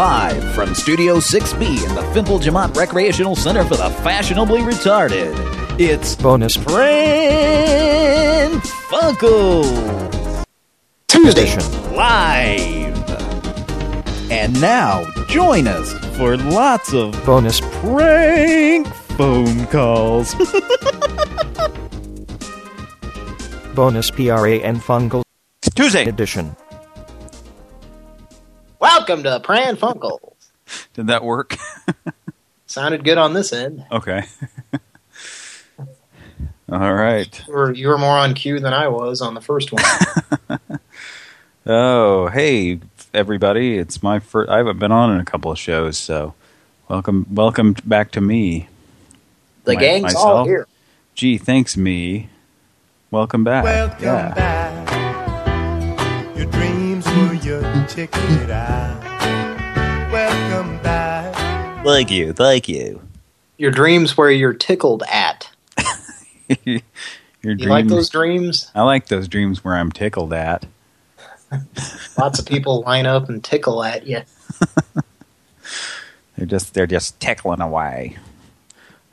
Live from Studio 6B in the Fimple Jamont Recreational Center for the Fashionably Retarded. It's Bonus Pran Funkle Tuesday. Live. And now, join us for lots of Bonus prank phone calls. bonus PRA and Fungal Tuesday. edition. Welcome to Pran Funkels. Did that work? Sounded good on this end. okay. All right. You were, you were more on cue than I was on the first one. Oh, hey everybody! It's my first. I haven't been on in a couple of shows, so welcome, welcome back to me. The My- gang's all here. Gee, thanks me. Welcome back. Welcome yeah. back. Your ticket out. Welcome back. Thank you, thank you. Your dreams where you're tickled at. Your You dreams. like those dreams? I like those dreams where I'm tickled at. Lots of people line up and tickle at you. They're just they're just tickling away.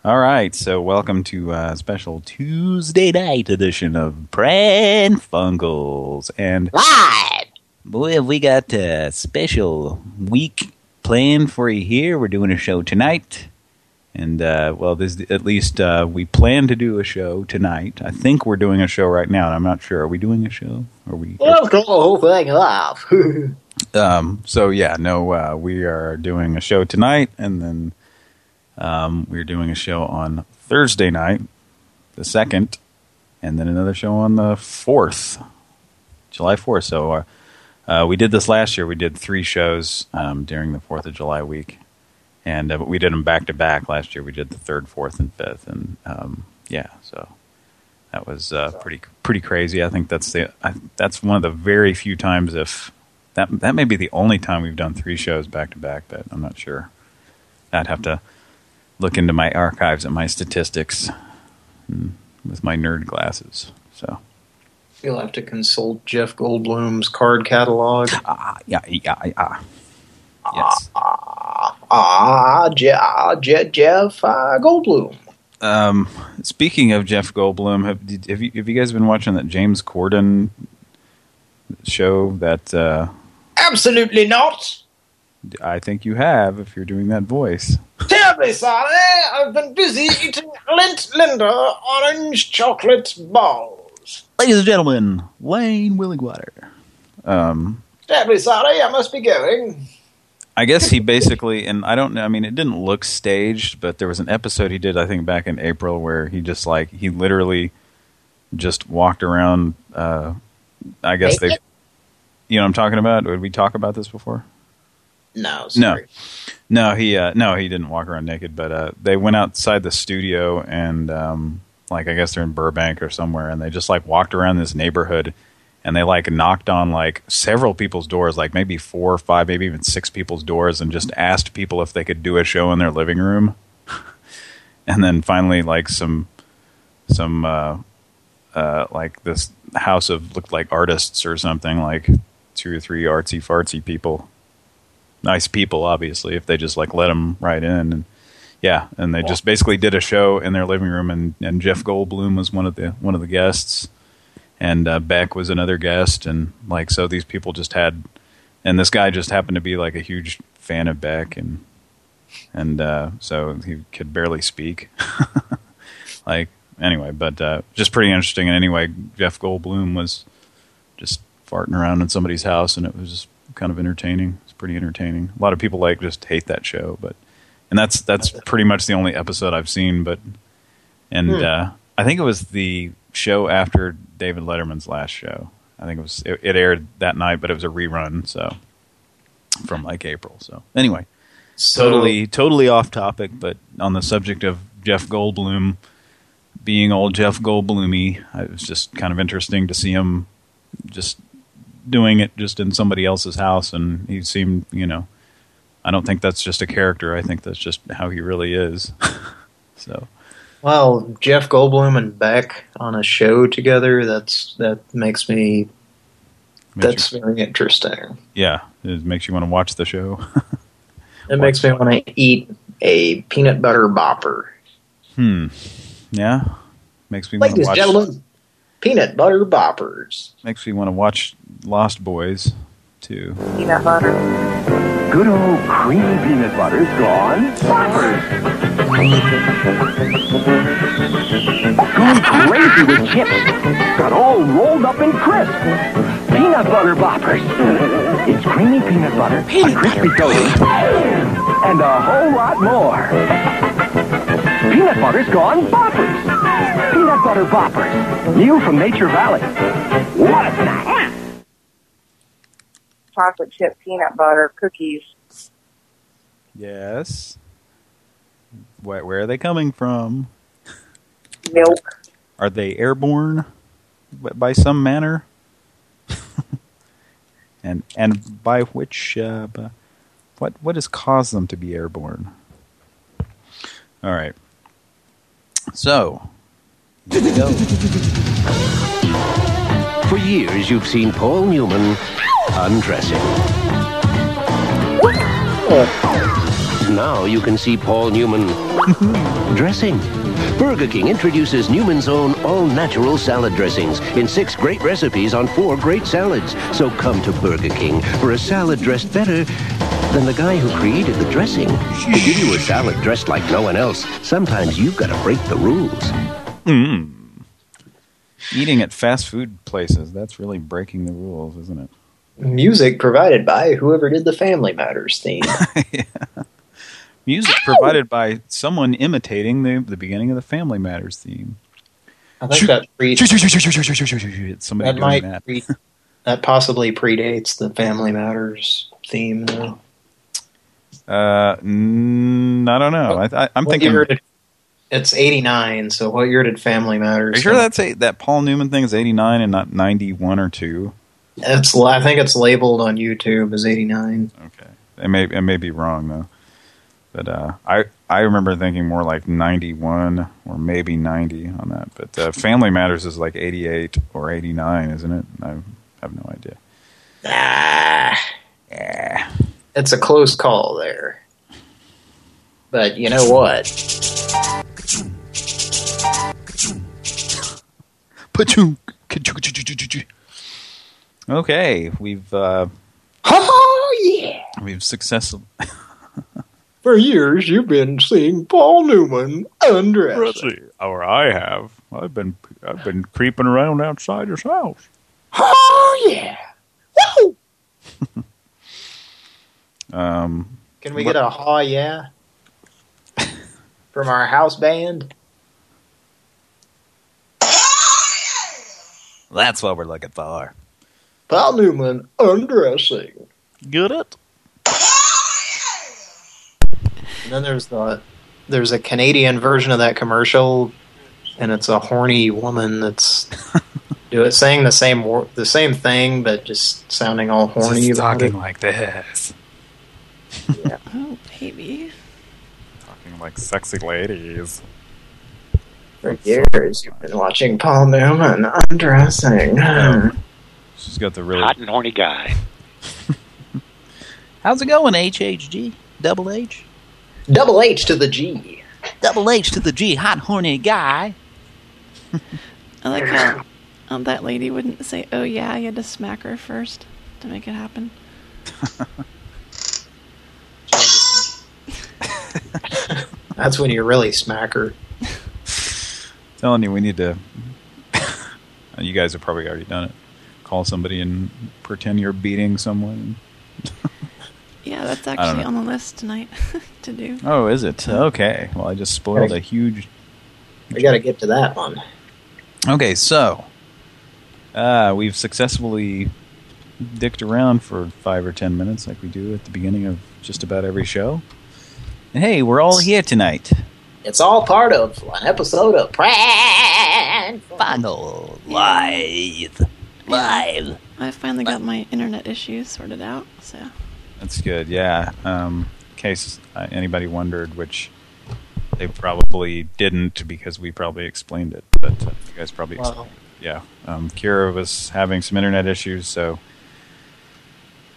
All right, so welcome to a special Tuesday night edition of Pran Funkels, and Live! Boy, have we got a special week planned for you here. We're doing a show tonight, and uh, well, this at least uh, we plan to do a show tonight. I think we're doing a show right now. I'm not sure. Are we doing a show? Are we? Let's call the whole thing off. Um, so yeah, no, uh, we are doing a show tonight, and then um, we're doing a show on Thursday night, the second, and then another show on the fourth, July fourth. So uh, we did this last year. We did three shows um, during the Fourth of July week, and uh, we did them back to back. Last year we did the third, fourth, and fifth, and um, yeah, so that was uh, pretty pretty crazy. I think that's the I, that's one of the very few times if that that may be the only time we've done three shows back to back, but I'm not sure. I'd have to look into my archives and my statistics mm, with my nerd glasses. So You'll have to consult Jeff Goldblum's card catalog. ah yeah yeah yeah yes. Ah, Je ah, Je Jeff uh, Goldblum. Um, speaking of Jeff Goldblum, have have you have you guys been watching that James Corden show? That uh, Absolutely not. I think you have if you're doing that voice. Terribly sorry. I've been busy eating Lindt Lindor orange chocolate balls. Ladies and gentlemen, Wayne Willingwater. Um, Terribly sorry. I must be going. I guess he basically, and I don't know. I mean, it didn't look staged, but there was an episode he did, I think, back in April, where he just like he literally just walked around. Uh, I guess they, Naked? you know, what I'm talking about. Did we talk about this before? No, sorry. No, he uh, no, he didn't walk around naked, but uh, they went outside the studio and um, like I guess they're in Burbank or somewhere, and they just like walked around this neighborhood and they like knocked on like several people's doors, like maybe four or five, maybe even six people's doors, and just asked people if they could do a show in their living room. and then finally, like some some uh, uh, like this house of looked like artists or something, like two or three artsy fartsy people nice people, obviously, if they just like let them right in. And yeah, and they just basically did a show in their living room, and, and Jeff Goldblum was one of the one of the guests, and uh, Beck was another guest, and like so these people just had, and this guy just happened to be like a huge fan of Beck, and and uh, so he could barely speak. like anyway, but uh, just pretty interesting. And anyway, Jeff Goldblum was just farting around in somebody's house, and it was just kind of entertaining. It's pretty entertaining. A lot of people like just hate that show, but and that's that's pretty much the only episode I've seen. But and uh, I think it was the show after David Letterman's last show. I think it was it, it aired that night, but it was a rerun. So from like April. So anyway, So, totally totally off topic, but on the subject of Jeff Goldblum being old Jeff Goldblumy, it was just kind of interesting to see him just doing it just in somebody else's house, and he seemed, you know, I don't think that's just a character. I think that's just how he really is. so Well, Jeff Goldblum and Beck on a show together, that's that makes me makes that's very interesting. yeah, it makes you want to watch the show. It makes me want to eat a peanut butter bopper. Hmm. Yeah. Makes me want to Ladies and watch. gentlemen, peanut butter boppers. Makes me want to watch Lost Boys too. Peanut butter. Good old creamy peanut butter's gone boppers. Going crazy with chips. Got all rolled up and crisp. Peanut butter boppers. It's creamy peanut butter, a crispy toast, and a whole lot more. Peanut butter's gone boppers. Peanut butter boppers. New from Nature Valley. What a snack. Chocolate chip peanut butter cookies. Yes. Where, where are they coming from? Milk. Are they airborne by some manner? and and by which uh, b- what what has caused them to be airborne? All right. So, here we go. For years, you've seen Paul Newman undressing. Now you can see Paul Newman dressing. Burger King introduces Newman's own all-natural salad dressings in six great recipes on four great salads. So come to Burger King for a salad dressed better than the guy who created the dressing. To give you a salad dressed like no one else, sometimes you've got to break the rules. Mm. Eating at fast food places, that's really breaking the rules, isn't it? Music provided by whoever did the Family Matters theme. Music provided by someone imitating the, the beginning of the Family Matters theme. I think that somebody that doing might that. pre that possibly predates the Family Matters theme. Though. Uh, mm, I don't know. I, I, I'm What thinking. did- it's '89. So what year did Family Matters? Are you sure that's a, that Paul Newman thing is 89 and not 91 or 2? It's I think it's labeled on YouTube as '89. Okay. It may it may be wrong though. But uh, I I remember thinking more like 91 or maybe 90 on that. But uh, Family Matters is like 88 or 89, isn't it? I have no idea. Ah, Yeah. it's a close call there. But you know what? Pachoo. Ka-choo-ka-choo-choo-choo. Okay, we've uh, Oh yeah! we've successfully For years, you've been seeing Paul Newman undressing. or I have. I've been I've been creeping around outside his house. Oh yeah! Woo! Um, Can we get a ha yeah from our house band? that's what we're looking for. Paul Newman undressing. Get it? And then there's the there's a Canadian version of that commercial, and it's a horny woman that's do it saying the same wor- the same thing, but just sounding all horny. Just talking it. like this. Yeah. Oh, baby. Talking like sexy ladies. For years, you've been watching Paul Newman undressing. She's got the really Hot and horny guy. How's it going, HHG? Double H? Double H to the G. Double H to the G, hot horny guy. I like how um, that lady wouldn't say, oh yeah, you had to smack her first to make it happen. That's when you really smack her. telling you we need to. you guys have probably already done it. Call somebody and pretend you're beating someone. Yeah, that's actually on the list tonight to do. Oh, is it? Okay. Well, I just spoiled a huge. We got to get to that one. Okay, so uh, we've successfully dicked around for five or ten minutes, like we do at the beginning of just about every show. And hey, we're all here tonight. It's all part of an episode of Prank Final live. Live. I finally got my internet issues sorted out, so That's good. Yeah. Um, in case uh, anybody wondered, which they probably didn't because we probably explained it, but uh, you guys probably Well- explained it. Yeah. Um, Kira was having some internet issues, so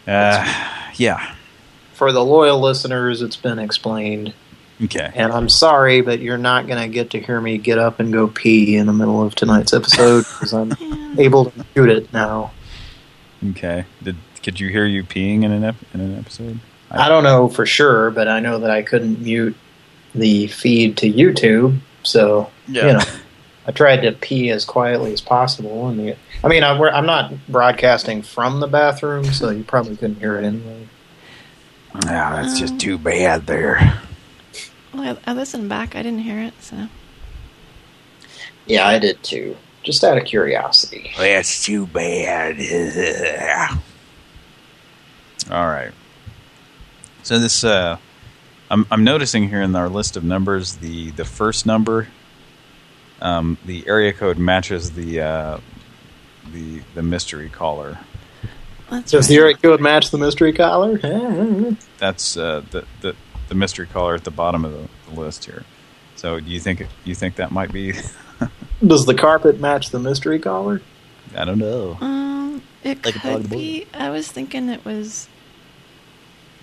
uh, yeah. for the loyal listeners, it's been explained. Okay. And I'm sorry, but you're not going to get to hear me get up and go pee in the middle of tonight's episode because I'm able to mute it now. Okay. Did could you hear you peeing in an ep in an episode? I don't know for sure, but I know that I couldn't mute the feed to YouTube, so Yeah. you know, I tried to pee as quietly as possible. And the, I mean, I, we're, I'm not broadcasting from the bathroom, so you probably couldn't hear it anyway. Yeah, that's just oh. too bad there. Well, I, I listened back. I didn't hear it, so. Yeah, I did too, just out of curiosity. That's too bad. All right. So this, uh, I'm I'm noticing here in our list of numbers, the the first number, um, the area code matches the uh, the the mystery caller. That's Does the area code match the mystery collar? That's uh, the the the mystery caller at the bottom of the, the list here. So do you think you think that might be? Does the carpet match the mystery collar? I don't know. Um, it Like could be. I was thinking it was,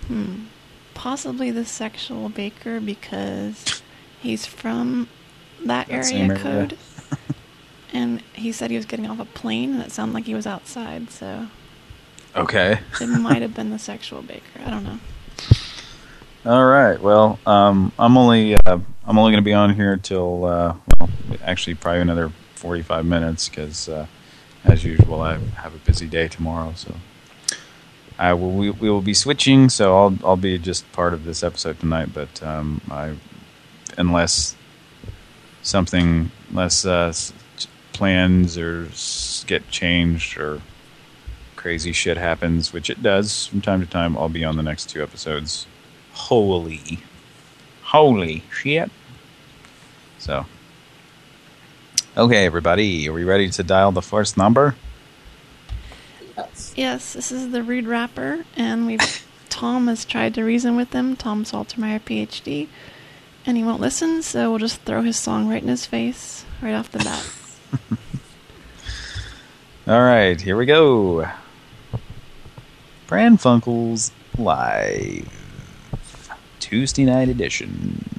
hmm, possibly the sexual baker because he's from that, That area same area. code. and he said he was getting off a plane, and it sounded like he was outside, so Okay. it might have been the sexual baker. I don't know. All right. Well, um, I'm only uh, I'm only going to be on here till uh, well, actually probably another 45 minutes because, uh, as usual, I have a busy day tomorrow. So I will we, we will be switching. So I'll I'll be just part of this episode tonight. But um, I unless something unless uh, plans or get changed or crazy shit happens, which it does from time to time, I'll be on the next two episodes. Holy, holy shit! So, okay, everybody, are we ready to dial the first number? Yes, this is the Rude Rapper, and we've Tom has tried to reason with him. Tom Saltermeyer, PhD, and he won't listen. So we'll just throw his song right in his face right off the bat. All right, here we go. Pran Funkels live Tuesday night edition.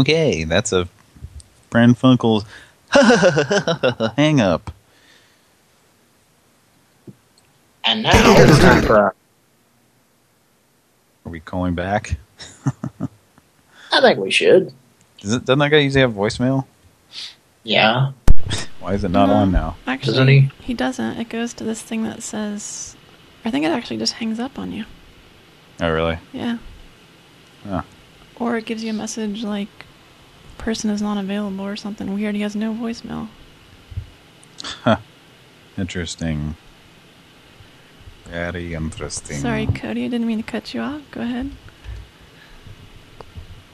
Okay, that's a Pran Funkels hang up. And now it's time for Are we calling back? I think we should. Does it, doesn't that guy usually have voicemail? Yeah. Why is it not No, on now? Actually, Doesn't he? He doesn't. It goes to this thing that says. I think it actually just hangs up on you. Oh, really? Yeah. Huh. Or it gives you a message like, person is not available or something weird. He has no voicemail. Interesting. Very interesting. Sorry, Cody. I didn't mean to cut you off. Go ahead.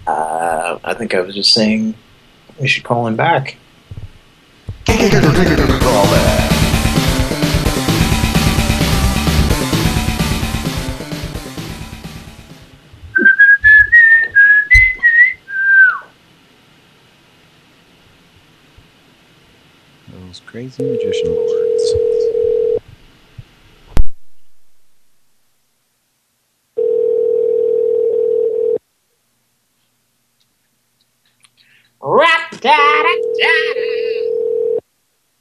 Uh, I think I was just saying we should call him back. Crazy magician lords. Rap da da da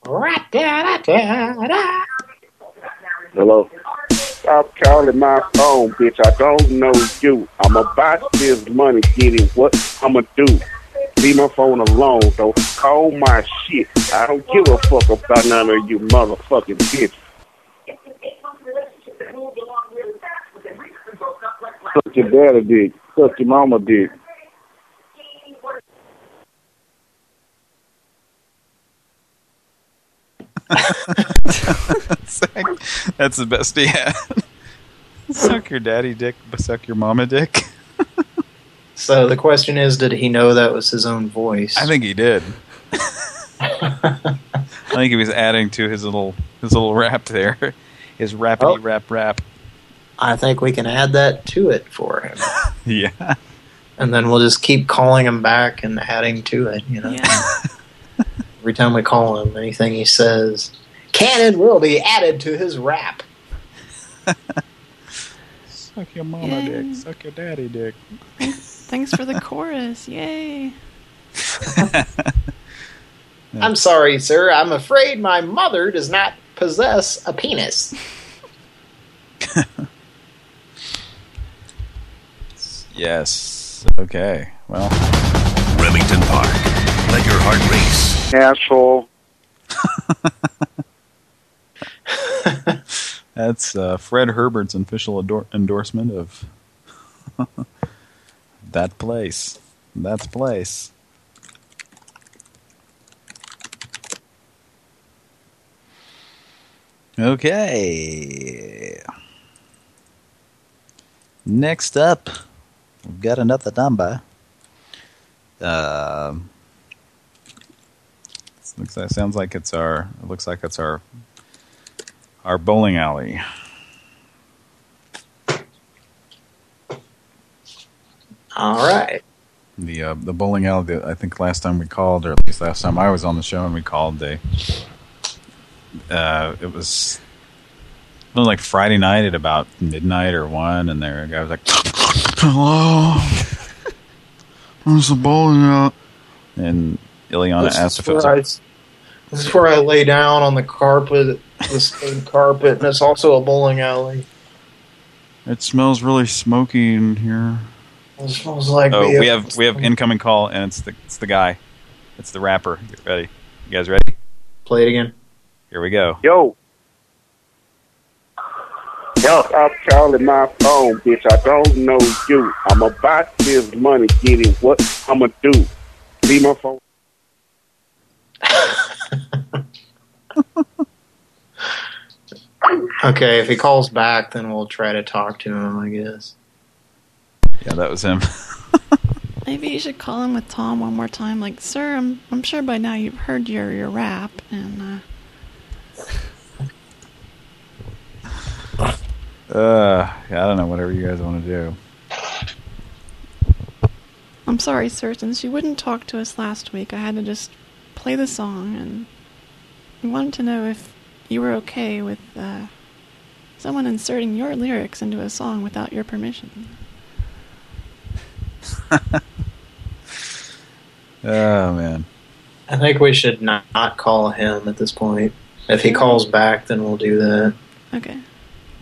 Rap da da da da. Hello. stop calling my phone, bitch. I don't know you. I'm about this money, getting what I'ma do. Leave my phone alone, don't call my shit. I don't give a fuck about none of you motherfucking bitch. Suck your daddy dick. Suck your mama dick. That's the best he had. suck your daddy dick, but suck your mama dick. So the question is, did he know that was his own voice? I think he did. I think he was adding to his little his little rap there, his rapidy Oh. rap rap. I think we can add that to it for him. Yeah. And then we'll just keep calling him back and adding to it, you know. Every time we call him, anything he says, canon will be added to his rap. Suck your mama Yay. dick. Suck your daddy dick. Thanks for the chorus. Yay. I'm sorry, sir. I'm afraid my mother does not possess a penis. Yes. Okay. Well. Remington Park. Let your heart race. Asshole. That's uh, Fred Herbert's official endorsement of that place. That place. Okay. Next up, we've got another number. Um looks like sounds like it's our. It looks like it's our our bowling alley. All right. The uh, the bowling alley. That I think last time we called, or at least last time I was on the show and we called, they uh, it was it was like Friday night at about midnight or one, and there a guy was like, "Hello, there's a bowling alley," and Ileana This asked if it was. where I- This is where I lay down on the carpet, the stained carpet, and it's also a bowling alley. It smells really smoky in here. It smells like Oh, we have we have incoming call, and it's the it's the guy, it's the rapper. Get ready, you guys ready? Play it again. Here we go. Yo. Yo, stop calling my phone, bitch. I don't know you. I'm about this money, getting what I'ma do. Leave my phone. Okay, if he calls back, then we'll try to talk to him, I guess. Yeah, that was him. Maybe you should call him with Tom one more time. Like, sir, I'm I'm sure by now you've heard your your rap, and uh, Uh, yeah, I don't know. Whatever you guys want to do. I'm sorry, sir. Since you wouldn't talk to us last week, I had to just play the song, and we wanted to know if you were okay with uh, someone inserting your lyrics into a song without your permission. Oh man. I think we should not, not call him at this point. If he calls back, then we'll do that. Okay.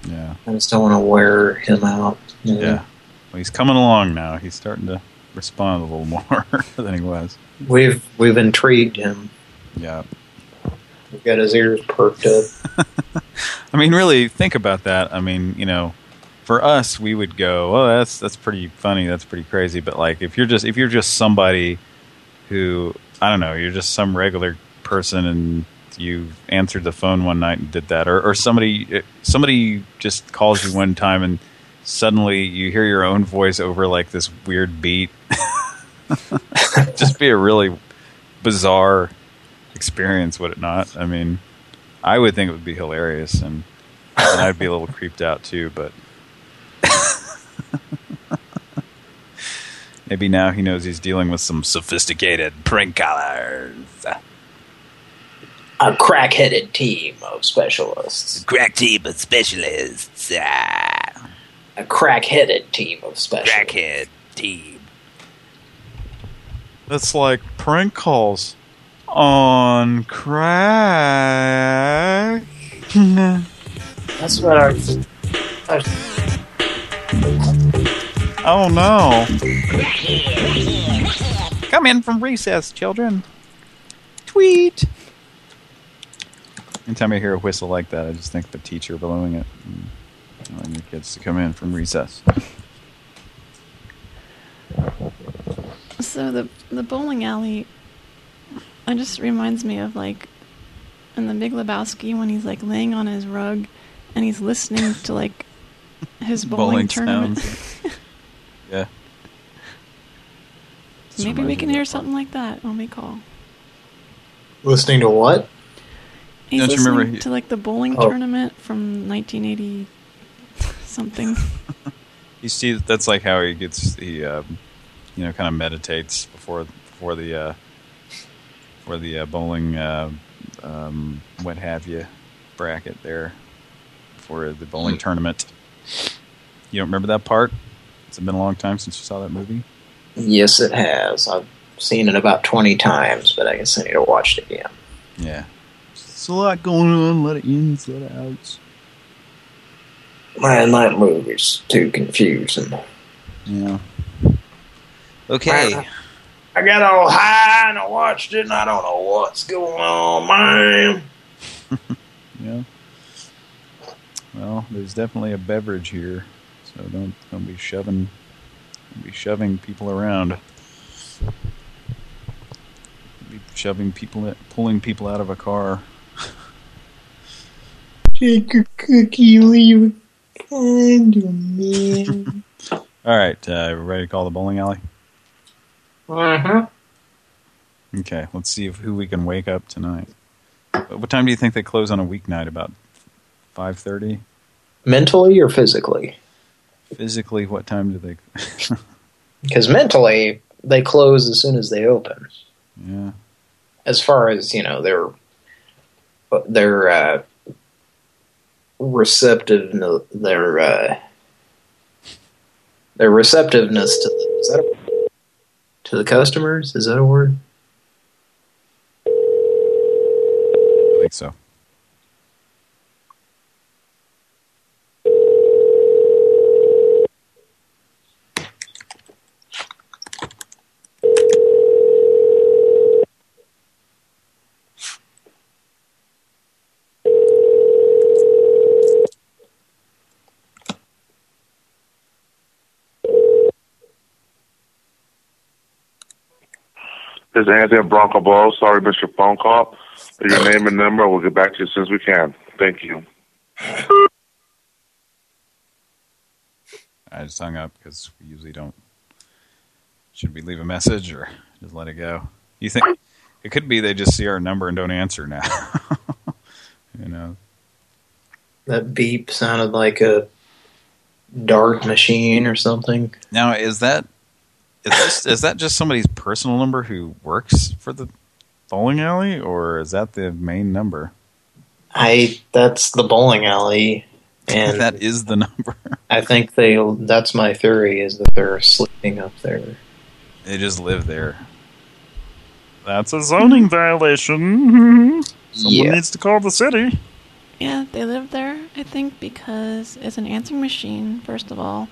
Yeah. I just don't want to wear him out. you know? Yeah. Well, he's coming along now. He's starting to respond a little more than he was. We've we've intrigued him. Yeah. We've got his ears perked up. I mean, really, think about that. I mean, you know, for us, we would go, "Oh, that's that's pretty funny. That's pretty crazy." But like, if you're just if you're just somebody who I don't know, you're just some regular person and you answered the phone one night and did that, or or somebody eh, somebody just calls you one time and suddenly you hear your own voice over like this weird beat. just be a really bizarre experience, would it not? I mean, I would think it would be hilarious, and, and I'd be a little creeped out too. But maybe now he knows he's dealing with some sophisticated prank callers. A crack-headed team of specialists. Crack team of specialists. Ah, A crack-headed team of specialists. crackhead team. That's like prank calls on crack. That's what our Oh no. Come in from recess, children. Tweet. Anytime I hear a whistle like that, I just think of a teacher blowing it. and Telling your kids to come in from recess. So the the bowling alley, it just reminds me of like in the Big Lebowski when he's like laying on his rug and he's listening to like his bowling, Bowling tournament. sounds. Yeah. Just Maybe we can hear of that something like that when we call. Listening to what? He's Don't you listening remember he- to like the bowling Oh. tournament from 1980 something. You see, that's like how he gets he, um, you know, kind of meditates before before the uh, before the uh, bowling, uh, um, what have you, bracket there, for the bowling tournament. You don't remember that part? It's been a long time since you saw that movie. Yes, it has. I've seen it about 20 times, but I guess I need to watch it again. Yeah, it's a lot going on. A lot of ins, a lot of outs. Man, that movie's too confusing. Yeah. Okay. I got all high and I watched it and I don't know what's going on, man. Yeah. Well, there's definitely a beverage here, so don't don't be shoving don't be shoving people around. Be shoving people, pulling people out of a car. Take a cookie, leave a candle, man. All right, uh, ready to call the bowling alley? Uh-huh. Okay, let's see if who we can wake up tonight. What what time do you think they close on a weeknight? About five thirty. Mentally or physically? Physically, what time do they? Because mentally, they close as soon as they open. yeah. As far as, you know, their their uh, receptive, their uh, their receptiveness to the, is that a, to the customers. Is that a word? I think so. This is Anthony at Bronco Ball. Sorry, missed your phone call. Your name and number. We'll get back to you as soon as we can. Thank you. I just hung up because we usually don't. Should we leave a message or just let it go? You think it could be they just see our number and don't answer now? you know, That beep sounded like a dart machine or something. now is that is this, is that just somebody's personal number who works for the bowling alley, or is that the main number? I that's the bowling alley, and that is the number. I think they. That's my theory is that they're sleeping up there. They just live there. That's a zoning violation. Someone Yeah. needs to call the city. Yeah, they live there, I think, because it's an answering machine, first of all.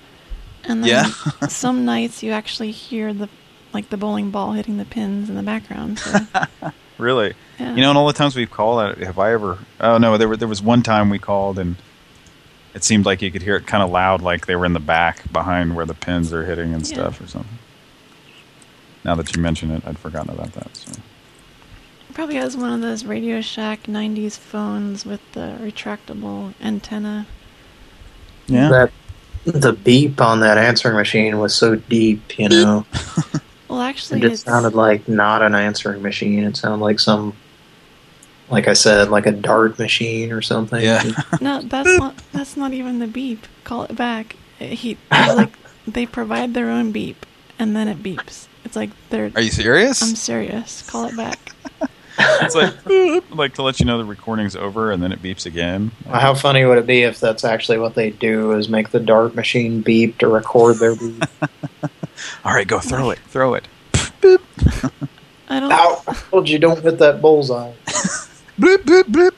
And then Yeah. some nights you actually hear the like the bowling ball hitting the pins in the background. So Really? Yeah. You know, and all the times we've called, have I ever? Oh no, there were, there was one time we called and it seemed like you could hear it kind of loud, like they were in the back behind where the pins are hitting and Yeah. stuff or something. Now that you mention it, I'd forgotten about that. So. probably has one of those Radio Shack 90s phones with the retractable antenna. Yeah. That the beep on that answering machine was so deep, you know. Well, actually, It it's just sounded like not an answering machine. It sounded like some, like I said, like a dart machine or something. Yeah. no, that's not that's not even the beep. Call it back. Uh, he it's like they provide their own beep, and then it beeps. It's like they're. Are you serious? I'm serious. Call it back. It's like boop, like to let you know the recording's over and then it beeps again. Well, How funny would it be if that's actually what they do is make the dart machine beep to record their beep? All right, go throw it, throw it. I don't. Ow, I told you don't hit that bullseye. bloop bloop bloop.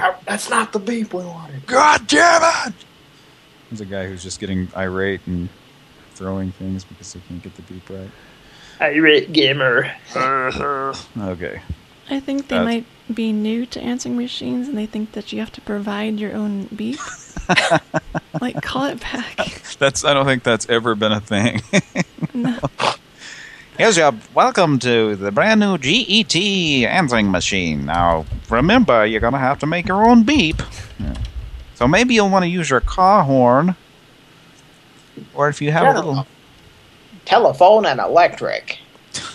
Uh, That's not the beep we wanted. God damn it! There's a guy who's just getting irate and throwing things because he can't get the beep right. Irate gamer. Uh-huh. Okay. I think they That's- might be new to answering machines and they think that you have to provide your own beep. like, call it back. That's I don't think that's ever been a thing. No. Here's your welcome to the brand new GET answering machine. Now, remember, you're gonna have to make your own beep. Yeah. So maybe you'll want to use your car horn, or if you have a little, Telephone and electric.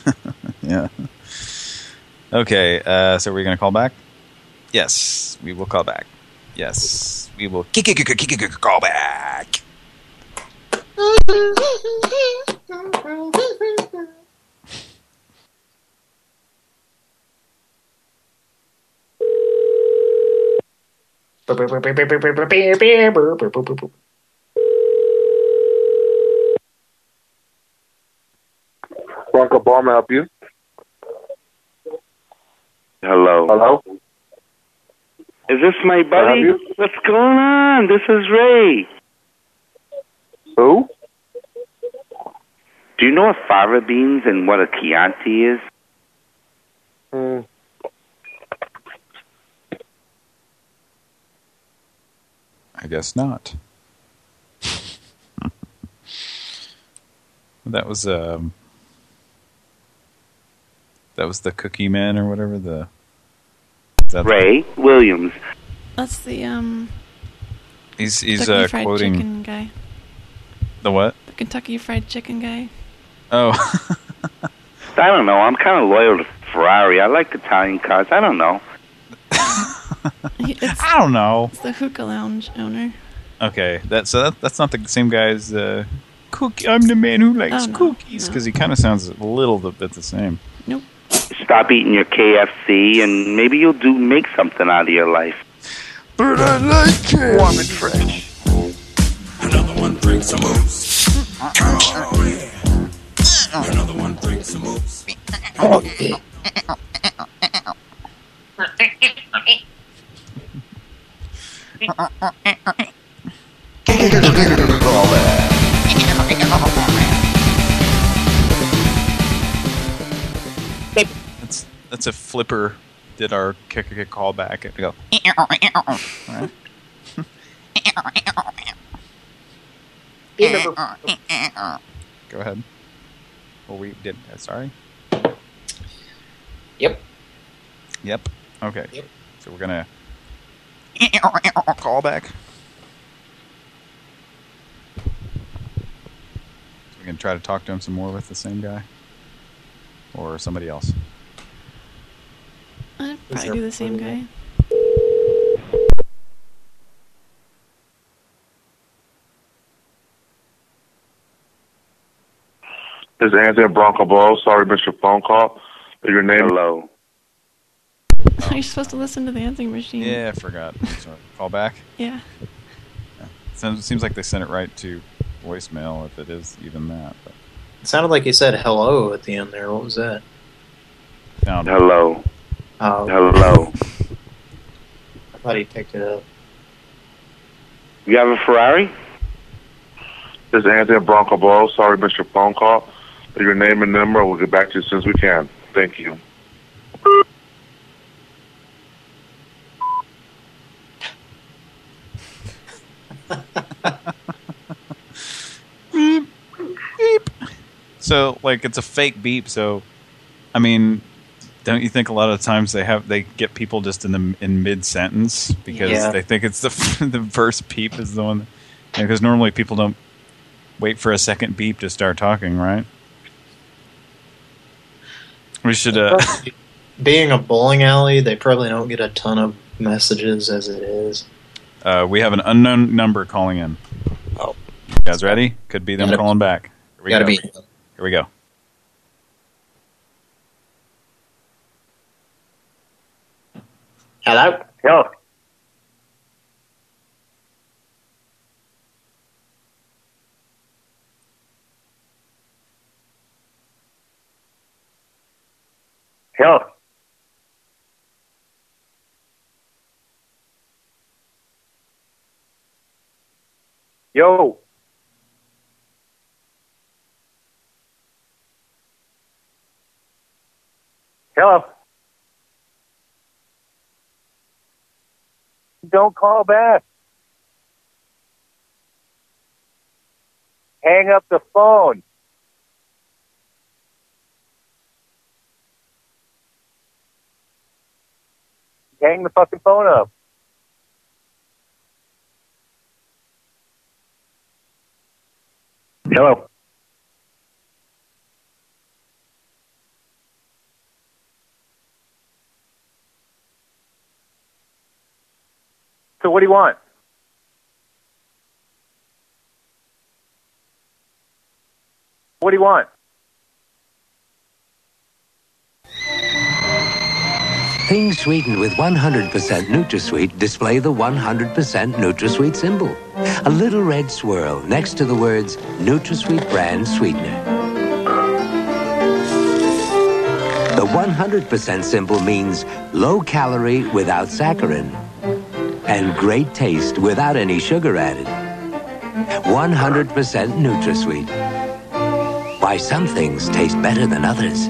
yeah. Okay, uh, so we're gonna call back. Yes, we will call back. Yes, we will kick kick kick kick kick call back. Bronco Bar, may I help you? Hello. Hello? Is this my buddy? What's going on? This is Ray. Who? Do you know what fava beans and what a Chianti is? Hmm. I guess not. that was um that was the Cookie Man or whatever the is that Ray Williams. That's the, um, He's he's Kentucky uh, Fried quoting Chicken guy. the what? The Kentucky Fried Chicken guy. Oh, I don't know. I'm kind of loyal to Ferrari. I like Italian cars. I don't know. It's, I don't know. it's the hookah lounge owner. Okay, that's so that, that's not the same guy as uh, Cookie. I'm the man who likes Oh, no, cookies because he kind of sounds a little bit the same. Nope. Stop eating your KFC, and maybe you'll do make something out of your life. But I like it. Warm and fresh. Another one brings some moves. Oh, yeah. Another one brings some moves. That's that's a flipper. Did our kick kick call back? We go. Right? Go ahead. Well, we did. uh, Sorry. Yep. Yep. Okay. Yep. So we're gonna call back. So we can try to talk to him some more with the same guy, or somebody else. I'd do the same guy. This is Anthony Bronco Ball. Sorry, missed your phone call. Your name? Hello. Are you supposed to listen to the answering machine? Yeah, I forgot. Sorry. Call back. Yeah. Sounds, seems like they sent it right to voicemail, if it is even that. But It sounded like you said hello at the end there. What was that? found Hello. Oh, Hello. I thought he picked it up. You have a Ferrari? This is Anthony Bronco Ball. Sorry, missed your phone call. Your name and number. We'll get back to you as soon as we can. Thank you. beep, beep. So, like, it's a fake beep. So, I mean, don't you think a lot of times they have they get people just in the in mid sentence because Yeah. they think it's the the first beep is the one? Because normally people don't wait for a second beep to start talking, right? We should. Uh, Being a bowling alley, they probably don't get a ton of messages as it is. uh, we have an unknown number calling in. Oh, you guys ready? Could be them Gotta- calling back. Here we gotta go. be. Here we go. Hello? Hello. Hello. Yo. Hello. Don't call back. Hang up the phone. Hang the fucking phone up. Hello. So what do you want? What do you want? Things sweetened with 100% NutraSweet display the 100% NutraSweet symbol. A little red swirl next to the words NutraSweet brand sweetener. The 100% symbol means low calorie without saccharin and great taste without any sugar added. 100% NutraSweet. Why some things taste better than others.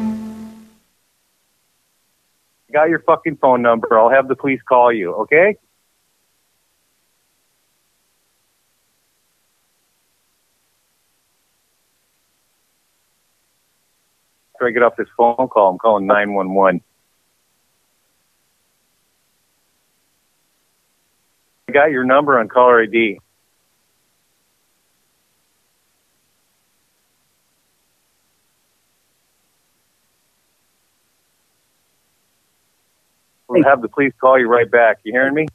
Got your fucking phone number. I'll have the police call you, okay? After I get off this phone call, I'm calling 911. Got your number on caller ID. We'll have the police call you right back. You hearing me?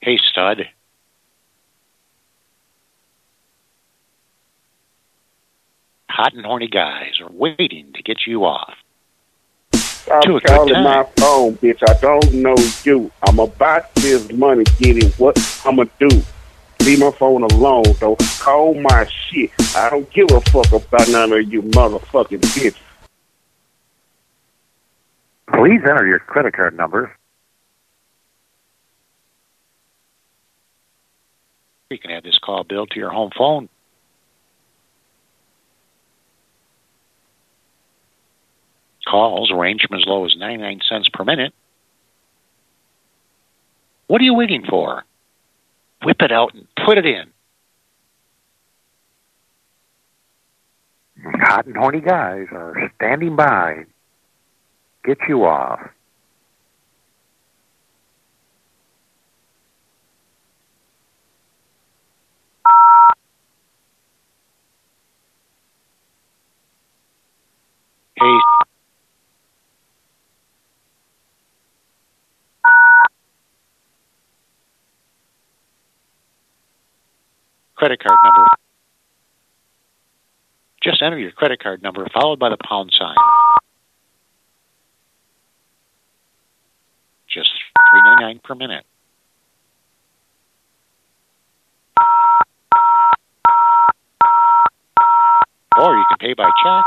Hey, stud. Hot and horny guys are waiting to get you off. I'm To a good calling time. my phone, bitch. I don't know you. I'm about this money, getting what I'ma do. Leave my phone alone, don't Call my shit. I don't give a fuck about none of you motherfucking bitches. Please enter your credit card number. You can have this call billed to your home phone. Calls range from as low as 99 cents per minute. What are you waiting for? Whip it out and put it in. Hot and horny guys are standing by. Get you off. Credit card number. Just enter your credit card number followed by the pound sign. Just three ninety nine per minute. Or you can pay by check.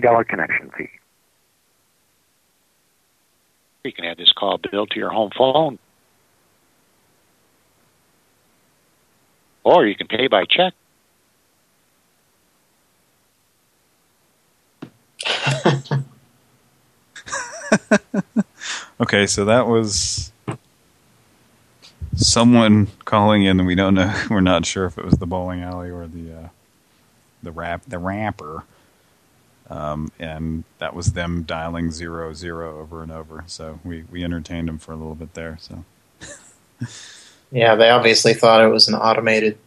$3 connection fee. You can have this call billed to your home phone. Or you can pay by check. okay, so that was someone calling in. We don't know. We're not sure if it was the bowling alley or the uh, the rap the rapper. Um, and that was them dialing zero zero over and over. So we we entertained them for a little bit there. So Yeah, they obviously thought it was an automated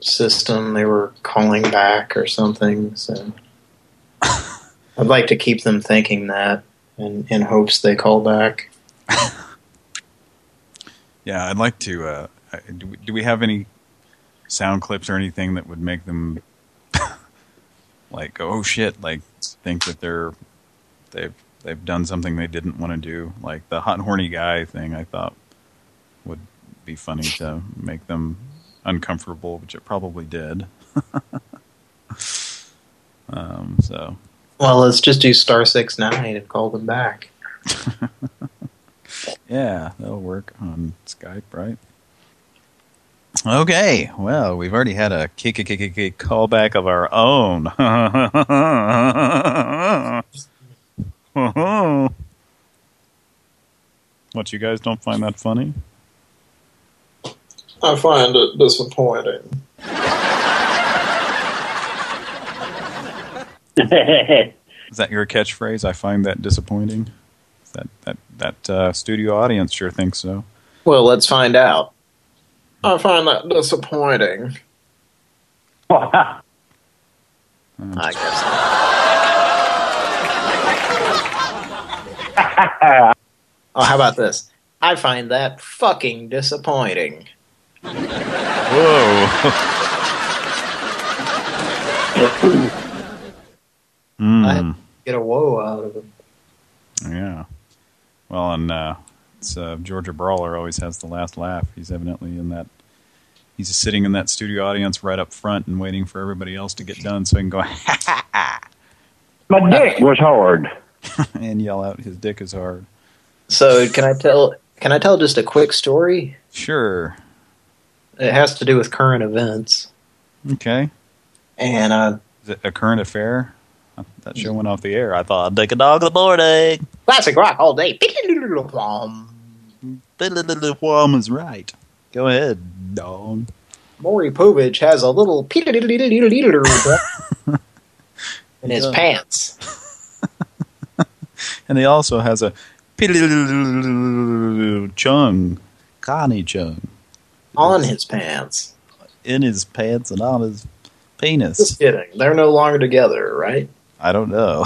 system. They were calling back or something. So I'd like to keep them thinking that, in in hopes they call back. Yeah, I'd like to. Uh, do, we, do we have any sound clips or anything that would make them like, oh shit, like think that they're they've they've done something they didn't want to do, like the hot and horny guy thing. I thought would be funny to make them uncomfortable, which it probably did. um, so Well, let's just do star six nine and call them back. Yeah, that'll work on Skype, right? Okay, well, we've already had a kick, kick, kick, kick, kick callback of our own. what, you guys don't find that funny? I find it disappointing. Is that your catchphrase? I find that disappointing. That that that uh, studio audience sure thinks so. Well, let's find out. I find that disappointing. I guess. oh, how about this? I find that fucking disappointing. Whoa. I Hmm. get a whoa out of it. Yeah. Well, and uh, it's uh, Georgia Brawler always has the last laugh. He's evidently in that. He's just sitting in that studio audience right up front and waiting for everybody else to get done so he can go ha ha ha. My dick was hard. and yell out his dick is hard. So, can I tell? Can I tell just a quick story? Sure. It has to do with current events. Okay. And uh, Is it a current affair? That show went off the air. I thought I'd take a dog in the morning. classic rock all day. Wham is right. Go ahead, dog. Maury Povich has a little in his pants. And he also has a chung, Connie chung, on his pants. in his pants and on his penis. Just kidding. They're no longer together, right? I don't know.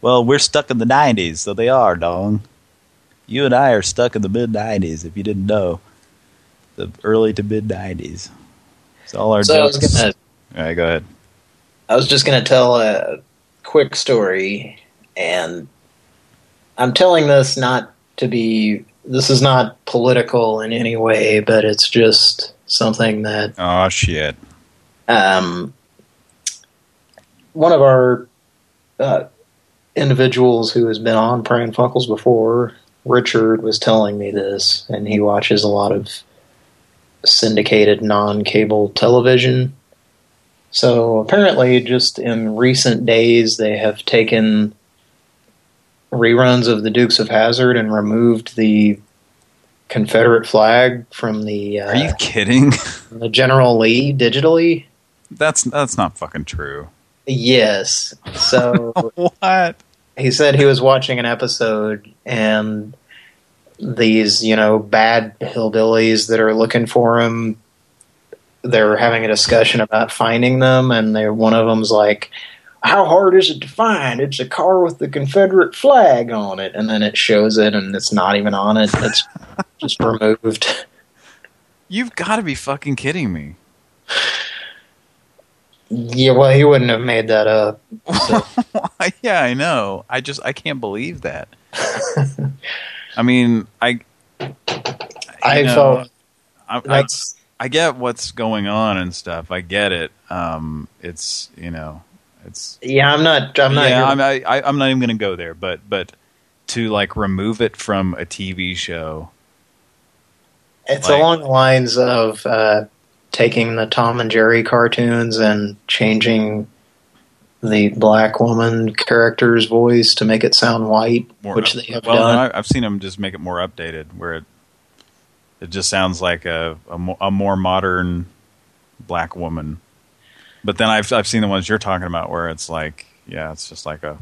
well, we're stuck in the 90s, so they are, dong. You and I are stuck in the mid-90s, if you didn't know. The early to mid-90s. So all our So I was gonna- All right, go ahead. I was just going to tell a quick story, and I'm telling this not to be. This is not political in any way, but it's just something that Oh, shit. um, one of our uh, individuals who has been on Pran Funkels before, Richard, was telling me this, and he watches a lot of syndicated non-cable television. So apparently, just in recent days, they have taken reruns of the Dukes of Hazzard and removed the Confederate flag from the uh, Are you kidding? the General Lee digitally. That's that's not fucking true. Yes. So what? He said he was watching an episode and these, you know, bad hillbillies that are looking for him they're having a discussion about finding them and they one of them's like how hard is it to find? It's a car with the Confederate flag on it and then it shows it and it's not even on it. It's just removed. You've got to be fucking kidding me. Yeah, well, he wouldn't have made that up. yeah, I know. I just I can't believe that. I mean, I I know, I, I, I get what's going on and stuff. I get it. Um, it's you know, it's Yeah, I'm not I'm not yeah. I'm I, I- I'm not even going to go there. But but to like remove it from a TV show. It's Like- along the lines of uh, taking the Tom and Jerry cartoons and changing the black woman character's voice to make it sound white, More which they have well, done. no, I've seen them just make it more updated, where it it just sounds like a a, mo a more modern black woman. But then I've I've seen the ones you're talking about where it's like, yeah, it's just like a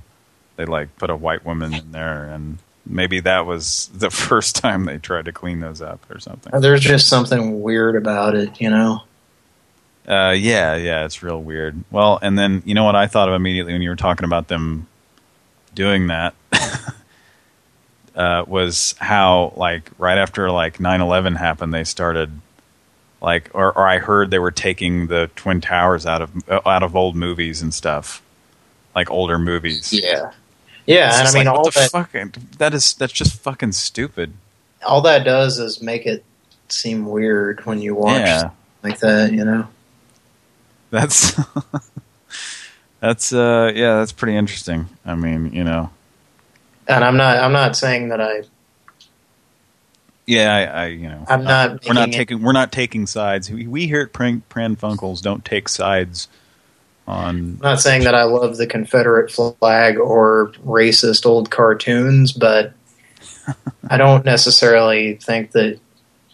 they like put a white woman in there, and maybe that was the first time they tried to clean those up or something. There's just something weird about it, you know. Uh, yeah, yeah, it's real weird. Well, and then you know what I thought of immediately when you were talking about them doing that uh, was how like right after like 9/11 happened, they started like, or, or I heard they were taking the Twin Towers out of uh, out of old movies and stuff, like older movies. Yeah. Yeah, and I mean, like, all that, fucking that is that's just fucking stupid. all that does is make it seem weird when you watch Yeah. like that, you know? That's that's uh yeah, that's pretty interesting. I mean, you know, And I'm not, I'm not saying that I, yeah, I, I you know, I'm not uh, we're not taking we're not taking sides. We, we here at Pran, Pran Funkels don't take sides on I'm not saying that I love the Confederate flag or racist old cartoons, but I don't necessarily think that you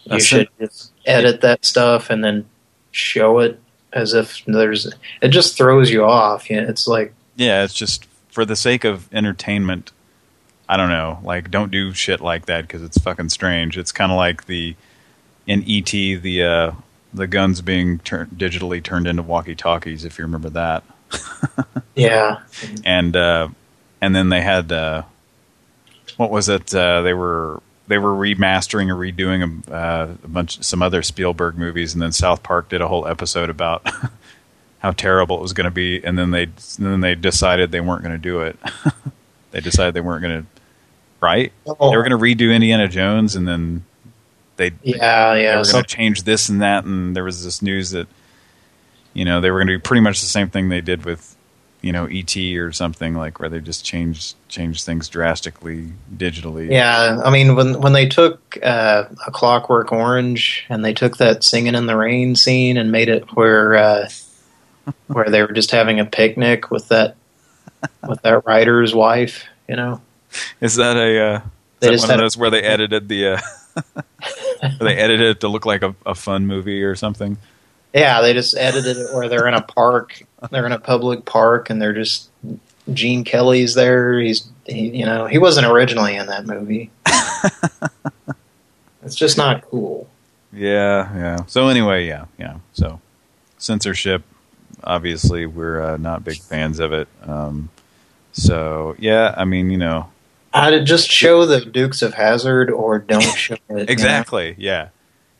That's should it. just edit that stuff and then show it as if there's. It just throws you off. You know, it's like Yeah, it's just for the sake of entertainment. I don't know, like don't do shit like that because it's fucking strange. It's kind of like the in ET the uh, the guns being tur digitally turned into walkie talkies. If you remember that. yeah, and uh, and then they had uh, what was it? Uh, they were they were remastering or redoing a, uh, a bunch some other Spielberg movies, and then South Park did a whole episode about how terrible it was going to be, and then they and then they decided they weren't going to do it. they decided they weren't going to right. Oh. They were going to redo Indiana Jones, and then they yeah, they yeah. were So, going to change this and that, and there was this news that you know they were going to do pretty much the same thing they did with you know ET or something like where they just changed changed things drastically digitally. yeah, I mean when when they took uh, a Clockwork Orange and they took that singing in the rain scene and made it where uh, where they were just having a picnic with that with that writer's wife, you know. Is that a uh, is that just one of those where they edited the uh, they edited it to look like a, a fun movie or something? Yeah, they just edited it where they're in a park, they're in a public park, and they're just Gene Kelly's there. He's, he, you know, he wasn't originally in that movie. it's just not cool. Yeah, yeah. So anyway, yeah, yeah. So censorship, obviously, we're uh, not big fans of it. Um, so yeah, I mean, you know, I'd just show the Dukes of Hazzard or don't show it. you know? Exactly. Yeah.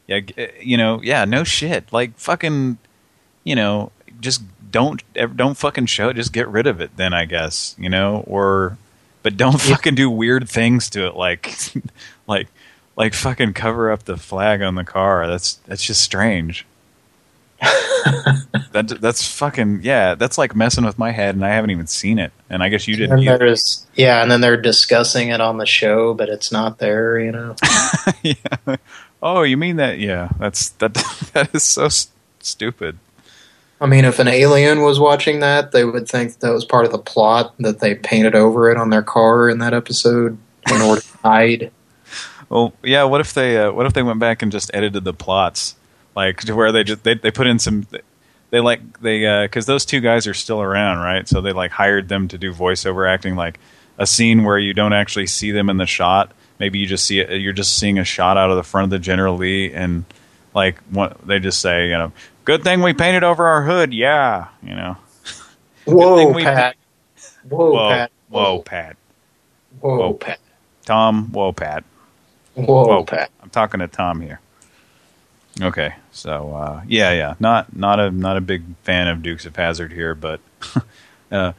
Yeah. uh, You know. Yeah. No shit. Like fucking. You know. Just don't don't fucking show it. Just get rid of it. Then I guess you know. Or, but don't fucking do weird things to it. Like, like, like fucking cover up the flag on the car. That's that's just strange. that that's fucking yeah. That's like messing with my head, and I haven't even seen it. And I guess you didn't. Yeah, and then they're discussing it on the show, but it's not there. You know. yeah. Oh, you mean that? Yeah. That's that. That is so s stupid. I mean, if an alien was watching that, they would think that was part of the plot that they painted over it on their car in that episode in order to hide. Well, yeah. What if they? Uh, what if they went back and just edited the plots, like to where they just they they put in some. They like they because those two guys are still around, right? So they like hired them to do voiceover acting, like a scene where you don't actually see them in the shot. Maybe you just see it. You're just seeing a shot out of the front of the General Lee, and like what they just say, you know, good thing we painted over our hood. Yeah, you know. Whoa, Pat. Whoa, Whoa, Pat. whoa, Pat. Whoa, Whoa. Pat. Tom, whoa, Pat. Whoa, Pat. I'm talking to Tom here. Okay, so uh, yeah, yeah, not not a not a big fan of Dukes of Hazzard here, but uh,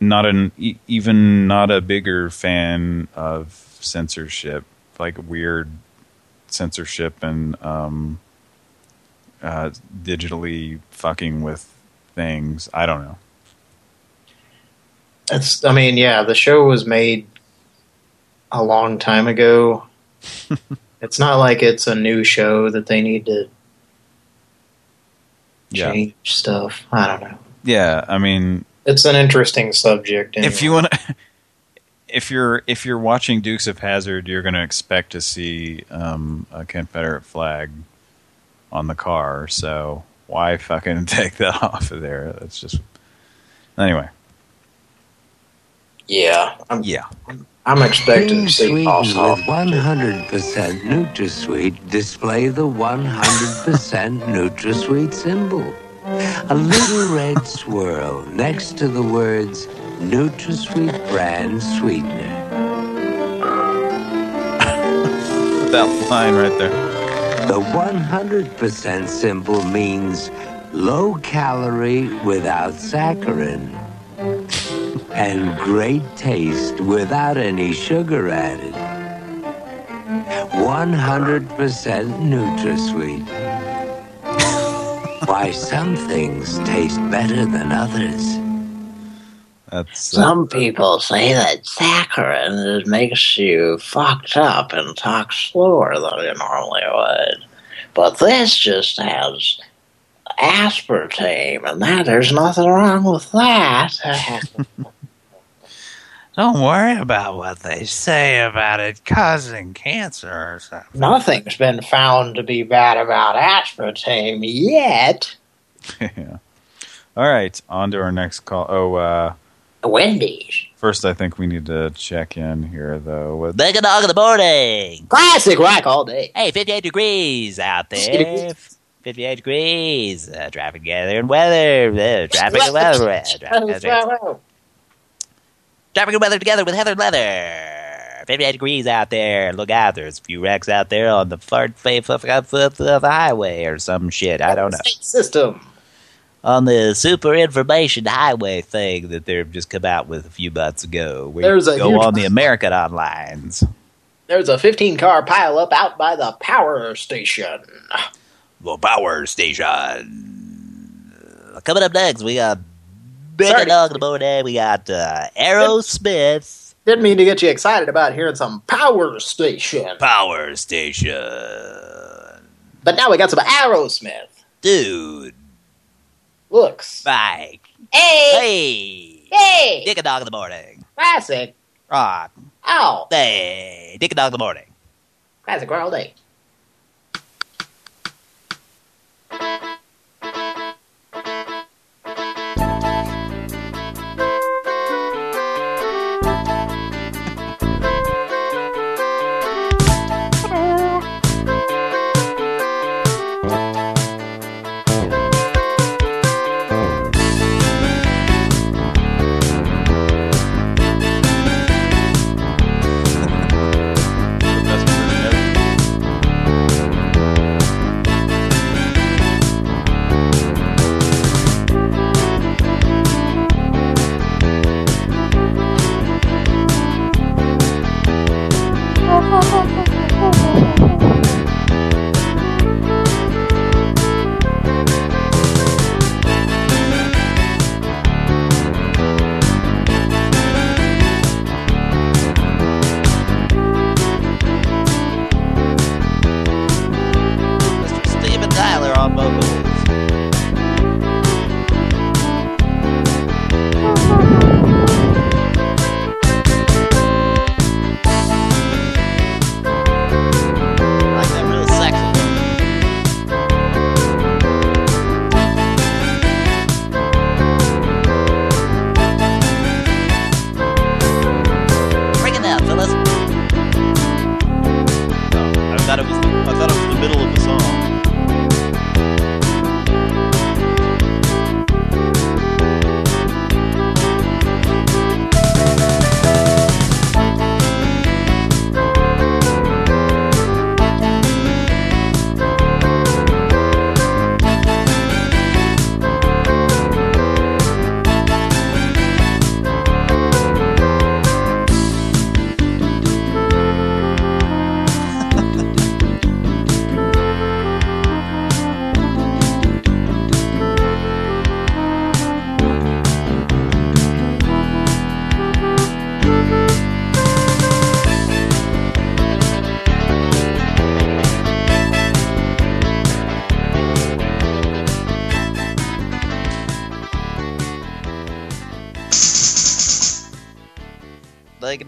not an e- even not a bigger fan of censorship, like weird censorship and um, uh, digitally fucking with things. I don't know. It's. I mean, yeah, the show was made a long time ago. it's not like it's a new show that they need to Yeah. change stuff. I don't know. Yeah, I mean, It's an interesting subject. if you want to if you're if you're watching Dukes of Hazzard, you're going to expect to see um, a Confederate flag on the car. So why fucking take that off of there? That's just anyway. Yeah. I'm, yeah. I'm expecting Being to see sweetened Boss Hog. with 100% NutraSweet, display the 100% NutraSweet symbol. A little red swirl next to the words NutraSweet brand sweetener. That line right there. The 100% symbol means low calorie without saccharin and great taste without any sugar added. 100% NutraSweet. Why some things taste better than others. That's uh, Some people say that saccharin just makes you fucked up and talk slower than you normally would. But this just has aspartame, and that there's nothing wrong with that. Don't worry about what they say about it causing cancer or something. Nothing's been found to be bad about aspartame yet. yeah. All right, on to our next call. Oh, uh, Wendy's. first I think we need to check in here, though. With Big a dog in the morning. Classic rock all day. Hey, 58 degrees out there. 58 degrees. Uh, traffic gathering weather. Uh, traffic and weather. uh, Traffic, traffic, traffic and weather together with Heather Leather. 58 degrees out there. Look out. There's a few wrecks out there on the far face of the highway or some shit. I don't know. System. On the super information highway thing that they've just come out with a few months ago. Where There's you a go on the American Onlines. There's a 15 car pileup out by the power station. The power station. Coming up next, we got Dog in the morning. We got uh, Aerosmith. Didn't mean to get you excited about hearing some power station. Power station. But now we got some Aerosmith. Dude. Looks. Mike. Hey! Hey. Hey! Dick a dog in the morning. Classic. Rock. Ow. Hey. Dick a dog in the morning. Classic all day.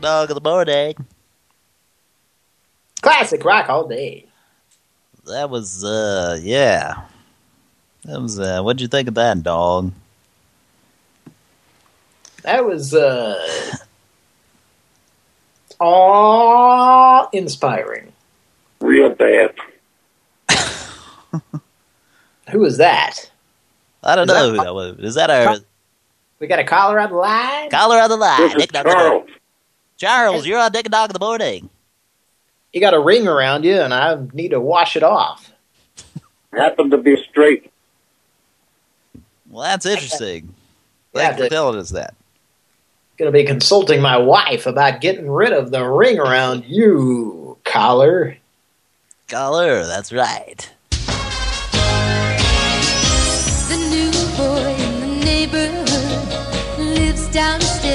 Dog in the morning. Classic rock all day. That was, uh, yeah. That was, uh, what'd you think of that, dog? That was, uh, awe-inspiring. Real bad. who was that? I don't Is know that- who that was. Is that our We got a caller on the line? caller on the line? This is Dick Dog- Charles. Charles, you're on Dick and Dog in the morning. You got a ring around you, and I need to wash it off. Happened to be straight. Well, that's interesting. Yeah, Thanks for the- telling us that. Going to be consulting my wife about getting rid of the ring around you, collar. Collar, that's right. The new boy in the neighborhood lives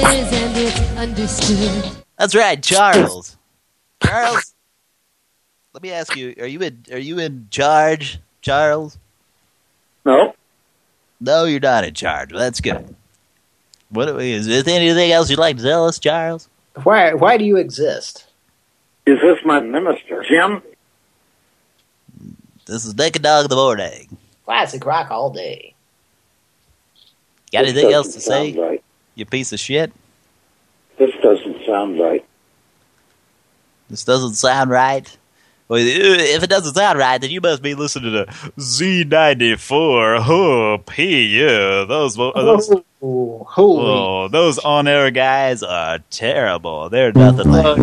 downstairs and it's understood. That's right, Charles. Charles, let me ask you: Are you in? Are you in charge, Charles? No. No, you're not in charge. Well, that's good. What is there anything else you'd like to tell us, Charles? Why? Why do you exist? Is this my minister, Jim? This is Dick and Dog in the morning. Classic rock all day. Got This anything else to say? right. You piece of shit. This doesn't sound right. This doesn't sound right. Well, uh, if it doesn't sound right, then you must be listening to Z94. Oh, P, yeah. Those, those, Oh, holy. oh, those on-air guys are terrible. They're nothing like...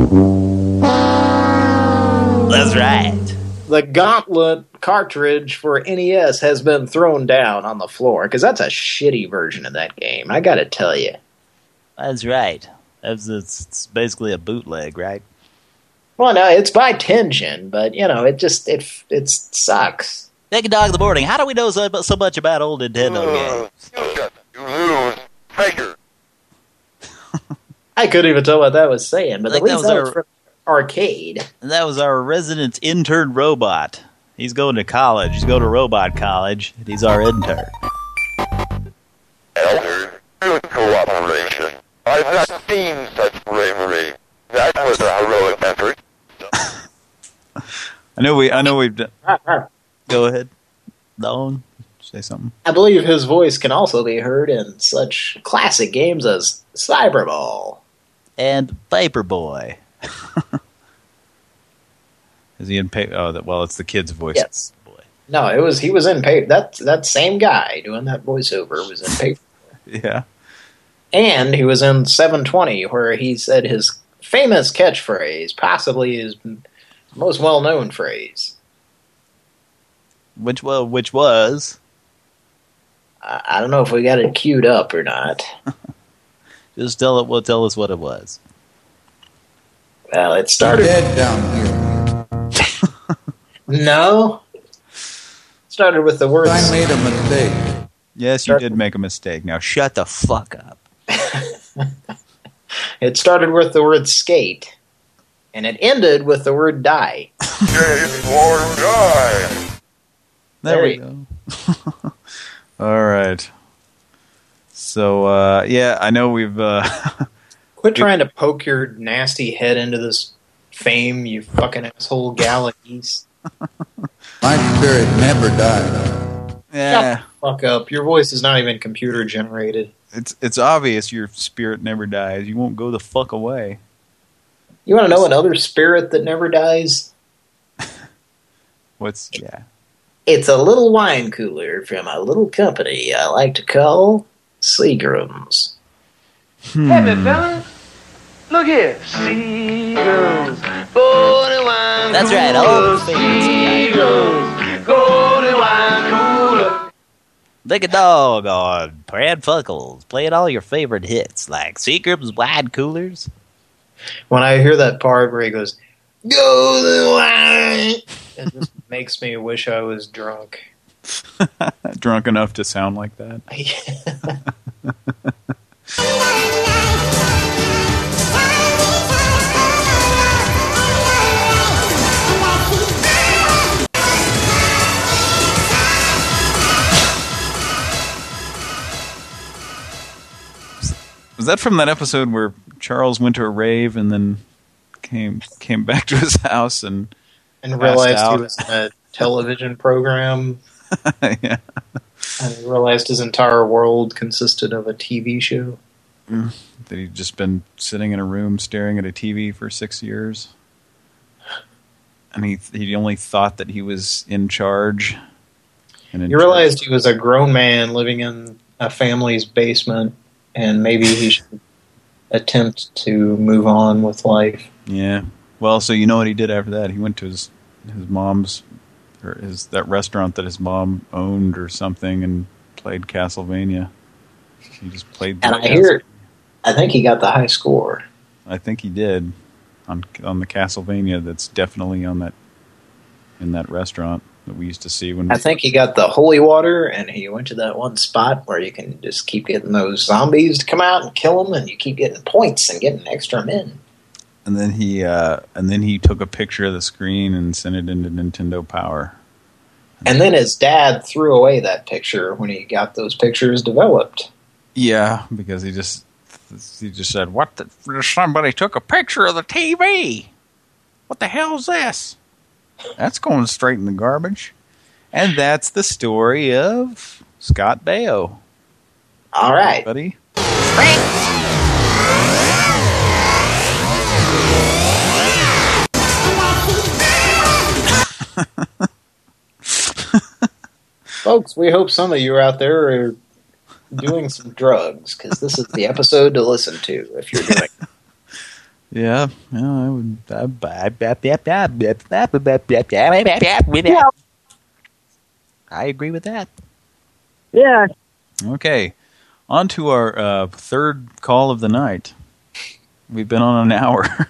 Uh, that's right. The Gauntlet cartridge for NES has been thrown down on the floor because that's a shitty version of that game. I got to tell you. That's right. That's, it's, it's basically a bootleg, right? Well, no, it's by Tengen, but you know, it just it it sucks. Dick and Dog in the morning. How do we know so, so much about old Nintendo games? I couldn't even tell what that was saying, but at think that was that our- was from arcade. That was our resident intern robot. He's going to college. He's going to robot college. And he's our intern. Elder, good cooperation. I've not seen such bravery. That was a heroic effort. I know we. I know we've. Done, Go ahead. Don, say something. I believe his voice can also be heard in such classic games as Cyberball. And Paperboy. Is he in? Pa oh, that, well, it's the kid's voice. Yes. Boy. No, it was he was in paper. That that same guy doing that voiceover was in paper, Yeah. And he was in 720, where he said his famous catchphrase, possibly his most well-known phrase. Which well, which was I, I don't know if we got it queued up or not. just tell it. Well, tell us what it was. Well, it started dead down here. No, started with the words. I made a mistake. Yes, you did make a mistake. Now shut the fuck up. It started with the word skate, and it ended with the word die. or die. There, we go. All right. So uh, yeah, I know we've. Uh, Quit trying to poke your nasty head into this fame, you fucking asshole gal of geese. My spirit never died. yeah, Fuck up. Your voice is not even computer generated. It's it's obvious your spirit never dies. You won't go the fuck away. You want to know another spirit that never dies? What's yeah? It's a little wine cooler from a little company I like to call Seagram's. Hmm. Hey, me fellas. Look here. Seagulls. Golden wine That's right. cooler, All favorites. Seagulls. Golden wine cooler. Like a dog on Pran Funkels, playing all your favorite hits like Seagram's Wine Coolers. When I hear that part where he goes, Go the wine, it just makes me wish I was drunk. Drunk enough to sound like that. Was that from that episode where Charles went to a rave and then came came back to his house and and realized out? he was in a television program. yeah. And realized his entire world consisted of a TV show. Mm. that he'd just been sitting in a room staring at a TV for six years. And he he only thought that he was in charge. And in You realized he was a grown man living in a family's basement, and maybe he should attempt to move on with life. Yeah. Well, so you know what he did after that? He went to his his mom's or his that restaurant that his mom owned or something and played Castlevania. He just played. And I hear, I think he got the high score. I think he did on on the Castlevania. That's definitely on that in that restaurant that we used to see when. I think he got the holy water, and he went to that one spot where you can just keep getting those zombies to come out and kill them, and you keep getting points and getting extra men. And then he uh, and then he took a picture of the screen and sent it into Nintendo Power. And then his dad threw away that picture when he got those pictures developed. Yeah, because he just he just said, "What? The, somebody took a picture of the TV. What the hell's this? That's going straight in the garbage." And that's the story of Scott Baio. All right, buddy. Folks, we hope some of you out there are doing some drugs, because this is the episode to listen to if you're doing Yeah, yeah, I would. I, I agree with that. Yeah. Okay, on to our uh, third call of the night. We've been on an hour,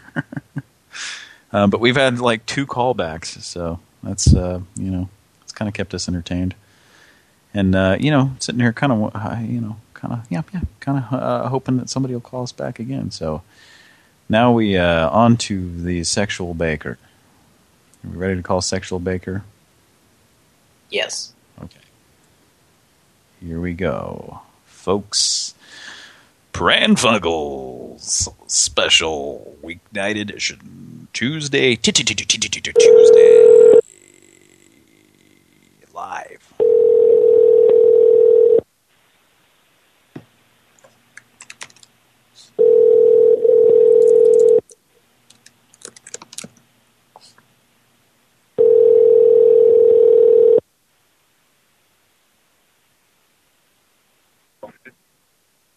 uh, but we've had like two callbacks, so that's uh, you know it's kind of kept us entertained. And uh, you know, sitting here, kind of, uh, you know, kind of, yeah, yeah, kind of uh, hoping that somebody will call us back again. So now we uh, on to the sexual baker. Are we ready to call sexual baker? Yes. Okay. Here we go, folks. Pran Funkels special weeknight edition, Tuesday, Tuesday, live.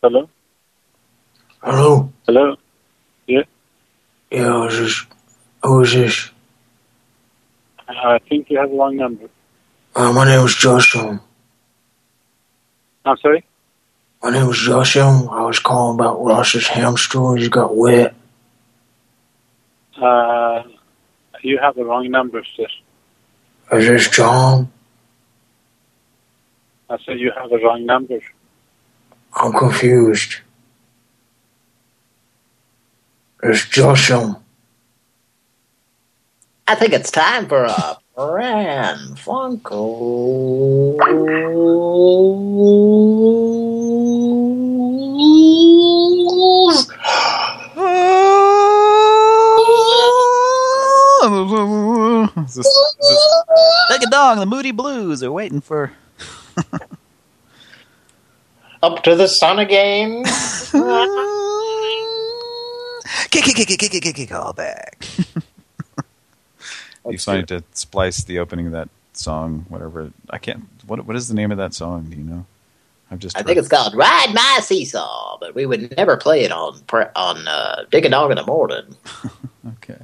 Hello? Hello? Hello? Yeah? Yeah, who's this? Who's this? I think you have the wrong number. Uh, my name is Joshua. I'm sorry? My name is Joshua. I was calling about Ross's hamster. hamsters got wet. Uh, you have the wrong number, sir. Is this John? I said you have the wrong number. I'm confused. It's Joshua. I think it's time for a Pran Funkels. Is this, like a dog, the Moody Blues are waiting for. Up to the sun again. Kick, kick, kick, kick, kick, kick, kick, call back. You find to splice the opening of that song, whatever. I can't. What What is the name of that song? Do you know? I've just. I think it's called Ride My Seesaw, but we would never play it on on uh, Dick and Dog in the Morning. okay.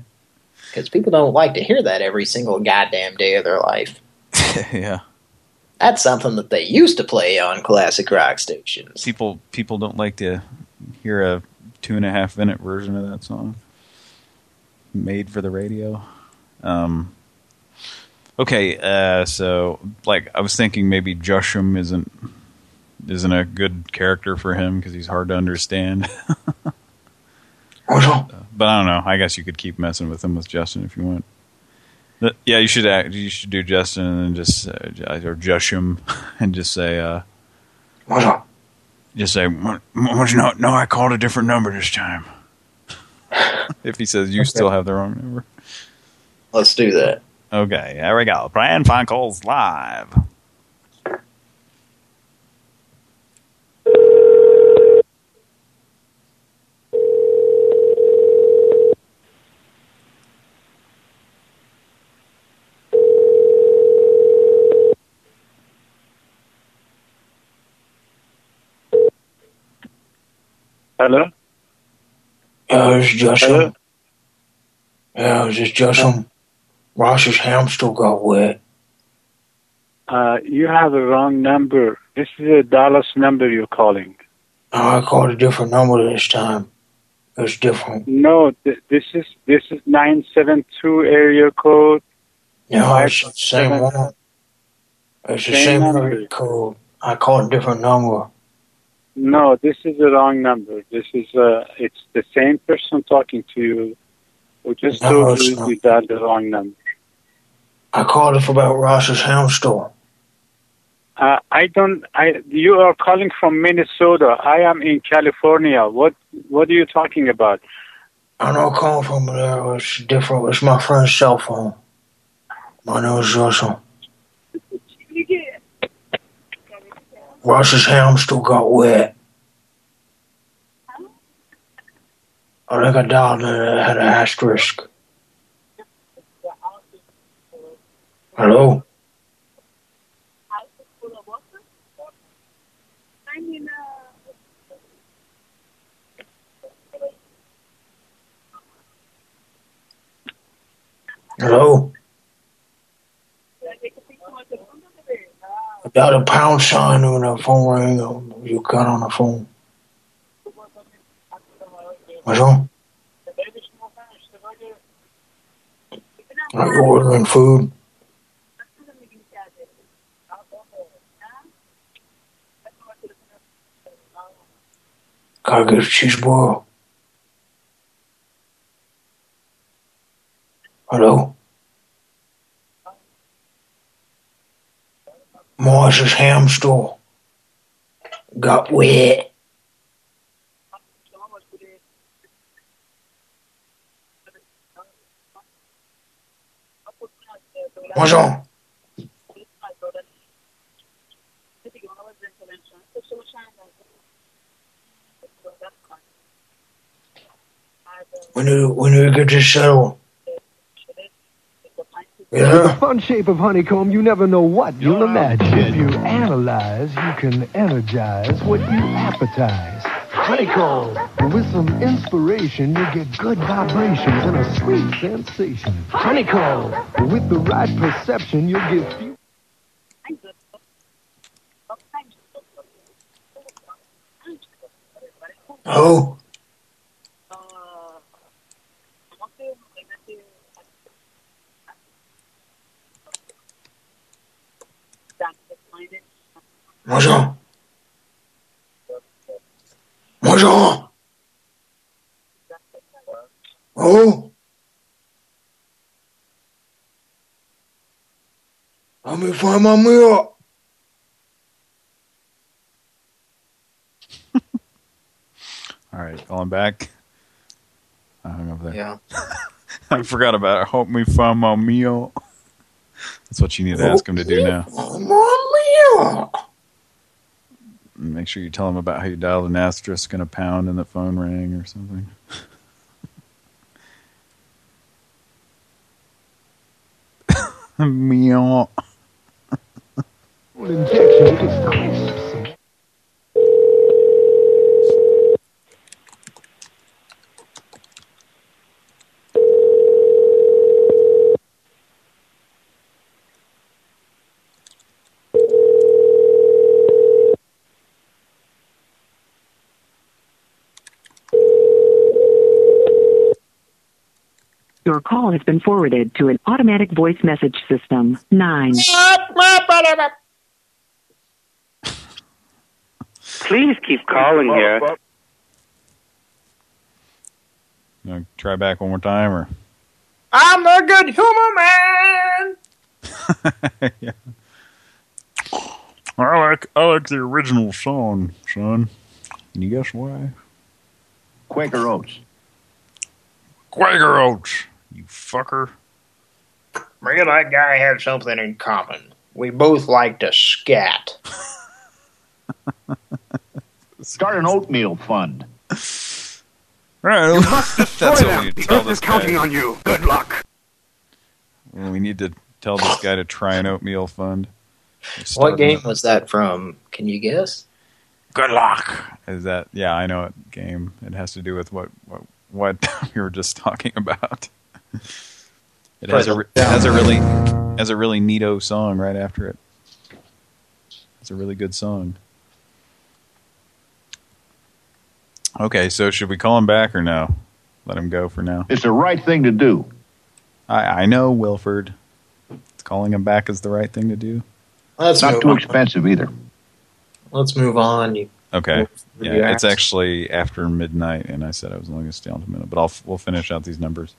Because people don't like to hear that every single goddamn day of their life. yeah. That's something that they used to play on classic rock stations. People people don't like to hear a two and a half minute version of that song made for the radio. Um, okay, uh, so like I was thinking maybe Joshua isn't isn't a good character for him because he's hard to understand. Uh, but I don't know. I guess you could keep messing with him with Justin if you want. Yeah, you should act, you should do Justin and just uh, or Joshua and just say uh, What's up? just say "What- no no I called a different number this time. if he says you still have the wrong number. Let's do that. Okay, there we go. Pran Funkels live. Hello? Yeah, it's Justin. Yeah, it's just Justin. Ross's hamster got wet. Uh, you have the wrong number. This is a Dallas number you're calling. I called a different number this time. It's different. No, th- this is this is nine seven two area code. Yeah, it's the same one. It's the Same same area code. I called a different number. No, this is the wrong number. This is uh, it's the same person talking to you. We just No, told you dialed the wrong number. I called if about Ross's hamster. Uh, I don't. I you are calling from Minnesota. I am in California. What What are you talking about? I know calling from there. It's different. It's my friend's cell phone. My name is Russell. Ross's still got wet. I think I dialed it. It had an asterisk. Hello? Hello? Got a pound sign when the phone rang. um, You got on the phone. What's wrong? You ordering food? I get a cheeseburger? Hello? Morris's hamster got wet. Wrong? When you when you get this settled? With Yeah. the fun shape of honeycomb, you never know what you'll imagine. If you analyze, you can energize what you appetize. Honeycomb. With some inspiration, you get good vibrations and a sweet sensation. Honeycomb. With the right perception, you'll get few. Oh. Let me find my meal. All right, oh, calling back. I hung up there. Yeah. I forgot about it. Hope me find my meal. That's what you need to ask him to do now. Make sure you tell him about how you dialed an asterisk and a pound and the phone rang or something. meal. Injection gets crisps. Your call has been forwarded to an automatic voice message system. Nine. Please keep calling here. You know, try back one more time, or I'm the good humor man. yeah. I like I like the original song, son. Can you guess why? Quaker Oats. Quaker Oats, you fucker. Me and that guy had something in common. We both like to scat. Start an oatmeal fund. Right. That's what we them. need to tell Business this guy. counting on you. Good luck. Well, we need to tell this guy to try an oatmeal fund. What game was that from? Can you guess? Good luck. Is that? Yeah, I know what game. It has to do with what what what we were just talking about. It has a re- it has a really has a really neato song right after it. It's a really good song. Okay, so should we call him back or no? Let him go for now. It's the right thing to do. I I know Wilford. Calling him back is the right thing to do. Let's Not too on. expensive either. Let's move on. You, Okay. Yeah, it's ask? actually after midnight, and I said I was only going to stay on a minute, but I'll we'll finish out these numbers.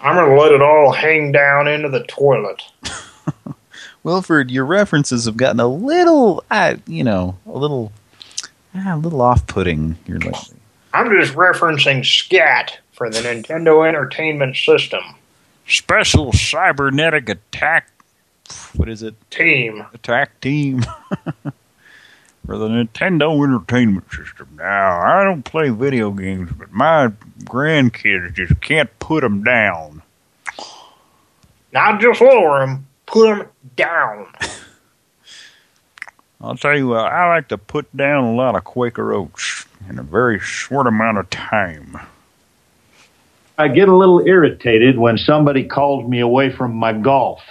I'm gonna let it all hang down into the toilet. Wilford, your references have gotten a little, uh, you know, a little, ah, a little off-putting here lately. I'm just referencing SCAT for the Nintendo Entertainment System Special cybernetic attack. What is it? team. Attack team for the Nintendo Entertainment System. Now, I don't play video games, but my grandkids just can't put them down. Not just lower them, put them down. I'll tell you what, I like to put down a lot of Quaker Oats in a very short amount of time. I get a little irritated when somebody calls me away from my golf.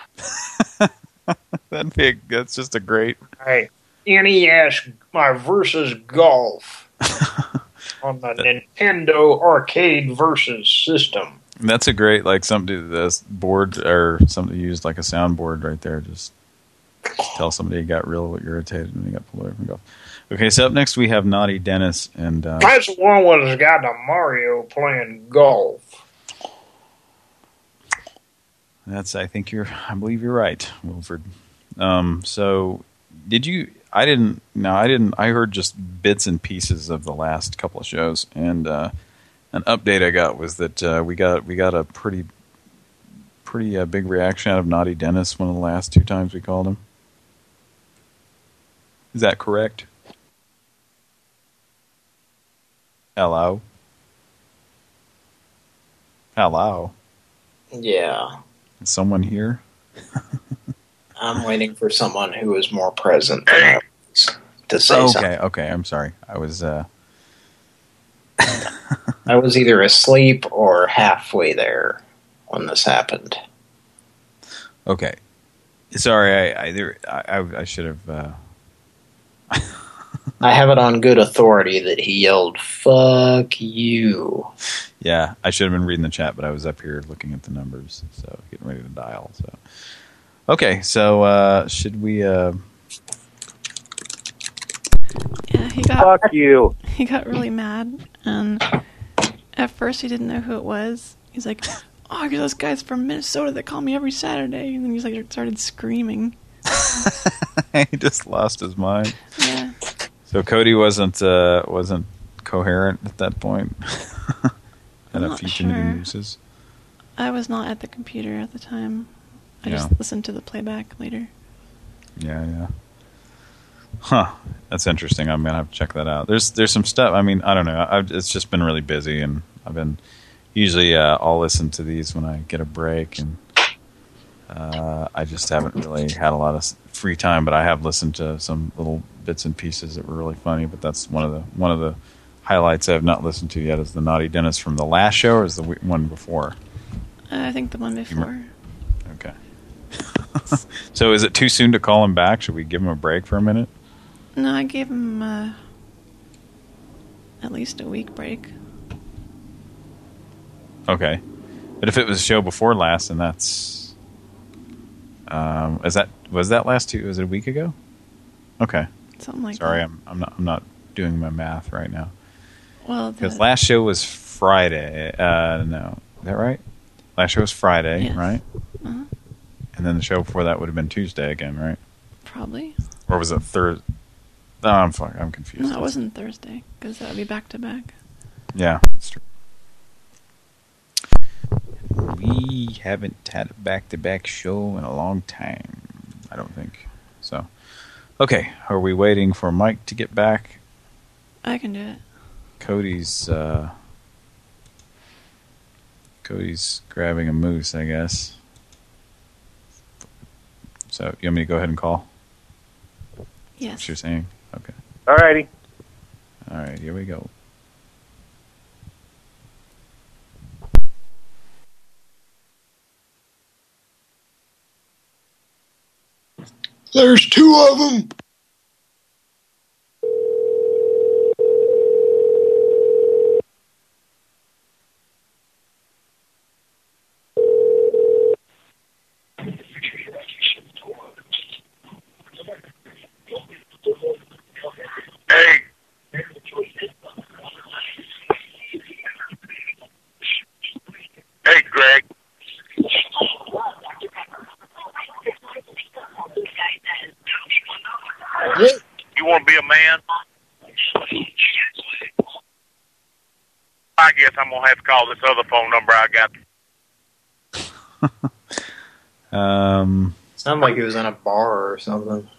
That'd be a, that's just a great. Hey, NES my versus golf on the Nintendo Arcade versus System. That's a great like somebody this board or somebody used like a soundboard right there. Just tell somebody you got real irritated when you got pulled away from golf. Okay, so up next we have Naughty Dennis and uh, That's the one with got the Mario playing golf. That's I think you're I believe you're right, Wilford. Um so did you I didn't no I didn't I heard just bits and pieces of the last couple of shows and uh an update I got was that uh we got we got a pretty pretty uh, big reaction out of Naughty Dennis one of the last two times we called him. Is that correct? Hello. Hello. yeah. Is someone here? I'm waiting for someone who is more present than I was to say okay, something. okay. okay, I'm sorry. I was. uh I was either asleep or halfway there when this happened. Okay. Sorry. I I I I should have. Uh, I have it on good authority that he yelled, fuck you. yeah, I should have been reading the chat, but I was up here looking at the numbers, so getting ready to dial. So. Okay, so uh should we? uh Yeah, he got Fuck you. he got really mad, and at first he didn't know who it was. He's like, "Oh, you're those guys from Minnesota that call me every Saturday," and then he's like started screaming. he just lost his mind. Yeah. So Cody wasn't uh wasn't coherent at that point. Had a few sure. nuisances. I was not at the computer at the time. I Yeah. just listened to the playback later. Yeah, yeah. Huh. That's interesting. I'm gonna have to check that out. There's there's some stuff. I mean, I don't know. I've, it's just been really busy, and I've been usually uh, I'll listen to these when I get a break, and uh, I just haven't really had a lot of free time. But I have listened to some little bits and pieces that were really funny. But that's one of the one of the highlights I have not listened to yet is the Naughty Dennis from the last show, or is the one before? Uh, I think the one before. Okay. so is it too soon to call him back? Should we give him a break for a minute? No, I gave him uh, at least a week break. Okay. But if it was a show before last, and that's um is that was that last two was it a week ago? Okay. Something like Sorry, that. I'm I'm not I'm not doing my math right now. Well, Because last show was Friday. Uh no. Is that right? Last show was Friday, Yes. right? Uh-huh. And then the show before that would have been Tuesday again, right? Probably. Or was it Thursday? Oh, I'm fuck, I'm confused. No, it wasn't Thursday because that would be back to back. Yeah, that's true. We haven't had a back-to-back show in a long time. I don't think. Okay, are we waiting for Mike to get back? I can do it. Cody's uh, Cody's grabbing a moose, I guess. So you want me to go ahead and call? Yes. What you're saying? Okay. All righty. All right, here we go. There's two of them. Hey. Hey, Greg. You want to be a man? I guess I'm gonna have to call this other phone number I got. Um, Sounded like he was in a bar or something.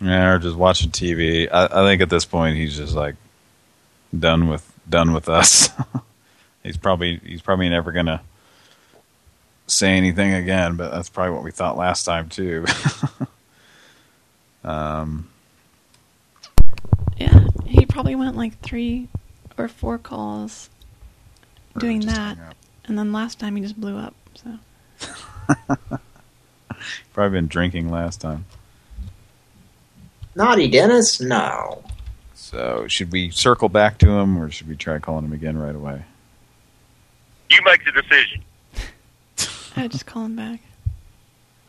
yeah, or just watching TV. I, I think at this point he's just like done with done with us. he's probably he's probably never gonna say anything again. But that's probably what we thought last time too. um, Yeah, he probably went like three or four calls doing that, and then last time he just blew up. So probably been drinking last time. Naughty Dennis? No. So should we circle back to him, or should we try calling him again right away? You make the decision. I just call him back.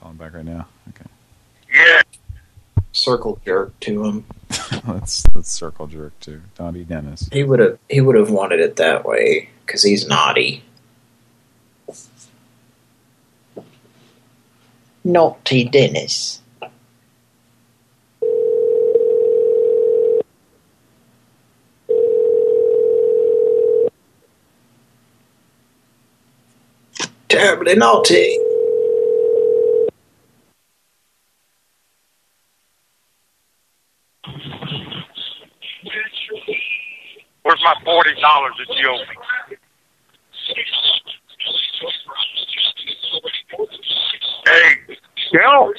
Call him back right now. Okay. Yeah. Circle jerk to him. let's let's circle jerk to Donnie Dennis. He would have he would have wanted it that way because he's naughty. Naughty Dennis. Terribly naughty. Where's my forty dollars that you owe me? Hey, Bill.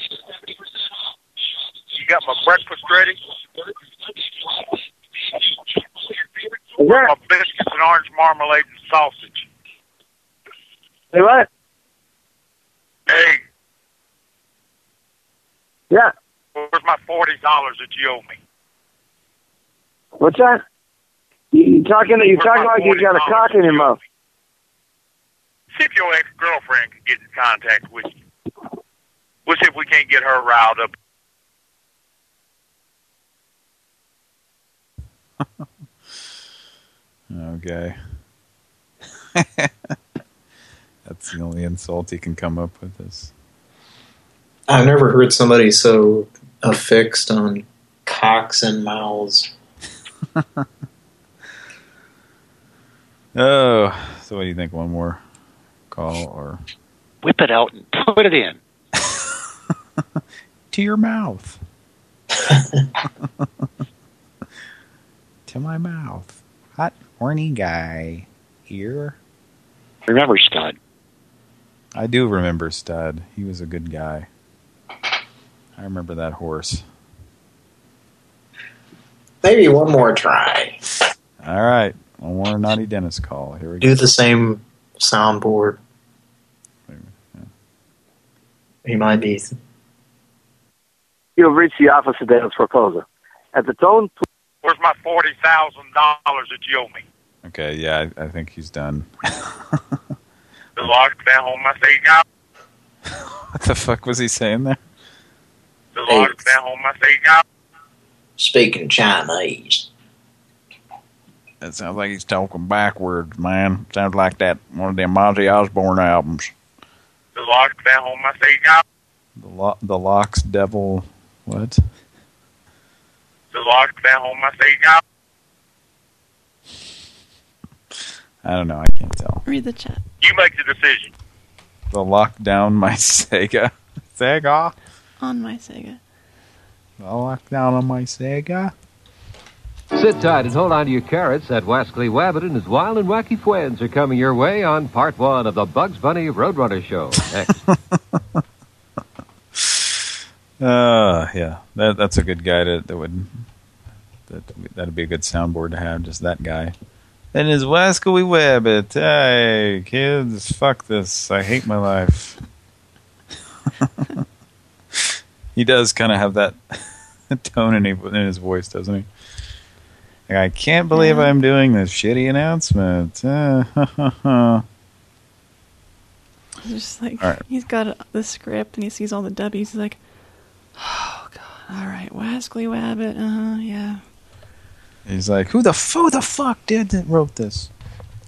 You got my breakfast ready? Where's my biscuits and orange marmalade and sausage? Hey, what? Hey, Yeah. where's my forty dollars that you owe me? What's that? You, you talking? You talking like you got a cock in your mouth? See if your ex-girlfriend can get in contact with you. We'll see if we can't get her riled up. Okay. That's the only insult he can come up with. This. I've never heard somebody so affixed on cocks and mouths. Oh, so what do you think? One more call or Whip it out and put it in. to your mouth? to my mouth. Hot, horny guy here. Remember, Stud. I do remember Stud. He was a good guy. I remember that horse. Maybe one more try. All right, one more naughty Dennis call. Here we go. Do the same soundboard. He might be. You have reached the office of Dennis Proposa. At the tone, Where's my forty thousand dollars that you owe me? Okay, yeah, I, I think he's done. The lock down on my cigar. what the fuck was he saying there? The lock down on my cigar. Speaking Chinese. It sounds like he's talking backwards, man. Sounds like that one of them Ozzy Osbourne albums. The lock down on my cigar. The lo the Locks Devil, what? The lock down on my cigar. I don't know. I can't tell. Read the chat. You make the decision. The lock down my Sega. Sega. On my Sega. The lock down on my Sega. Sit tight and hold on to your carrots. That Wascally Wabbit and his wild and wacky friends are coming your way on part one of the Bugs Bunny Roadrunner Show. Next. Uh, yeah, that that's a good guy to, that would That that'd be a good soundboard to have, just that guy. And his Wascally Wabbit. Hey, kids, fuck this. I hate my life. he does kind of have that tone in his voice, doesn't he? Like, I can't believe Yeah. I'm doing this shitty announcement. Uh, He's just like right. he's got the script and he sees all the W's. He's like, oh god, all right, Wascally Wabbit. Uh huh, yeah. He's like, who the who the fuck did that wrote this?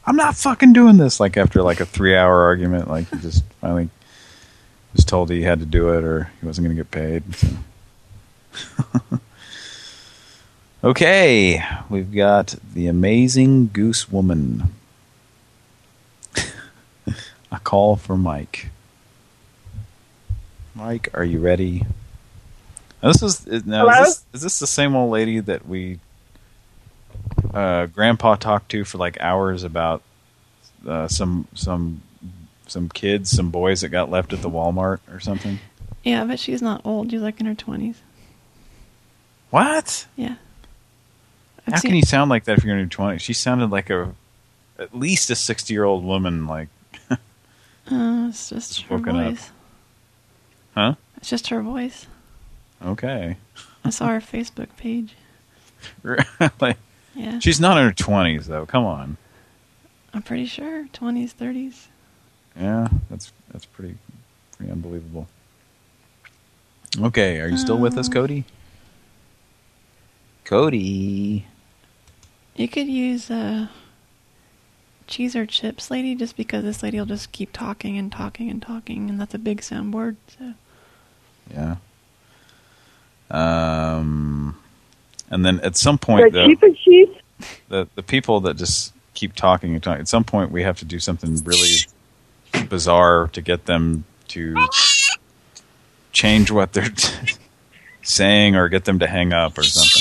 I'm not fucking doing this. Like after like a three hour argument, like he just finally was told he had to do it or he wasn't going to get paid. so. okay, we've got the amazing Goose Woman. a call for Mike. Mike, are you ready? Now, this is now, Hello? is this, is this the same old lady that we uh, Grandpa talked to for like hours about uh, some some some kids, some boys that got left at the Walmart or something? Yeah, but she's not old. She's like in her twenties. What? Yeah. I've How can you sound like that if you're in your twenties? She sounded like a at least a sixty year old woman. Like, Uh, it's just her woken up. voice. huh? It's just her voice. Okay. I saw her Facebook page. like, Yeah. she's not in her twenties though. Come on. I'm pretty sure twenties, thirties. Yeah, that's that's pretty pretty unbelievable. Okay, are you still with us, Um, Cody? Cody. You could use uh, cheese or chips, lady, just because this lady will just keep talking and talking and talking, and that's a big soundboard. So Yeah. Um, and then at some point, The the, cheap and cheap? the the people that just keep talking and talking. At some point, we have to do something really bizarre to get them to change what they're saying or get them to hang up or something.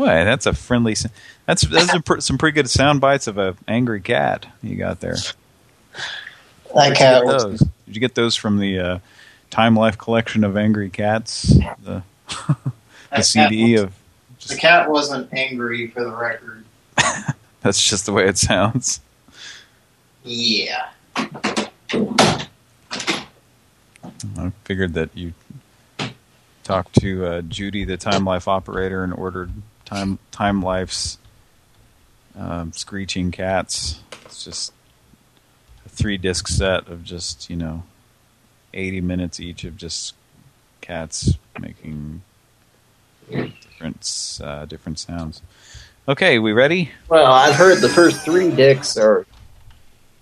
What? That's a friendly. s- That's those are pr- some pretty good sound bites of a angry cat you got there. That Where'd you cat those? Did you get those from the uh, Time Life collection of angry cats? The the That CD cat of The cat wasn't angry for the record. that's just the way it sounds. Yeah. I figured that you talked to uh, Judy, the Time Life operator, and ordered Time Time Life's um, screeching cats. It's just a three disc set of just you know eighty minutes each of just cats making different uh, different sounds. Okay, we ready? Well, I've heard the first three dicks are.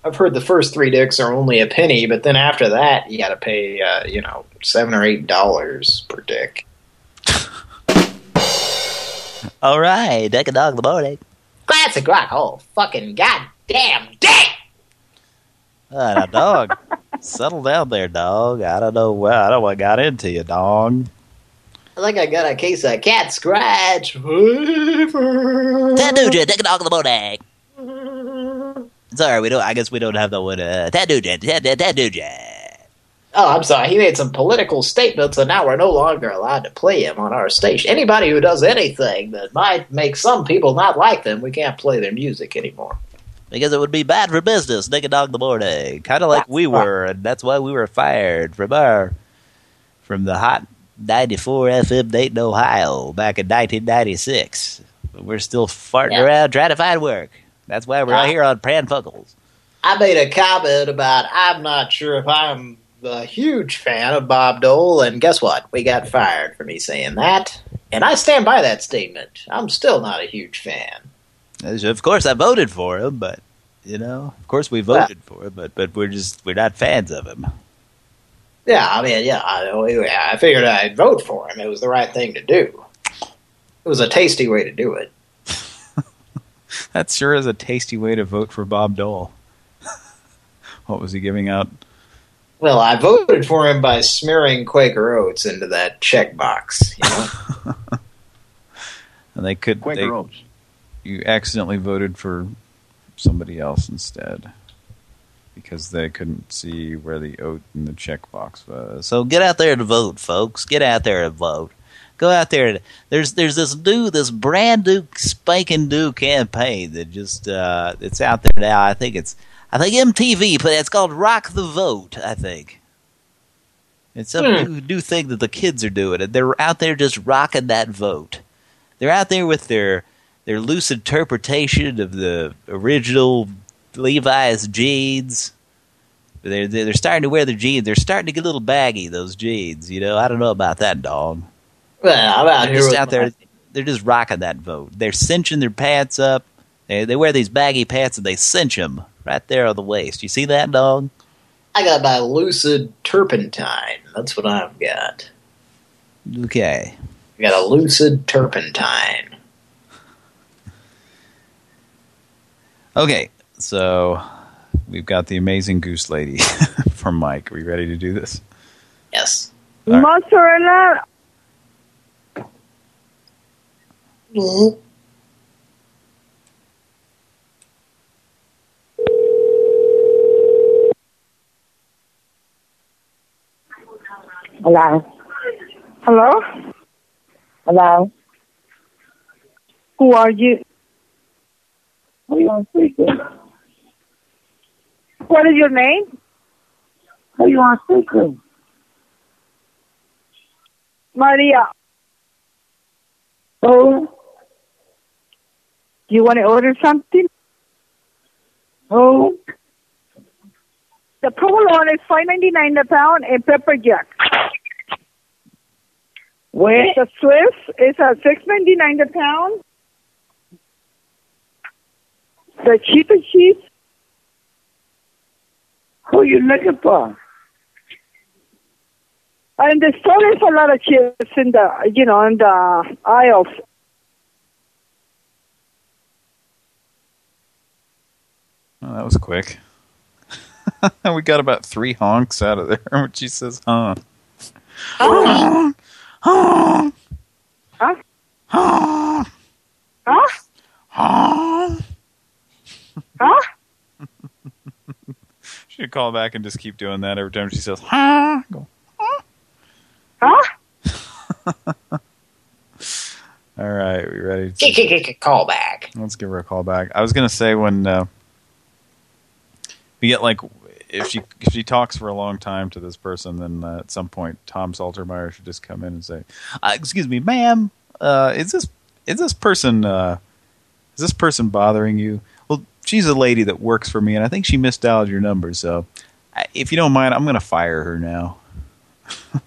I've heard the first three dicks are only a penny, but then after that, you got to pay, uh, you know, seven or eight dollars per dick. All right, deck a dog the morning. Classic rock. Oh, fucking goddamn dick! Uh, now, dog, settle down there, dog. I don't know where I don't know what got into you, dog. I think I got a case of cat scratch. Jet, deck a dog in the morning. Sorry, we don't. I guess we don't have the one. Uh, tattoo jet, tattoo, tattoo jet. Oh, I'm sorry. He made some political statements, and now we're no longer allowed to play him on our station. Anybody who does anything that might make some people not like them, we can't play their music anymore. Because it would be bad for business, Nick and Dog the morning. Kind of like we were, and that's why we were fired from our from the hot 94 FM Dayton, Ohio, back in 1996. But we're still farting Yeah. around trying to find work. That's why we're out here on Pran. I made a comment about I'm not sure if I'm a huge fan of Bob Dole, and guess what? We got fired for me saying that, and I stand by that statement. I'm still not a huge fan. Of course, I voted for him, but you know, of course, we voted for him, but but we're just we're not fans of him. Yeah, I mean, yeah, I, I figured I'd vote for him. It was the right thing to do. It was a tasty way to do it. That sure is a tasty way to vote for Bob Dole. what was he giving out? Well, I voted for him by smearing Quaker Oats into that checkbox. You know? And they could. Quaker they- Oats. You accidentally voted for somebody else instead because they couldn't see where the oat in the checkbox was. So get out there and vote, folks. Get out there and vote. Go out there. There's there's this new, this brand new spanking new campaign that just uh, it's out there now. I think it's I think MTV, but it's called Rock the Vote. I think it's some Hmm. new, new thing that the kids are doing, and they're out there just rocking that vote. They're out there with their their loose interpretation of the original Levi's jeans. They're they're starting to wear their jeans. They're starting to get a little baggy. Those jeans, you know. I don't know about that dog. Well, I'm out They're here just out my- there. They're just rocking that vote. They're cinching their pants up. They they wear these baggy pants and they cinch them right there on the waist. You see that dog? I got my lucid turpentine. That's what I've got. Okay. I got a lucid turpentine. Okay, so we've got the amazing goose lady from Mike. Are we ready to do this? Yes. Mozzarella. Mm-hmm. Hello. Hello? Hello. Who are you? Who you want to? What is your name? Who are you want to speak to? Maria. Who? Do you want to order something? Who? The provolone is five ninety nine a pound and pepper jack. Where? The Swiss is at six ninety nine a pound. The cheapest cheese. Who you looking for? And the store is a lot of chips in the you know in the aisles. Oh, that was quick. we got about three honks out of there when she says, huh. Oh. Huh? Huh? Huh? Huh? Huh? Huh? Huh? Should call back and just keep doing that every time she says, huh? Go, Huh? All right, we ready? To... Call back. Let's give her a call back. I was gonna say when uh, we get like if she if she talks for a long time to this person, then uh, at some point Tom Saltermeyer should just come in and say, uh, "Excuse me, ma'am, uh, is this is this person uh, is this person bothering you?" Well, she's a lady that works for me, and I think she misdialed your number. So, I- if you don't mind, I'm gonna fire her now.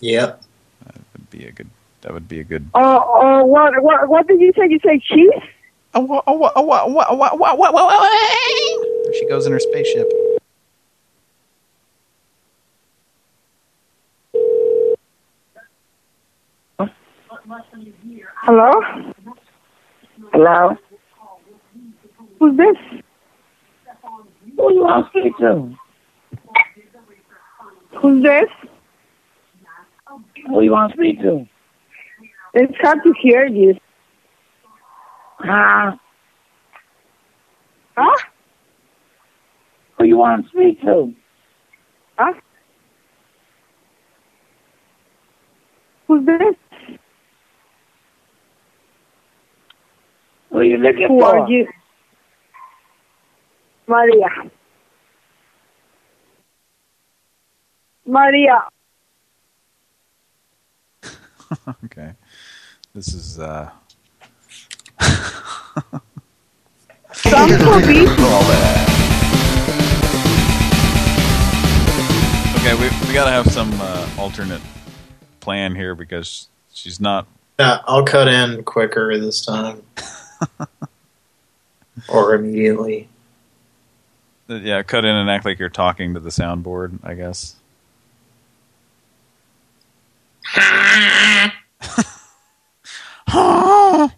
Yep. That would be a good. That would be a good. Uh, uh, what, what, what did you say? You say cheese? Oh, oh, oh? There she goes in her spaceship. Hello? Hello. Who's this? Who you want to speak to? Who's this? Who you want to speak to? It's hard to hear you. Huh? Huh? Who you want to speak to? Huh? Who's this? Who are you looking Who for? are you? Maria. Maria. okay. This is uh Okay, we we gotta have some uh, alternate plan here because she's not Yeah, I'll cut in quicker this time. or immediately. uh, yeah, cut in and act like you're talking to the soundboard, I guess.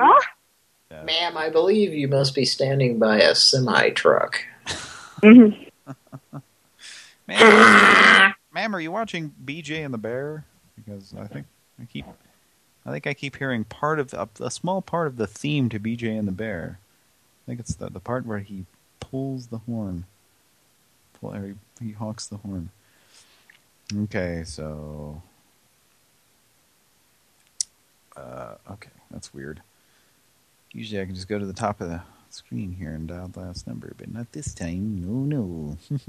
Huh? Ma'am, I believe you must be standing by a semi truck. Mm-hmm. Ma'am, are you watching BJ and the Bear? Because I think I keep, I think I keep hearing part of the, a small part of the theme to BJ and the Bear. I think it's the the part where he pulls the horn, Pull, he, he hawks the horn. Okay, so... Uh, okay, that's weird. Usually I can just go to the top of the screen here and dial the last number, but not this time. No, no.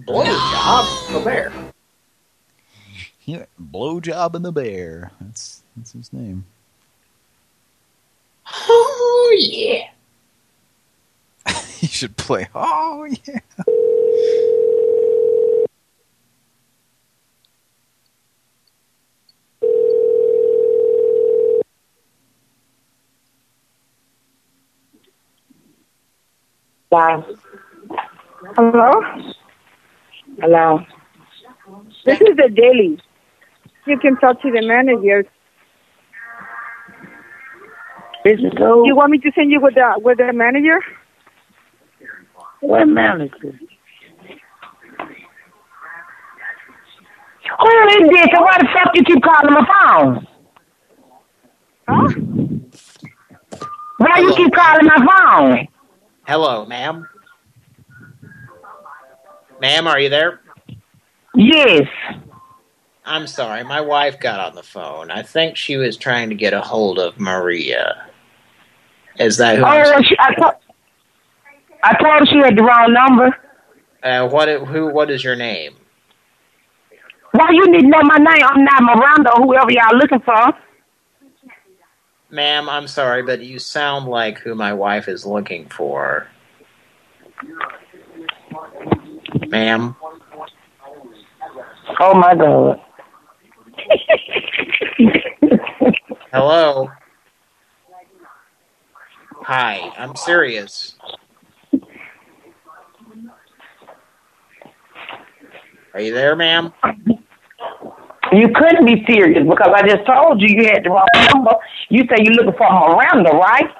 Blowjob the bear. yeah, blowjob and the bear. That's that's his name. Oh yeah. you should play. Oh yeah. Wow. Hello? Hello. This is the daily. You can talk to the manager. This is who? You want me to send you with the with the manager? What manager? Who is this? And why the fuck you keep calling my phone? Huh? Why you keep calling my phone? Hello, ma'am. Ma'am, are you there? Yes. I'm sorry, my wife got on the phone. I think she was trying to get a hold of Maria. Is that who? Oh, she, I, told, I told her she had the wrong number. uh, what? Who? What is your name? Why you need to know my name? I'm not Miranda or whoever y'all looking for. Ma'am, I'm sorry, but you sound like who my wife is looking for. Ma'am. Oh my god. Hello. Hi, I'm serious. Are you there, ma'am? You couldn't be serious because I just told you you had the wrong number. You say you're looking for Miranda, right?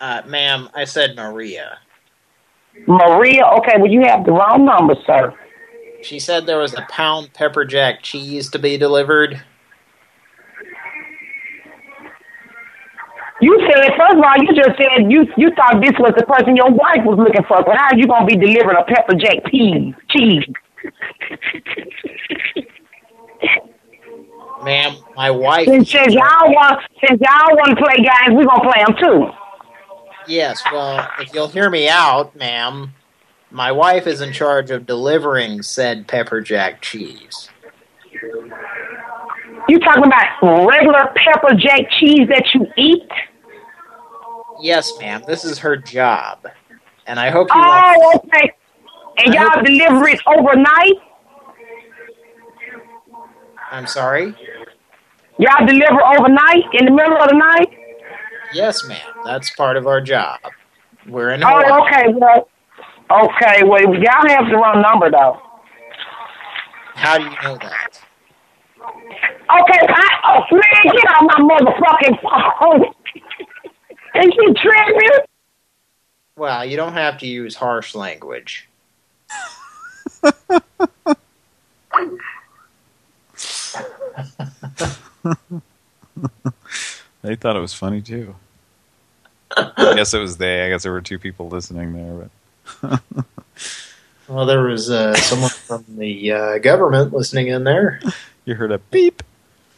Uh, ma'am, I said Maria. Maria, okay, well you have the wrong number, sir. She said there was a pound pepper jack cheese to be delivered. You said first of all, you just said you you thought this was the person your wife was looking for. but how are you gonna be delivering a pepper jack cheese? Cheese. Ma'am, my wife... Since, since y'all want since y'all want to play games, we're gonna play them too. Yes, well, if you'll hear me out, ma'am, my wife is in charge of delivering said pepper jack cheese. You talking about regular pepper jack cheese that you eat? Yes, ma'am, this is her job. And I hope you Oh, okay. And y'all deliver it overnight? I'm sorry? Y'all deliver overnight in the middle of the night? Yes, ma'am, that's part of our job. We're in oh, Hawaii. Oh, okay. Well, okay. Well, y'all have the wrong number though. How do you know that? Okay, I, oh, man, get out my motherfucking phone. Is she tripping? Well, you don't have to use harsh language. They thought it was funny too. I guess it was they. I guess there were two people listening there, but Well, there was uh, someone from the uh, government listening in there. You heard a beep.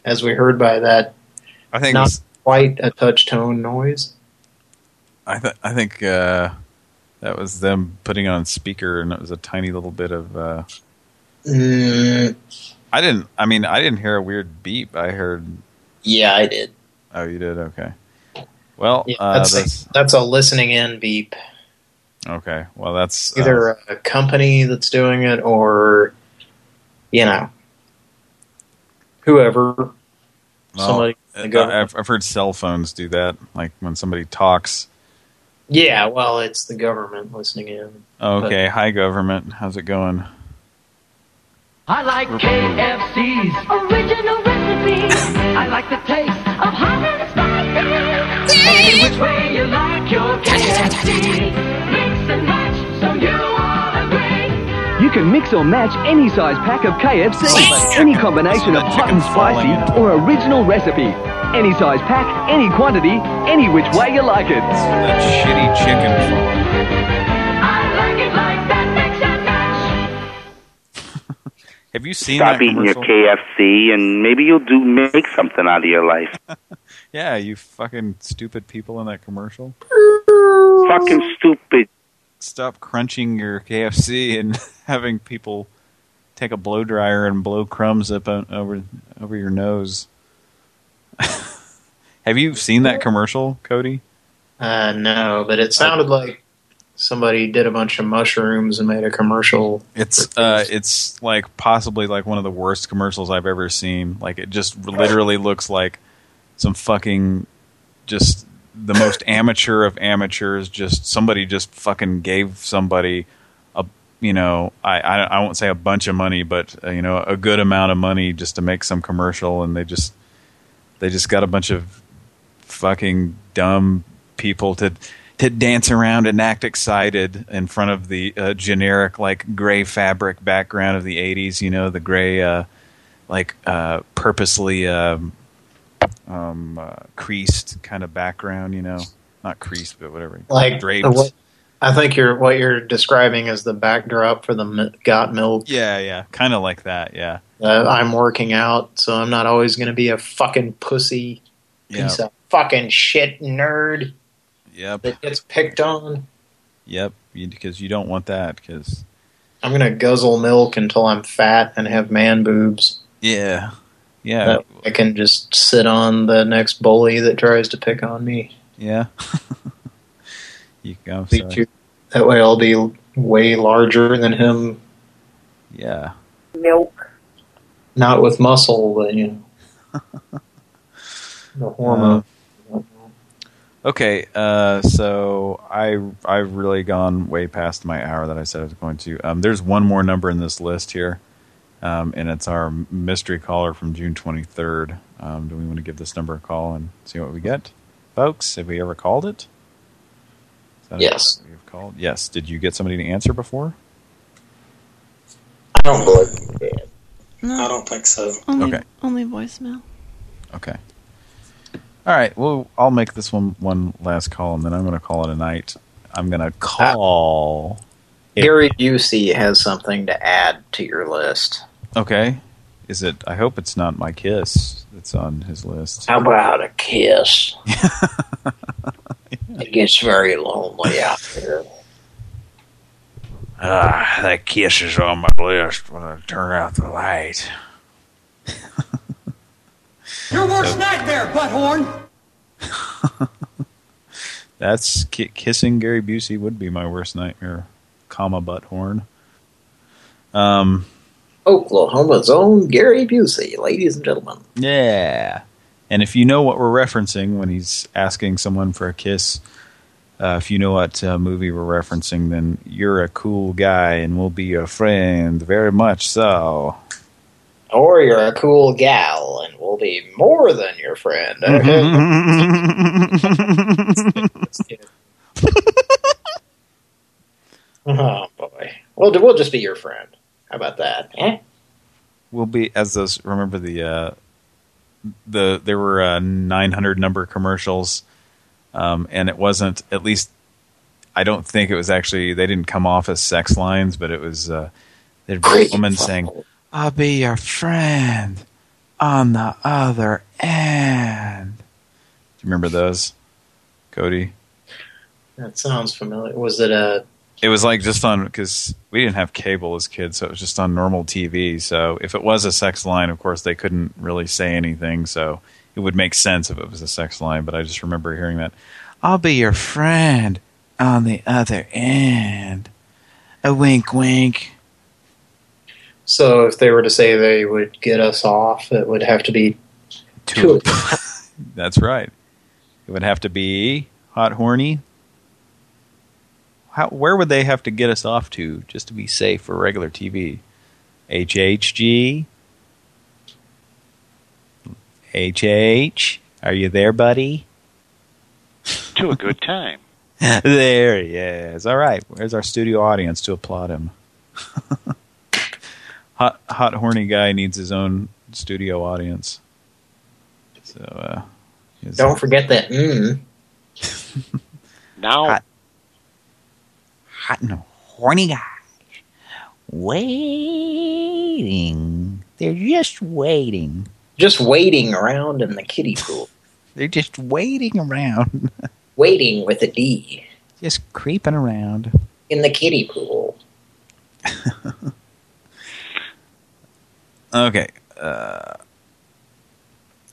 As we heard by that I think not this- quite a touch tone noise. I th I think uh, that was them putting on speaker, and it was a tiny little bit of. Uh, Mm, I didn't. I mean, I didn't hear a weird beep. I heard. yeah, I did. Oh, you did. Okay. Well, Yeah, uh, that's, that's a, that's a listening in beep. okay. Well, that's uh, Either a company that's doing it or, you know, whoever. well, somebody uh, government. I've, I've heard cell phones do that. Like when somebody talks. Yeah, well, it's the government listening in. Okay. Hi, government. How's it going? I like KFC's original recipe. I like the taste of hot and spicy. Any which way you like your KFC. Mix and match so you all agree. You can mix or match any size pack of KFC. Any combination of hot and spicy or original recipe. Any size pack, any quantity, any which way you like it. That shitty chicken. I Have you seen Stop that eating your? KFC, and maybe you'll do make something out of your life. Yeah, you fucking stupid people in that commercial. Fucking stupid. Stop crunching your KFC and having people take a blow dryer and blow crumbs up on, over over your nose. Have you seen that commercial, Cody? Uh, no, but it sounded like somebody did a bunch of mushrooms and made a commercial. It's uh, it's like possibly like one of the worst commercials I've ever seen. Like it just literally looks like some fucking just the most amateur of amateurs. Just somebody just fucking gave somebody a you know I I, I won't say a bunch of money, but uh, you know a good amount of money just to make some commercial, and they just they just got a bunch of fucking dumb people to to dance around and act excited in front of the uh, generic like gray fabric background of the 80s you know the gray uh, like uh, purposely um, um, uh, creased kind of background you know? Not creased but whatever. Like draped. what, I think you're what you're describing is the backdrop for the Got Milk. yeah yeah. Kind of like that yeah. Uh, I'm working out, so I'm not always going to be a fucking pussy piece of fucking shit nerd yep that gets picked on. yep because you don't want that because I'm going to guzzle milk until I'm fat and have man boobs. yeah yeah That I can just sit on the next bully that tries to pick on me. yeah you I'm Be That way I'll be way larger than him. yeah Milk. Not with muscle, but, you know. the hormone. Uh, Okay, uh, so I I've really gone way past my hour that I said I was going to. Um, there's one more number in this list here, um, and it's our mystery caller from June 23rd. Um, do we want to give this number a call and see what we get, folks? Have we ever called it? Yes. We've called. Yes. Did you get somebody to answer before? I don't believe it. No. I don't think so. Only, Okay. only voicemail. Okay. All right. Well, I'll make this one one last call, and then I'm going to call it a night. I'm going to call. Gary Busey has something to add to your list. Okay. Is it? I hope it's not my kiss that's on his list. How about a kiss? it gets very lonely out here. Ah, that kiss is on my list when I turn out the light. Your worst nightmare, butthorn! That's ki kissing Gary Busey would be my worst nightmare, comma butthorn. Um. Oklahoma's own Gary Busey, ladies and gentlemen. Yeah. And if you know what we're referencing when he's asking someone for a kiss, uh, if you know what uh, movie we're referencing, then you're a cool guy and we'll be your friend, very much so. Or you're a cool gal and we'll be more than your friend. oh boy. Well, we'll just be your friend. How about that? Eh? We'll be as those. Remember the uh, the there were uh, 900 number commercials, um, and it wasn't at least. I don't think it was actually. They didn't come off as sex lines, but it was. Uh, a woman saying, "I'll be your friend on the other end." Do you remember those, Cody? That sounds familiar. Was it a It was like just on because we didn't have cable as kids, so it was just on normal TV. So if it was a sex line, of course they couldn't really say anything. So it would make sense if it was a sex line. But I just remember hearing that. I'll be your friend on the other end. A wink, wink. So if they were to say they would get us off, it would have to be two. That's right. It would have to be hot, horny. How, where would they have to get us off to just to be safe for regular TV? HHG? HH? Are you there, buddy? To a good time. there he is. All right. Where's our studio audience to applaud him? Hot, hot, horny guy needs his own studio audience. So, uh, Don't forget that. Mm. Now, Hot. hot and horny guy. Waiting. They're just waiting. Just waiting around in the kiddie pool. They're just waiting around. waiting with a D. Just creeping around. In the kiddie pool. Okay. Uh,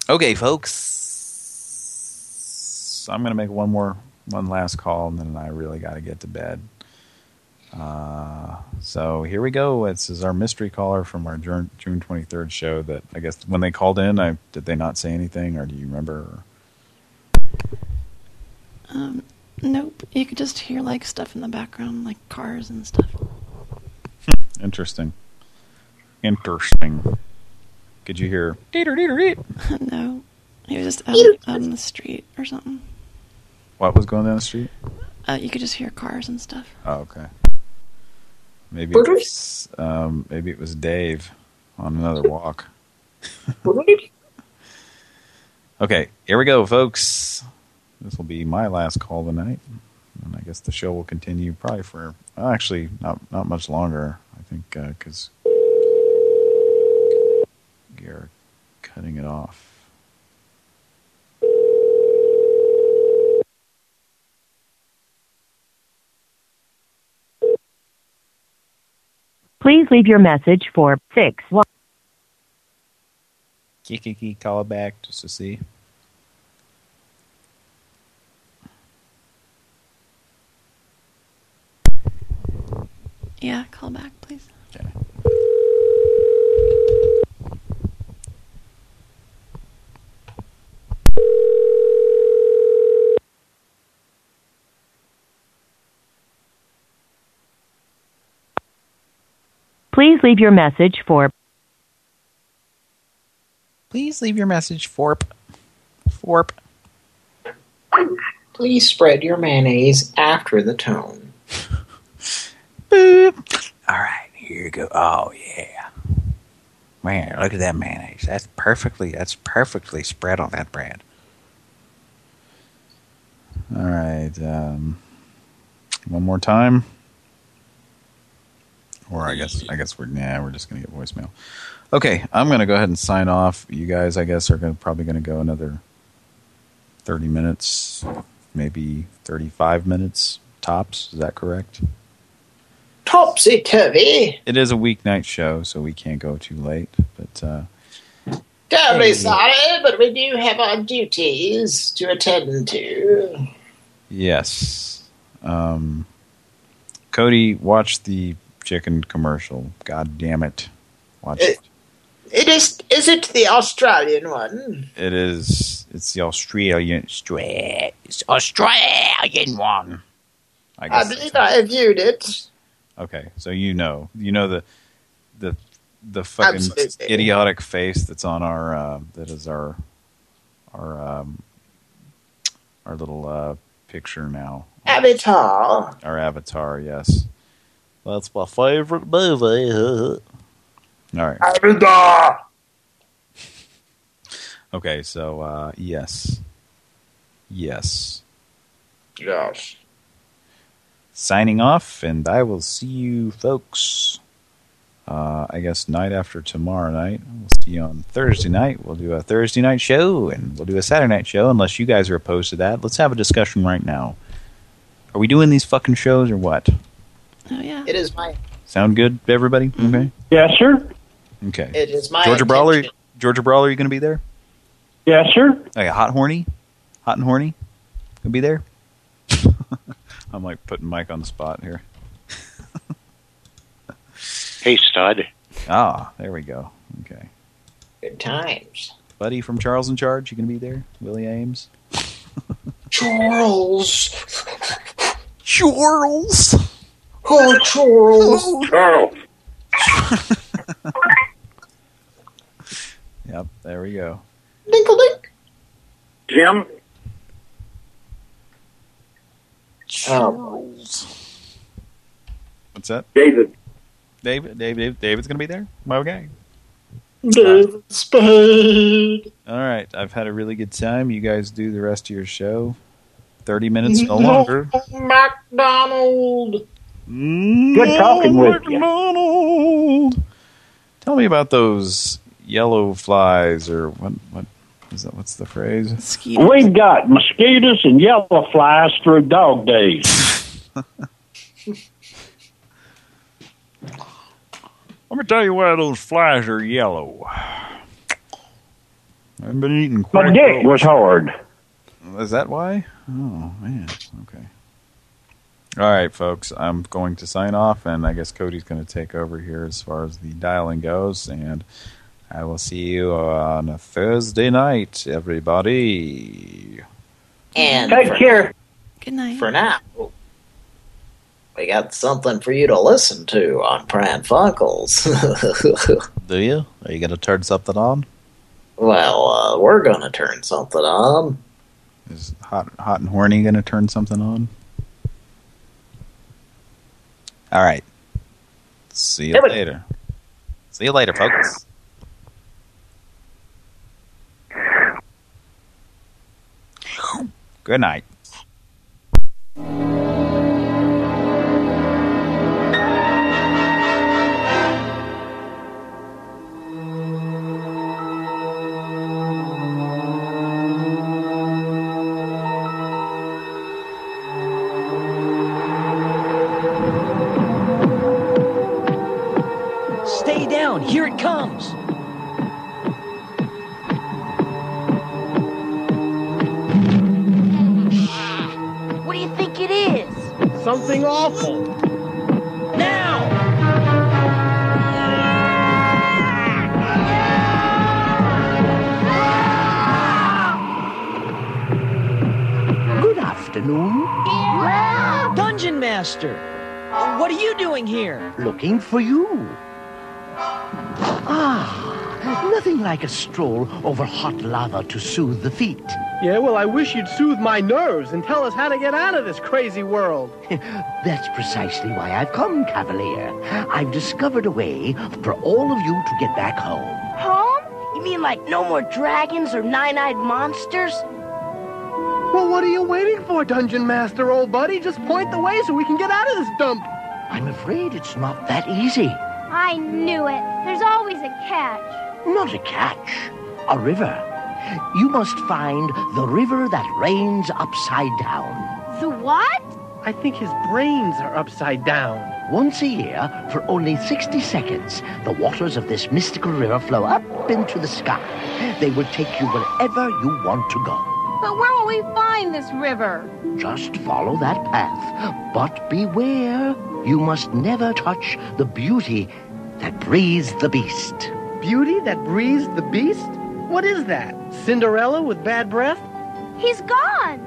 okay, folks. I'm going to make one more, one last call, and then I really got to get to bed. Uh, so here we go. This is our mystery caller from our June, June 23rd show that I guess when they called in, I did they not say anything, or do you remember? Um, nope. You could just hear like stuff in the background, like cars and stuff. Interesting. Interesting. Could you hear? no, he was just out, out on the street or something. What was going down the street? Uh, you could just hear cars and stuff. Oh, okay. Maybe it was, um, maybe it was Dave on another walk. okay, here we go, folks. This will be my last call tonight, and I guess the show will continue probably for well, actually not not much longer. I think because uh, you're cutting it off. Please leave your message for 6 1. Kiki call it back just to see. Yeah, call back, please. Okay. Please leave your message for Please leave your message for Forp. Please spread your mayonnaise after the tone. Boop. All right, here you go. Oh yeah, man, look at that mayonnaise. That's perfectly. That's perfectly spread on that bread. All right. Um, one more time. Or I guess I guess we're yeah we're just gonna get voicemail. Okay, I'm gonna go ahead and sign off. You guys, I guess, are gonna probably gonna go another thirty minutes, maybe thirty-five minutes tops. Is that correct? Topsy turvy. It is a weeknight show, so we can't go too late. But uh, Terribly hey. sorry, but we do have our duties to attend to. Yes. Um, Cody, watch the chicken commercial. God damn it. Watch it. It is is it the Australian one? It is it's the Australian it's Australian one. I, I believe I have viewed it. Okay, so you know. You know the the the fucking Absolutely. idiotic face that's on our uh, that is our our um, our little uh, picture now. Avatar. Our avatar, yes. That's my favorite movie. All right. Avatar. Okay, so uh, yes, yes. Yes. Signing off, and I will see you folks. Uh, I guess night after tomorrow night. We'll see you on Thursday night. We'll do a Thursday night show, and we'll do a Saturday night show, unless you guys are opposed to that. Let's have a discussion right now. Are we doing these fucking shows or what? Oh yeah. It is my Sound good, everybody? Okay. Yes, sir. Okay. it is my Georgia Brawler, intention- Georgia Brawler, you going to be there? Yeah, sure. Okay, hot horny, hot and horny, gonna be there. I'm like putting Mike on the spot here. Hey, stud. Ah, there we go. Okay, Good times. buddy from Charles in Charge, you gonna be there? Willie Aames. Charles. Charles. Oh, Charles. Charles. Yep, there we go. Dinkle dink. Jim. Um, Charles. What's that? David. David, David, David's gonna be there. Okay. David Spade. All right, I've had a really good time. You guys do the rest of your show. Thirty minutes, no longer. McDonald. Good talking with you. Tell me about those yellow flies, or what? What is that? What's the phrase? We've got mosquitoes and yellow flies through dog days. Let me tell you why those flies are yellow. I've been eating My quack dick was hard. Is that why? Oh, man. Okay. All right, folks. I'm going to sign off, and I guess Cody's going to take over here as far as the dialing goes, and I will see you on a Thursday night, everybody. And Take care. Good night. For now, we got something for you to listen to on Pran Funkels. Do you? Are you going to turn something on? well, uh, we're going to turn something on. Is Hot, hot and Horny going to turn something on? All right. See you Hey, later. See you later, folks. Good night. Something awful. Now! Good afternoon. Dungeon Master! What are you doing here? Looking for you. Nothing like a stroll over hot lava to soothe the feet. Yeah, well, I wish you'd soothe my nerves and tell us how to get out of this crazy world. That's precisely why I've come, Cavalier. I've discovered a way for all of you to get back home. Home? You mean like no more dragons or nine-eyed monsters? Well, what are you waiting for, Dungeon Master, old buddy? Just point the way so we can get out of this dump. I'm afraid it's not that easy. I knew it. There's always a catch. Not a catch, a river. You must find the river that rains upside down. The what? I think his brains are upside down. Once a year, for only 60 seconds, the waters of this mystical river flow up into the sky. They will take you wherever you want to go. But where will we find this river? Just follow that path. But beware, you must never touch the beauty that breathes the beast. Beauty that breathes the beast? What is that? Cinderella with bad breath? He's gone.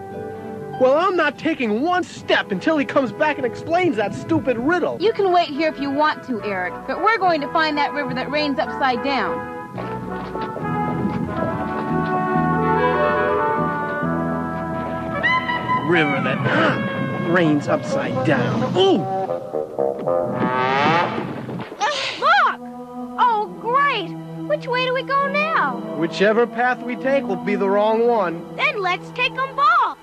Well, I'm not taking one step until he comes back and explains that stupid riddle. You can wait here if you want to, Eric, but we're going to find that river that rains upside down. River that rains upside down. Ooh! Ah! Look! Oh! Which way do we go now? Whichever path we take will be the wrong one. Then let's take them both.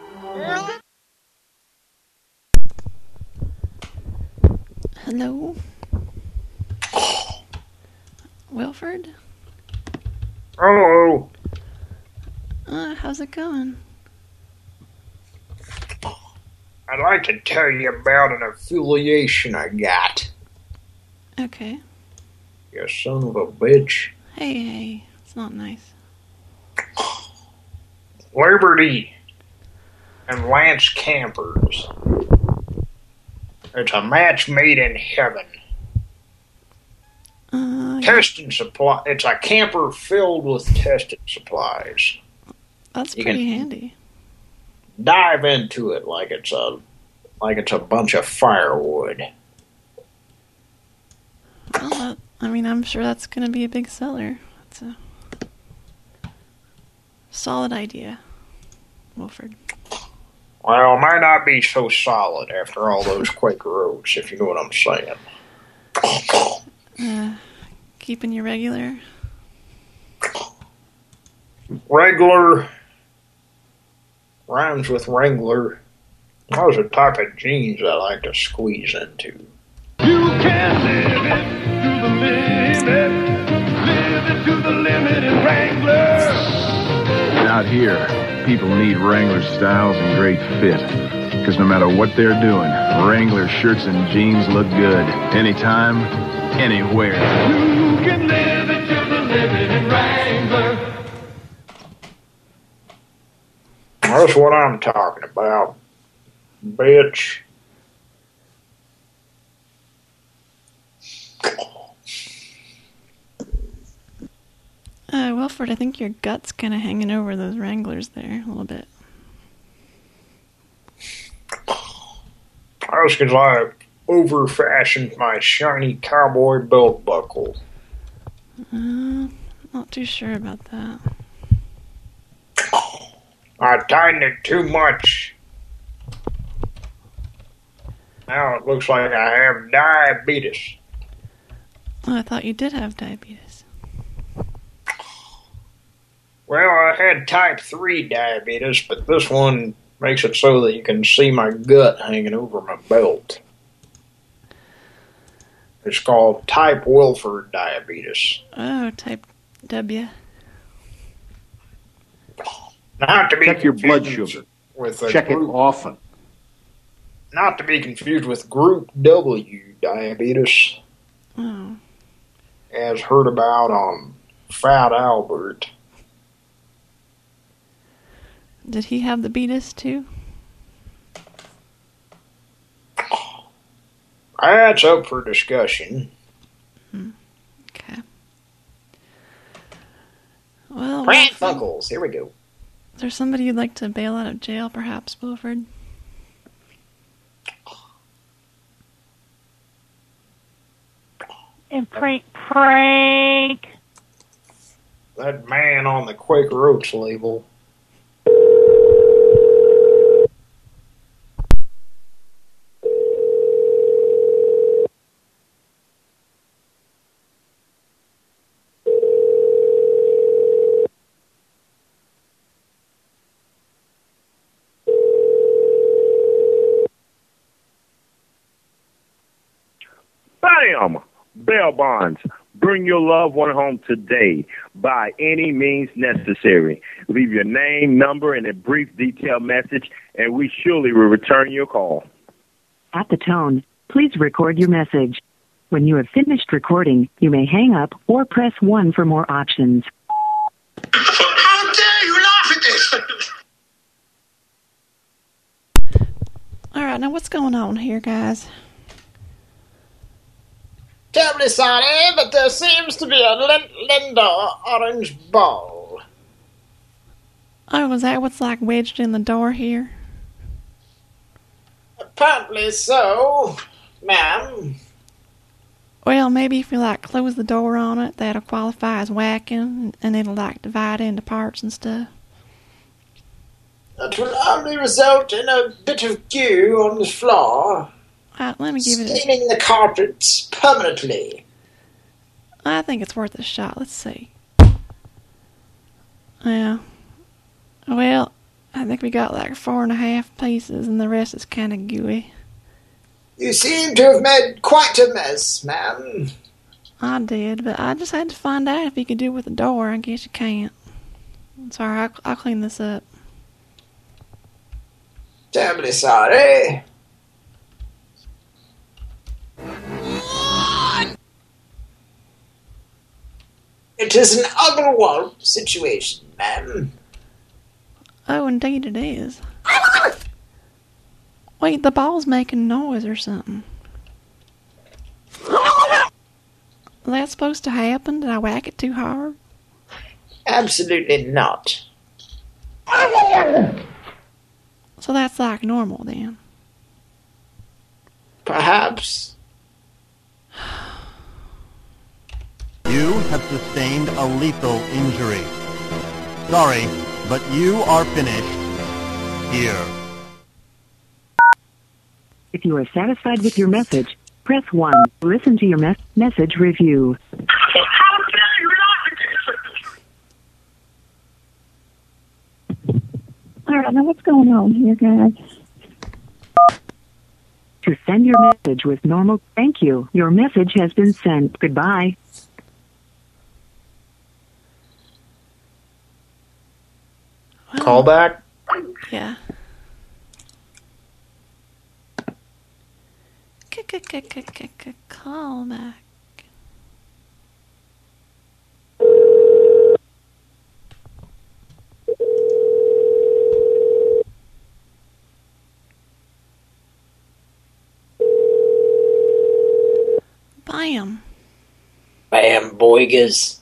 Hello? Wilford? Hello. Uh, how's it going? I'd like to tell you about an affiliation I got. Okay. You son of a bitch. Hey, hey. It's not nice. Liberty and Lance Campers. It's a match made in heaven. Uh, Testing supply. It's a camper filled with testing supplies. that's you pretty handy. Dive into it like it's a like it's a bunch of firewood. Well, that, I mean, I'm sure that's going to be a big seller. That's a solid idea, Wilford. Well, it might not be so solid after all those Quaker oats, if you know what I'm saying. Uh, keeping you regular. Regular rhymes with Wrangler. Those are the type of jeans I like to squeeze into. You can live it, Out here, people need Wrangler styles and great fit. Because no matter what they're doing, Wrangler shirts and jeans look good. Anytime, anywhere. You can live it in Wrangler. That's what I'm talking about, bitch. Uh, Wilford, I think your gut's kind of hanging over those Wranglers there a little bit. That's because I over-fashioned my shiny cowboy belt buckle. Uh, not too sure about that. I tightened it too much. Now it looks like I have diabetes. Oh, I thought you did have diabetes. Well, I had type 3 diabetes, but this one makes it so that you can see my gut hanging over my belt. It's called type Wilford diabetes. Oh, type W. Not to be Check your blood confused sugar. With a Check it group, often. Not to be confused with group W diabetes, Oh. as heard about on Fat Albert. Did he have the beatus too? That's up for discussion. Hmm. Okay. Well, Prank Wilford, Funkles, here we go. is there somebody you'd like to bail out of jail, perhaps, Wilford? And prank, prank. That man on the Quaker Oats label. Bam! Bail bonds. Bring your loved one home today by any means necessary. Leave your name, number, and a brief detailed message, and we surely will return your call. At the tone, please record your message. When you have finished recording, you may hang up or press 1 for more options. How dare you laugh at this? All right, now what's going on here, guys? Terribly sorry, but there seems to be a Lin- Lindor orange ball. Oh, was that what's like wedged in the door here? Apparently so, ma'am. Well, maybe if you like close the door on it, that'll qualify as whacking, and it'll like divide into parts and stuff. That will only result in a bit of goo on the floor, right, let me give it. A, staining the carpets permanently. I think it's worth a shot. Let's see. Yeah. Well, I think we got like four and a half pieces, and the rest is kind of gooey. You seem to have made quite a mess, ma'am. I did, but I just had to find out if you could do it with the door. I guess you can't. Sorry, I'll, I'll clean this up. Terribly sorry. It is an Ogglewald situation, ma'am. Oh, indeed it is. Wait, the ball's making noise or something. That's supposed to happen? Did I whack it too hard? Absolutely not. So that's like normal then. Perhaps. You have sustained a lethal injury. Sorry, but you are finished here. If you are satisfied with your message, press 1. Listen to your mes- message review. All right, now what's going on here, guys? To send your message with normal, thank you. Your message has been sent. Goodbye. Well, Call back? Yeah. Call back. Bam. Bam, boigas.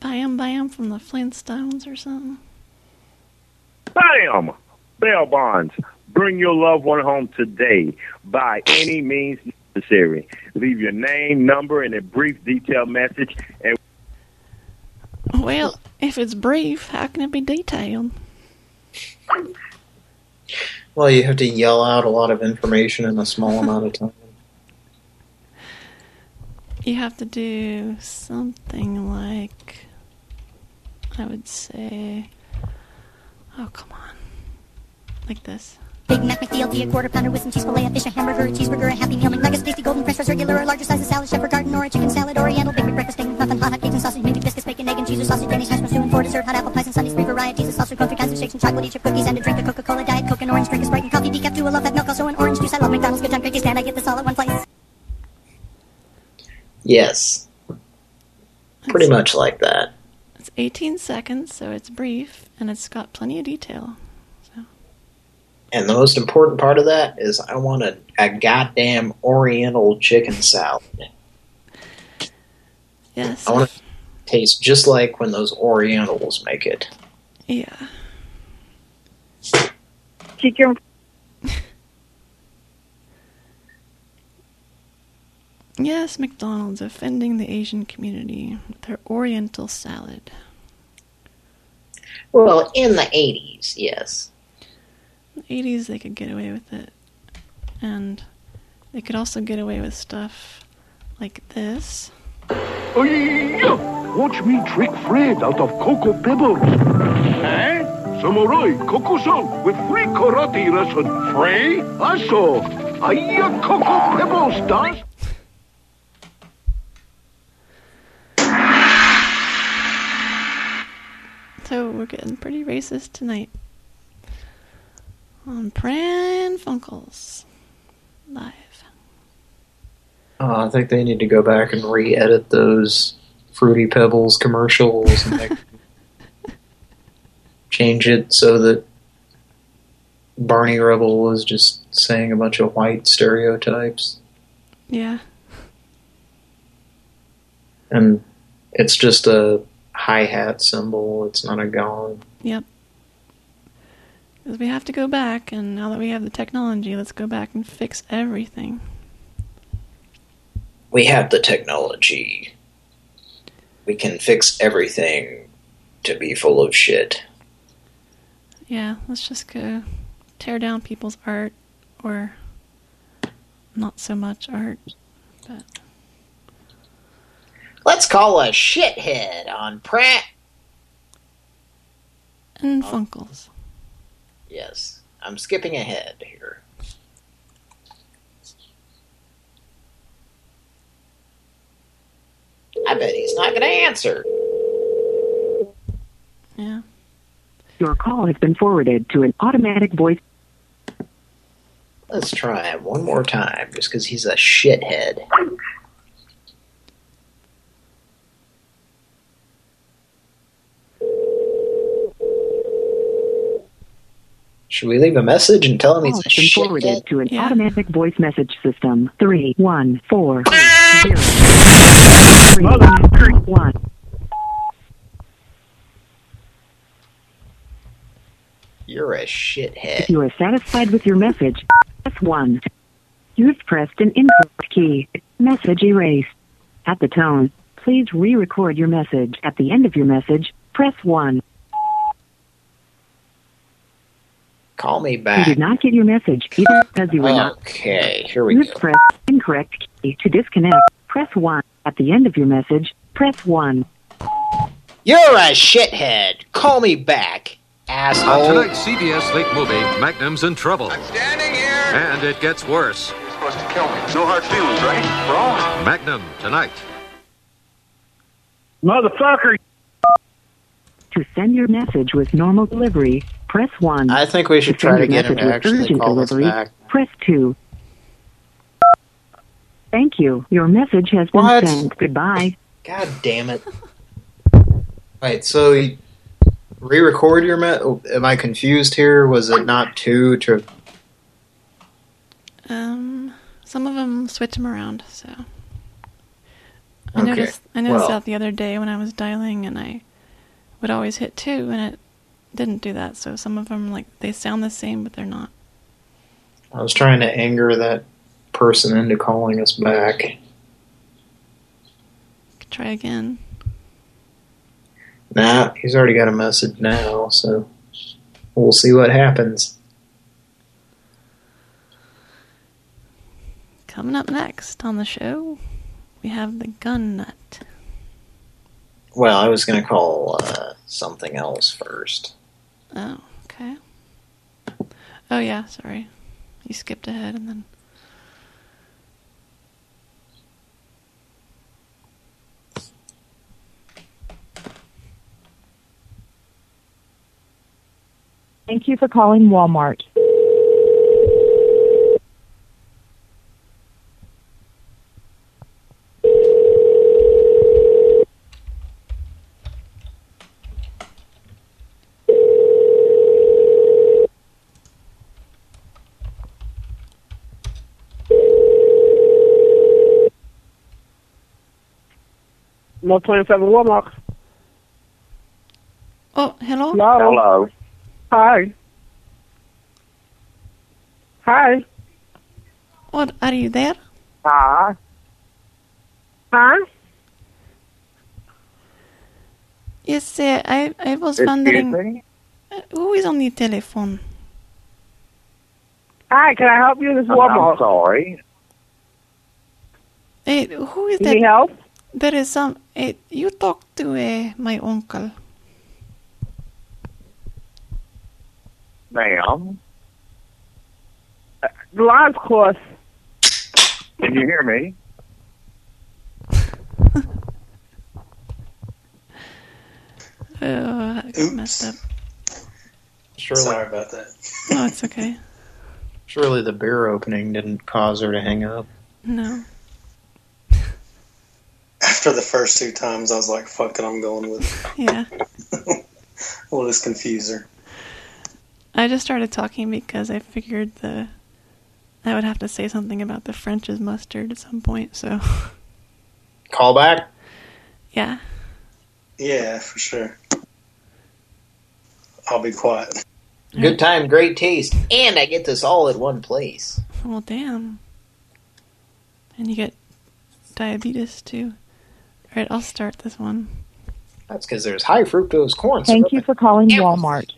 Bam Bam from the Flintstones or something. Bam! Bail bonds. Bring your loved one home today by any means necessary. Leave your name, number, and a brief detailed message. And Well, if it's brief, how can it be detailed? Well, you have to yell out a lot of information in a small amount of time. You have to do something like, I would say, oh, come on. Like this. Big Mac, McDLT, a quarter pounder with some cheese fillet, a fish, a hamburger, a cheeseburger, a Happy Meal, McNuggets, tasty golden french fries, regular or larger sizes, salad, shepherd garden, or a chicken salad, oriental, big breakfast, bacon, muffin, hot hot cakes and sausage, maybe biscuits, bacon, egg and cheese, or sausage, Danish hash brown stew, and for dessert, hot apple pies and sundaes, three varieties of sausage, country kinds of shakes and chocolate, chip cookies, and a drink, a Coca-Cola, Diet Coke, and orange drink, a Sprite, and coffee, decaf, two, a low-fat milk, also an orange juice. I love McDonald's, good time, great taste, and I get this all at one place. Yes. Pretty much like that. It's 18 seconds, so it's brief, and it's got plenty of detail. And the most important part of that is I want a, a goddamn oriental chicken salad. Yes. I want it to taste just like when those orientals make it. Yeah. Chicken. Yes, McDonald's offending the Asian community with their Oriental salad. Well, in the 80s, yes. In the 80s, they could get away with it. And they could also get away with stuff like this. Watch me trick Fred out of Cocoa Pebbles. Eh? Samurai Coco-san with free karate lesson. Free? Also, Ay-ya Cocoa Pebbles does. So we're getting pretty racist tonight. On Pran Funkels. Live. Uh, I think they need to go back and re-edit those Fruity Pebbles commercials and change it so that Barney Rubble was just saying a bunch of white stereotypes. Yeah. And it's just a hi-hat cymbal. It's not a gong. Yep. Because we have to go back, and now that we have the technology, let's go back and fix everything. We have the technology. We can fix everything to be full of shit. Yeah, let's just go tear down people's art, or not so much art, but Let's call a shithead on Pratt. and Funkels. Yes, I'm skipping ahead here. I bet he's not going to answer. Yeah. Your call has been forwarded to an automatic voice. Let's try him one more time, just because he's a shithead. Should we leave a message and tell him he's Call a has been shithead? forwarded to an automatic voice message system. Three one four ah! zero three one. You're a shithead. If you are satisfied with your message, press 1. You've pressed an incorrect key. Message erased. At the tone, please re-record your message. At the end of your message, press 1. Call me back. You did not get your message either because you were not. Okay, here we You've go. pressed incorrect key. To disconnect, press 1. At the end of your message, press 1. You're a shithead. Call me back, On asshole. tonight's CBS late movie, Magnum's in trouble. I'm standing here. And it gets worse. You're supposed to kill me. No hard feelings, right? Wrong. Magnum tonight. Motherfucker. To send your message with normal delivery, press 1. I think we should to send try to your get him message to with actually urgent call us delivery, back. press 2. Thank you. Your message has been What? sent. Goodbye. God damn it. Right, so you re-record your me- oh, Am I confused here? Was it not two to... Um, some of them switch them around, so. I Okay, noticed. I noticed well. that the other day when I was dialing, and I would always hit two, and it didn't do that. So some of them, like, they sound the same, but they're not. I was trying to anger that person into calling us back. Try again. Nah, he's already got a message now, so we'll see what happens. Coming up next on the show, we have the gun nut. Well, I was going to call uh, something else first. Oh, okay. Oh yeah, sorry. You skipped ahead and then. Thank you for calling Walmart. No 27 Walmart. Oh, hello. Hello. Hello. Hi. Hi. What are you there? Hi. Huh? Yes, uh, I I was Excuse wondering me? uh, who is on the telephone. Hi, can I help you? This is Walmart. sorry. Hey, who is You that? need help? There is some. Hey, you talk to uh, my uncle. Ma'am, uh, The line's close. can you hear me? Oh, I messed up. Surely, Sorry about that. No, it's okay. surely the beer opening didn't cause her to hang up. No. After the first two times, I was like, fuck it, I'm going with it. Yeah. We'll just confuse her. I just started talking because I figured the I would have to say something about the French's mustard at some point. So Call back? yeah. Yeah, for sure. I'll be quiet. Good time, great taste. And I get this all at one place. Well, damn. And you get diabetes too. All right, I'll start this one. That's because there's high fructose corn syrup. Thank you for calling Walmart.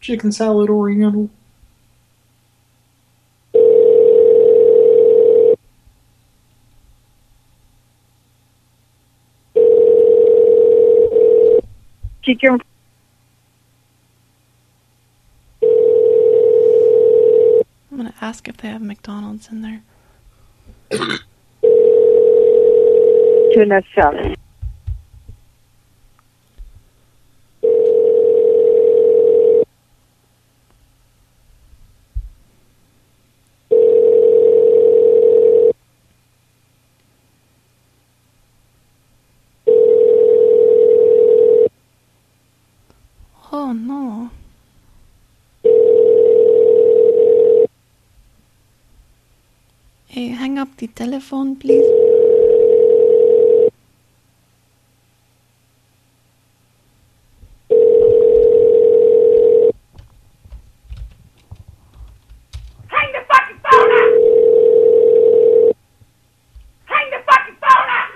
Chicken salad oriental. Chicken. I'm gonna ask if they have McDonald's in there. Tuna salad. Oh no. Hey, hang up the telephone, please. Hang the fucking phone up! Hang the fucking phone up!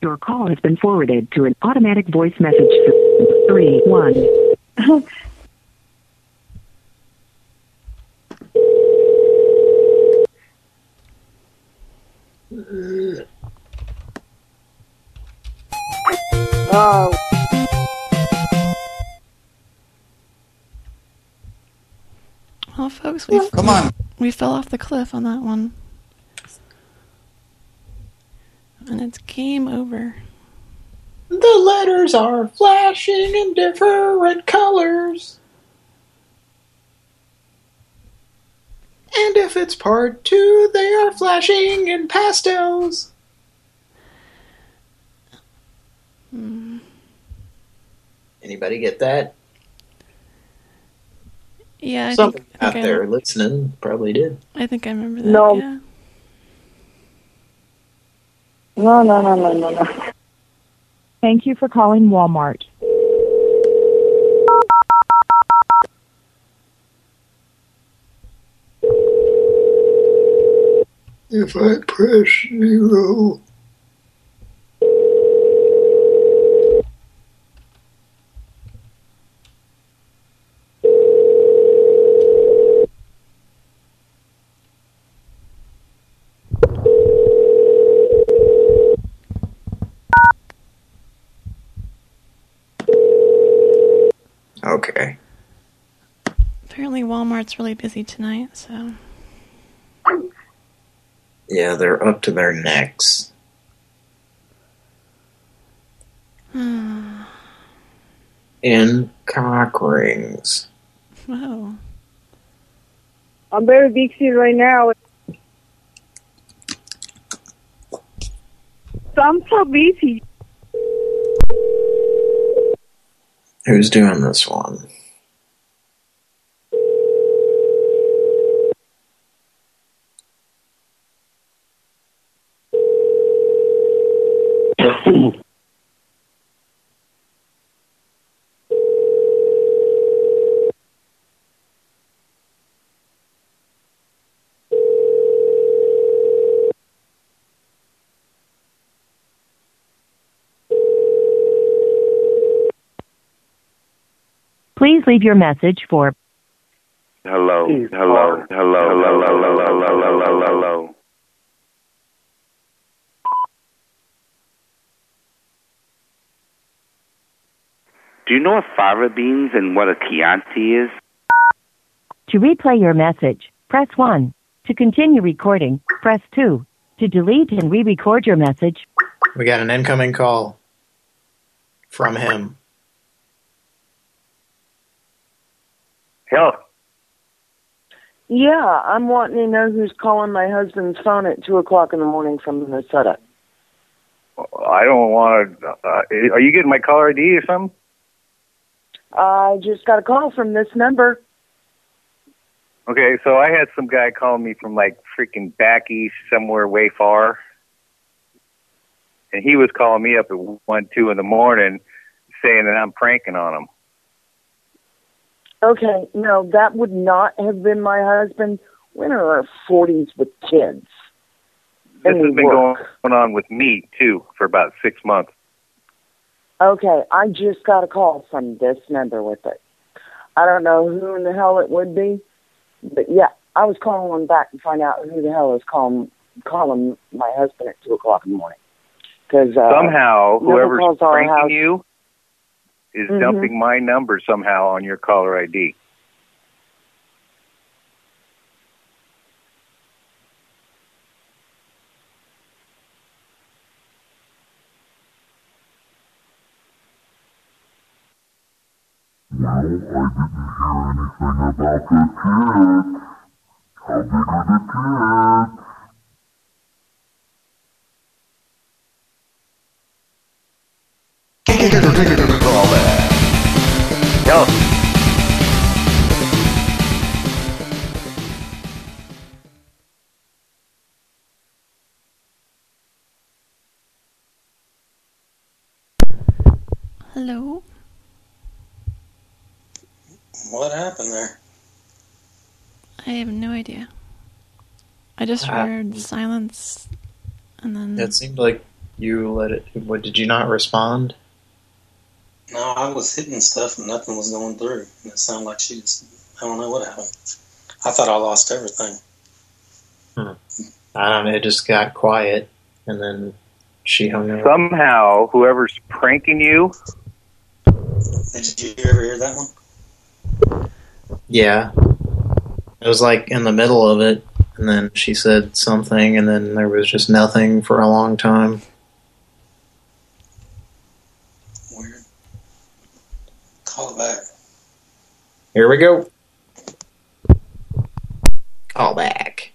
Your call has been forwarded to an automatic voice message system. 3 1. Oh. Well, folks, we Come on. We fell off the cliff on that one, and it's game over. The letters are flashing in different colors. And if it's part two, they are flashing in pastels. Hmm. Anybody get that? Yeah, I Something think, out think there listening probably did. I think I remember that. No. Yeah. No, no, no, no, no, no. Thank you for calling Walmart. If I press zero. Okay. Apparently, Walmart's really busy tonight, so Yeah, they're up to their necks. Hmm. In cock rings. Whoa. I'm very busy right now. So I'm so busy. Who's doing this one? Please leave your message for Hello, hello, hello, hello, hello, hello, hello, hello, hello. Do you know what fava beans and what a Chianti is? To replay your message, press 1. To continue recording, press 2. To delete and re-record your message, We got an incoming call from him. Yeah, I'm wanting to know who's calling my husband's phone at two o'clock in the morning from Minnesota. I don't want to. Uh, are you getting my caller ID or something? I just got a call from this number. Okay, so I had some guy calling me from like freaking back east, somewhere way far, and he was calling me up at one, two in the morning, saying that I'm pranking on him. Okay, no, that would not have been my husband. We're in our forties with kids. This has been work. going on with me too for about six months. Okay, I just got a call from this number with it. I don't know who in the hell it would be, but yeah, I was calling him back to find out who the hell is calling calling my husband at two o'clock in the morning. Because uh, somehow, whoever's pranking house. you is Mhm. dumping my number somehow on your caller ID. Well, I didn't hear anything about the kids. How big are the kids? What happened there? I have no idea. I just Ah. heard silence, and then It seemed like you let it. What did you not respond? No, I was hitting stuff and nothing was going through. And it sounded like she just, I don't know what happened. I thought I lost everything. I don't know. It just got quiet, and then she hung up. Somehow, whoever's pranking you, Did you ever hear that one? Yeah. It was like in the middle of it, and then she said something, and then there was just nothing for a long time. Weird. Call it back. Here we go. Call back.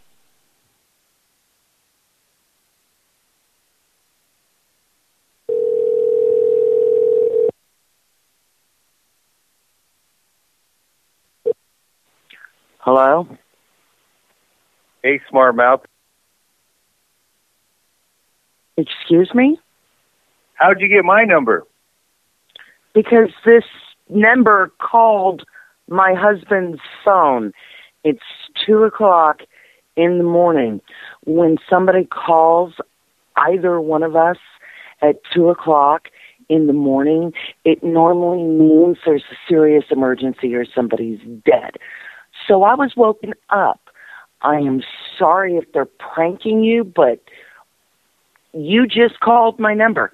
Hello? hey, smart mouth, Excuse me? how'd you get my number? Because this number called my husband's phone. It's two o'clock in the morning. When somebody calls either one of us at two o'clock in the morning, it normally means there's a serious emergency or somebody's dead. So I was woken up. I am sorry if they're pranking you, but you just called my number.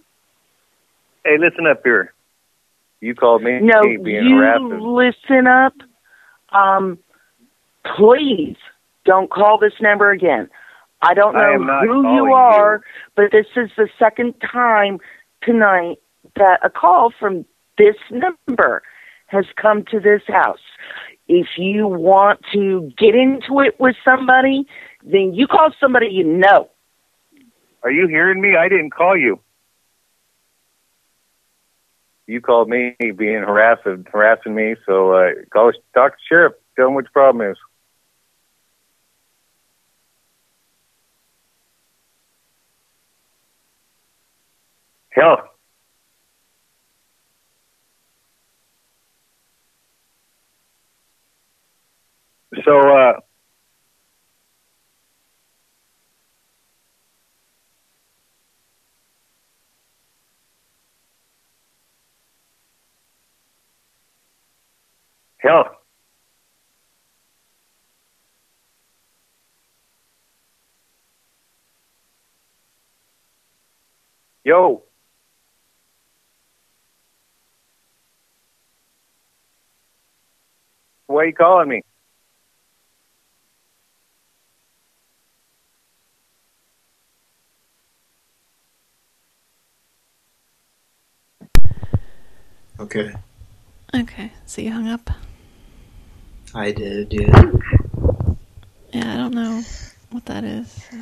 Hey, listen up here. You called me No, being you harassing. listen up. Um, please don't call this number again. I don't know not who you you. are, but this is the second time tonight that a call from this number has come to this house. If you want to get into it with somebody, then you call somebody you know. Are you hearing me? I didn't call you. You called me being harassing harassing me, so uh, call talk to the sheriff. Tell him what your problem is. Hell, so uh, hell. Yo. Why are you calling me? Okay. Okay, so you hung up? I did, yeah. Yeah, I don't know what that is. so.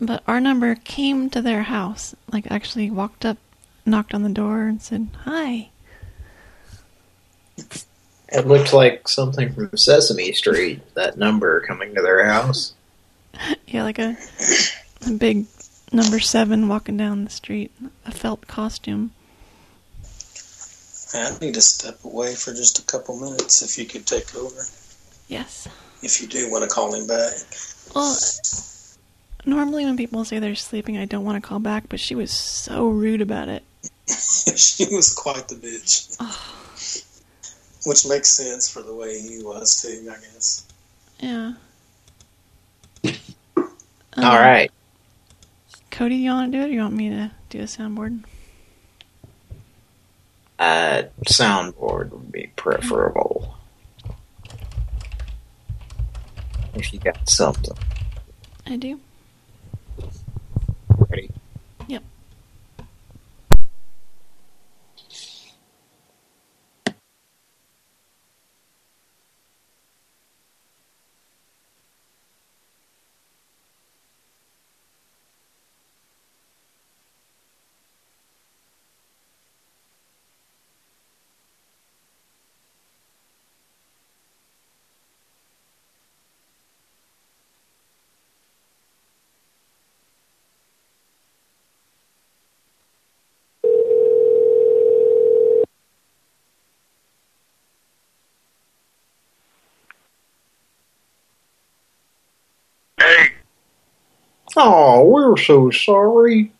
But our number came to their house. Like, actually walked up, knocked on the door, and said, Hi. It looked like something from Sesame Street, that number coming to their house. Yeah, like a, a big number seven walking down the street, a felt costume. I need to step away for just a couple minutes if you could take over. Yes. If you do want to call him back. Well, normally when people say they're sleeping, I don't want to call back, but she was so rude about it. she was quite the bitch. Oh. Which makes sense for the way he was too, I guess. Yeah. All right. Cody, you want to do it or you want me to do a soundboard? Uh, soundboard would be preferable. If you got something. I do. Ready? Yep. Oh, we're so sorry.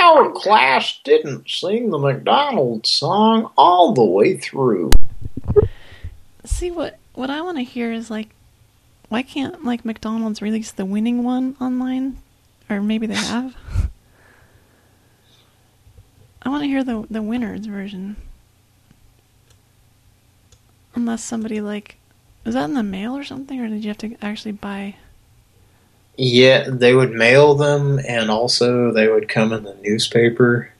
Our class didn't sing the McDonald's song all the way through. See what what I want to hear is like, why can't like McDonald's release the winning one online or maybe they have. I want to hear the the winner's version. Unless somebody like, was that in the mail or something, or did you have to actually buy? Yeah, they would mail them, and also they would come in the newspaper.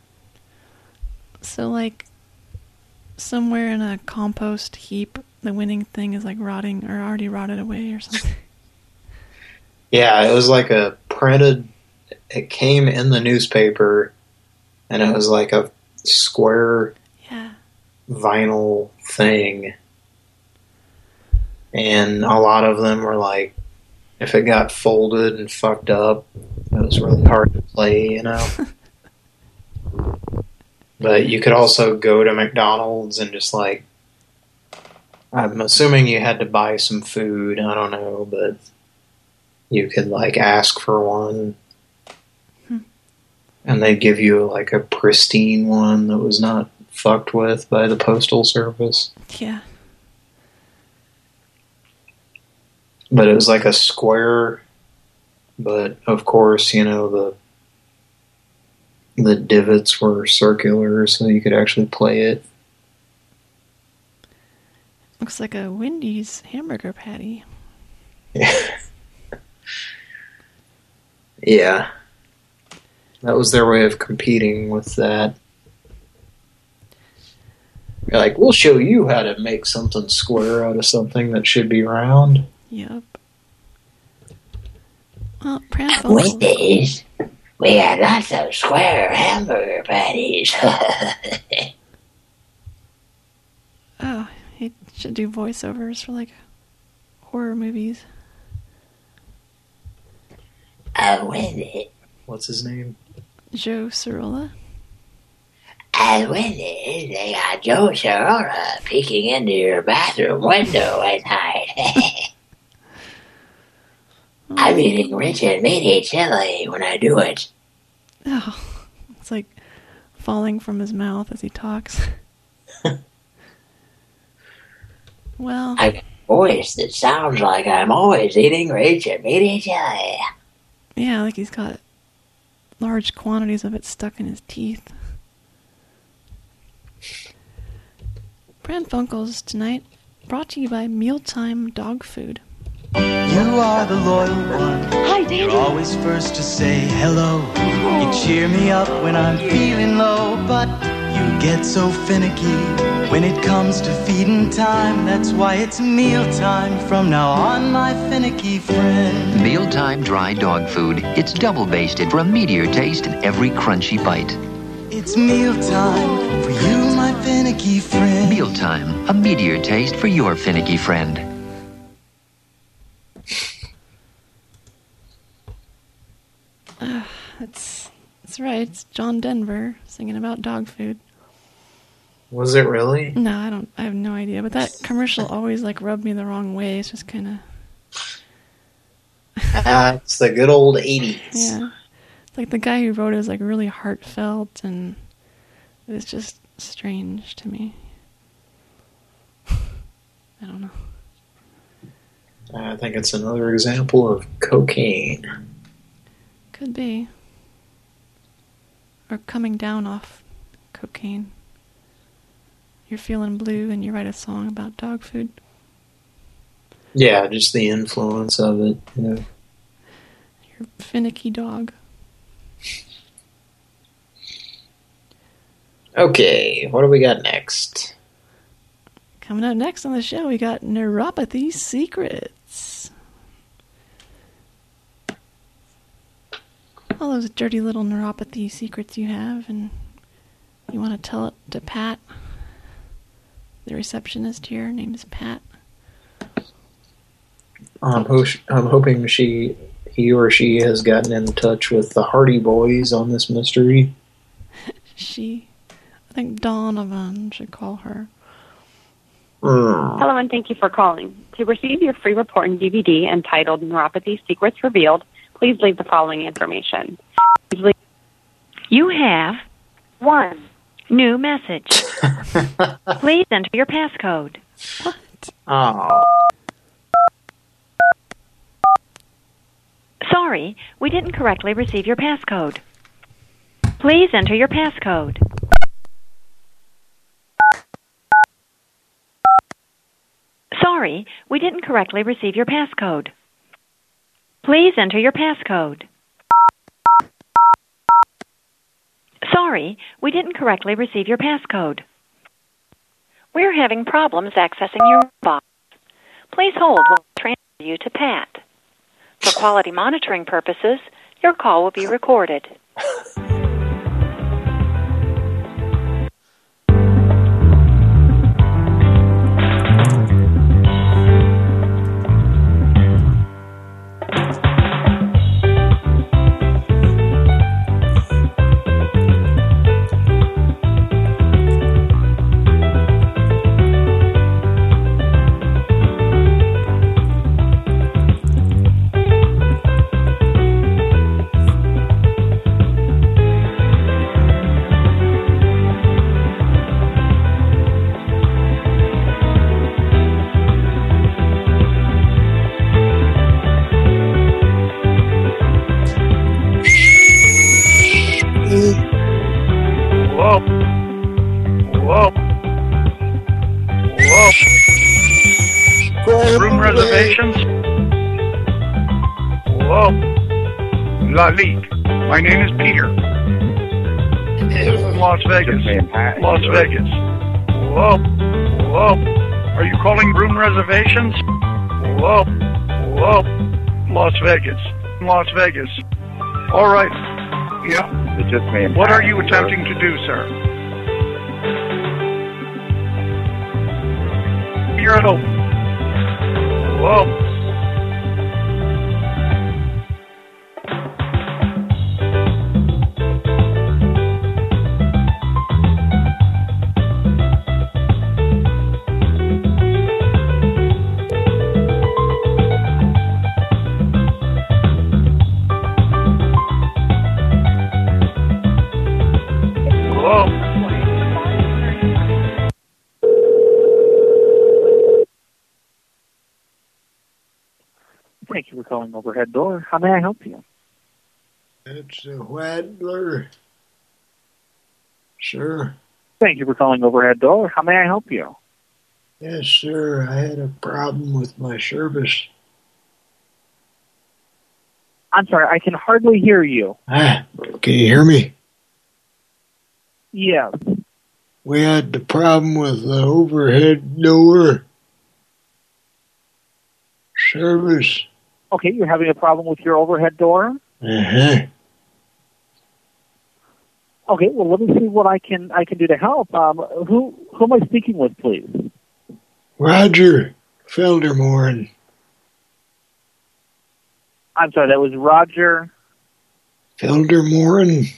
So like, somewhere in a compost heap, the winning thing is like rotting or already rotted away or something. Yeah, it was like a printed. It came in the newspaper, and it was like a square Yeah. vinyl thing. And a lot of them were like, if it got folded and fucked up, it was really hard to play, you know. but you could also go to McDonald's and just like, I'm assuming you had to buy some food. I don't know, but you could like ask for one. Hmm. And they'd give you like a pristine one that was not fucked with by the postal service. Yeah. But it was like a square, but of course, you know, the the divots were circular so you could actually play it. Looks like a Wendy's hamburger patty. Yeah. yeah. That was their way of competing with that. You're like, we'll show you how to make something square out of something that should be round. Yep. Well, Pran Wendy's, we got lots of square hamburger patties. Oh, he should do voiceovers for like horror movies. uh, it. What's his name? Joe Cirola. uh, it. they got Joe Sharona peeking into your bathroom window at night. I'm eating rich and meaty chili when I do it. Oh, it's like falling from his mouth as he talks. well, I've got a voice that sounds like I'm always eating rich and meaty chili. yeah, like he's got large quantities of it stuck in his teeth. Pran Funkels tonight, brought to you by Mealtime Dog Food. You are the loyal one. Hi, Daddy. You're always first to say hello. You cheer me up when I'm feeling low, but you get so finicky when it comes to feeding time. That's why it's mealtime from now on, my finicky friend. Mealtime dry dog food. It's double basted for a meatier taste in every crunchy bite. It's mealtime for you, my finicky friend. Mealtime, a meatier taste for your finicky friend. That's that's right. It's John Denver singing about dog food. Was it really? No, I don't. I have no idea. But that commercial always like rubbed me the wrong way. It's just kind of it's the good old 80s. yeah. It's like the guy who wrote it is like really heartfelt and it's just strange to me. I don't know. I think it's another example of cocaine. Could be. Or coming down off cocaine. You're feeling blue and you write a song about dog food. Yeah, just the influence of it. You know. Your finicky dog. Okay, what do we got next? Coming up next on the show, we got neuropathy secrets. All those dirty little neuropathy secrets you have, and you want to tell it to Pat, the receptionist here. Her name is Pat. I'm, ho- I'm hoping she, he or she has gotten in touch with the Hardy Boys on this mystery. She, I think Donovan should call her. Mm. Hello, and thank you for calling. To receive your free report and DVD entitled Neuropathy Secrets Revealed, please leave the following information. You have one new message. Please enter your passcode. Oh. Sorry, we didn't correctly receive your passcode. Please enter your passcode. Sorry, we didn't correctly receive your passcode. Please enter your passcode. Sorry, we didn't correctly receive your passcode. We're having problems accessing your box. Please hold while we transfer you to Pat. For quality monitoring purposes, your call will be recorded. Whoa. Room reservations? Whoa. Lalique. My name is Peter. Las Vegas. Las Vegas. Whoa. Whoa. Are you calling room reservations? Whoa. Whoa. Las Vegas. Las Vegas. All right. Yeah. It's just me. What are you attempting to do, sir? Whoa. Whoa. How may I help you? It's a Wadler. Sir? Thank you for calling Overhead Door. How may I help you? Yes, sir. I had a problem with my service. I'm sorry, I can hardly hear you. Ah, can you hear me? Yes. We had the problem with the overhead door service. Okay, you're having a problem with your overhead door? Uh-huh. Okay, well let me see what I can I can do to help. Um who who am I speaking with, please? Roger Feldermorn. I'm sorry, that was Roger. Feldermorn.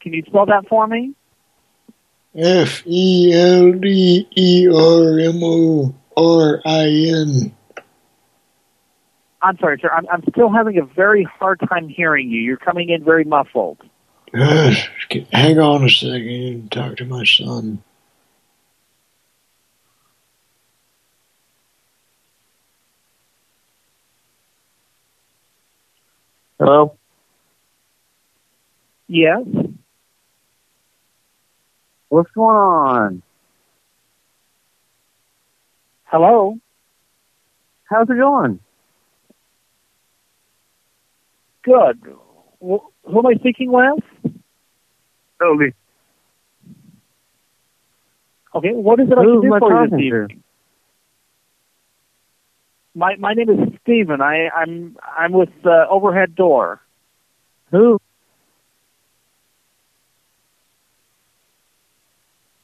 Can you spell that for me? F E L D E R M O R I N. I'm sorry, sir. I'm I'm still having a very hard time hearing you. You're coming in very muffled. Uh, hang on a second and talk to my son. Hello? Yes. What's going on? Hello? How's it going? Good. Wh- Who am I speaking with? Toby. Okay, what is it I Who can do for you talking this evening? My my name is Stephen. I I'm I'm with uh, Overhead Door. Who?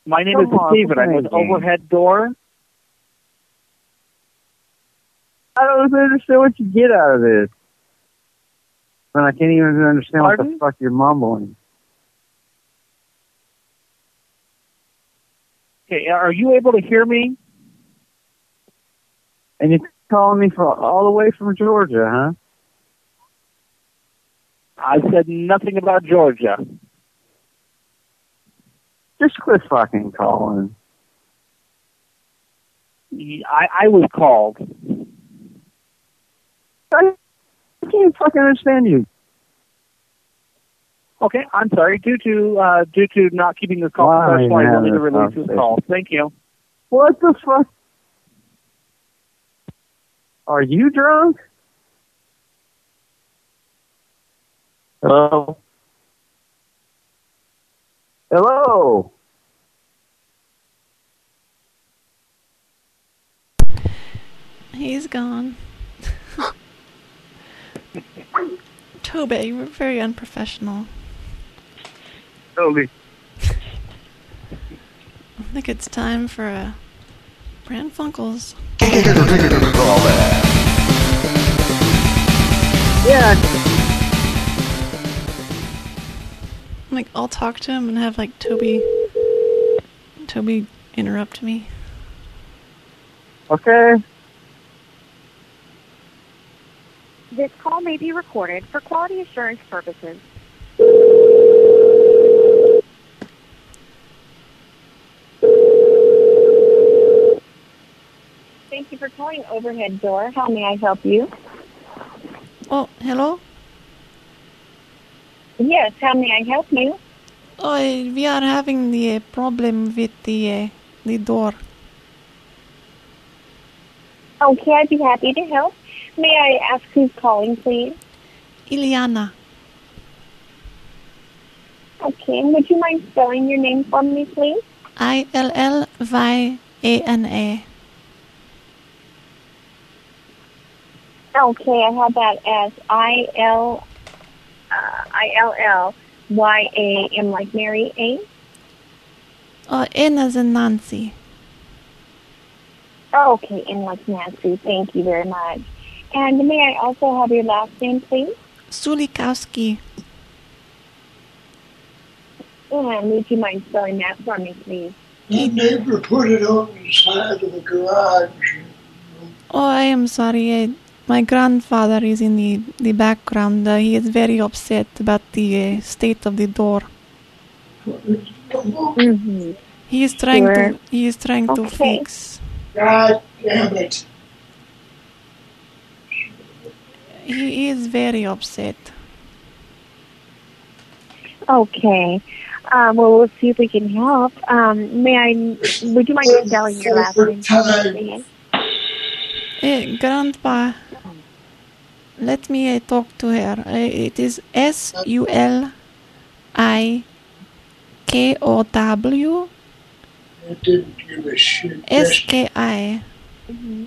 My name Come is on, Stephen. I'm with. Overhead Door. I don't even understand what you get out of this. And I can't even understand what the fuck you're mumbling. Okay, are you able to hear me? And you're calling me from all the way from Georgia, huh? I said nothing about Georgia. Just quit fucking calling. I I was called. I fucking understand you. Okay, I'm sorry. Due to uh, due to not keeping this call Fine, professional, I will man, need to release this call. Thank you. What the fuck? Are you drunk? Hello? Hello? He's gone. Toby, you were very unprofessional. Toby. I think it's time for a Pran Funkels. Yeah. Like, I'll talk to him and have, like, Toby... Toby interrupt me. Okay. This call may be recorded for quality assurance purposes. Thank you for calling Overhead Door. How may I help you? Oh, hello? Yes, how may I help you? Oh, we are having the uh, problem with the, uh, the door. Okay, I'd be happy to help. May I ask who's calling, please? Iliana. Okay, and would you mind spelling your name for me, please? I-L-L-Y-A-N-A. Okay, I have that as I L uh, I L L Y A M like Mary A. Oh, N as in Nancy. Okay, and like Nancy. Thank you very much. And may I also have your last name, please? Sulikowski. And would you mind spelling that for me, please? The neighbor put it on the side of the garage. Oh, I am sorry. I, my grandfather is in the, the background. Uh, he is very upset about the uh, state of the door. Mm-hmm. He is trying Sure. to he is trying to fix. God damn it. He is very upset. Okay. Um, well, we'll see if we can help. Um, may I? Would you mind spelling your last name, for me, please? Eh, Grandpa, let me uh, talk to her. Uh, it is S U L I K O W I didn't give a shit. S K I. Mm-hmm.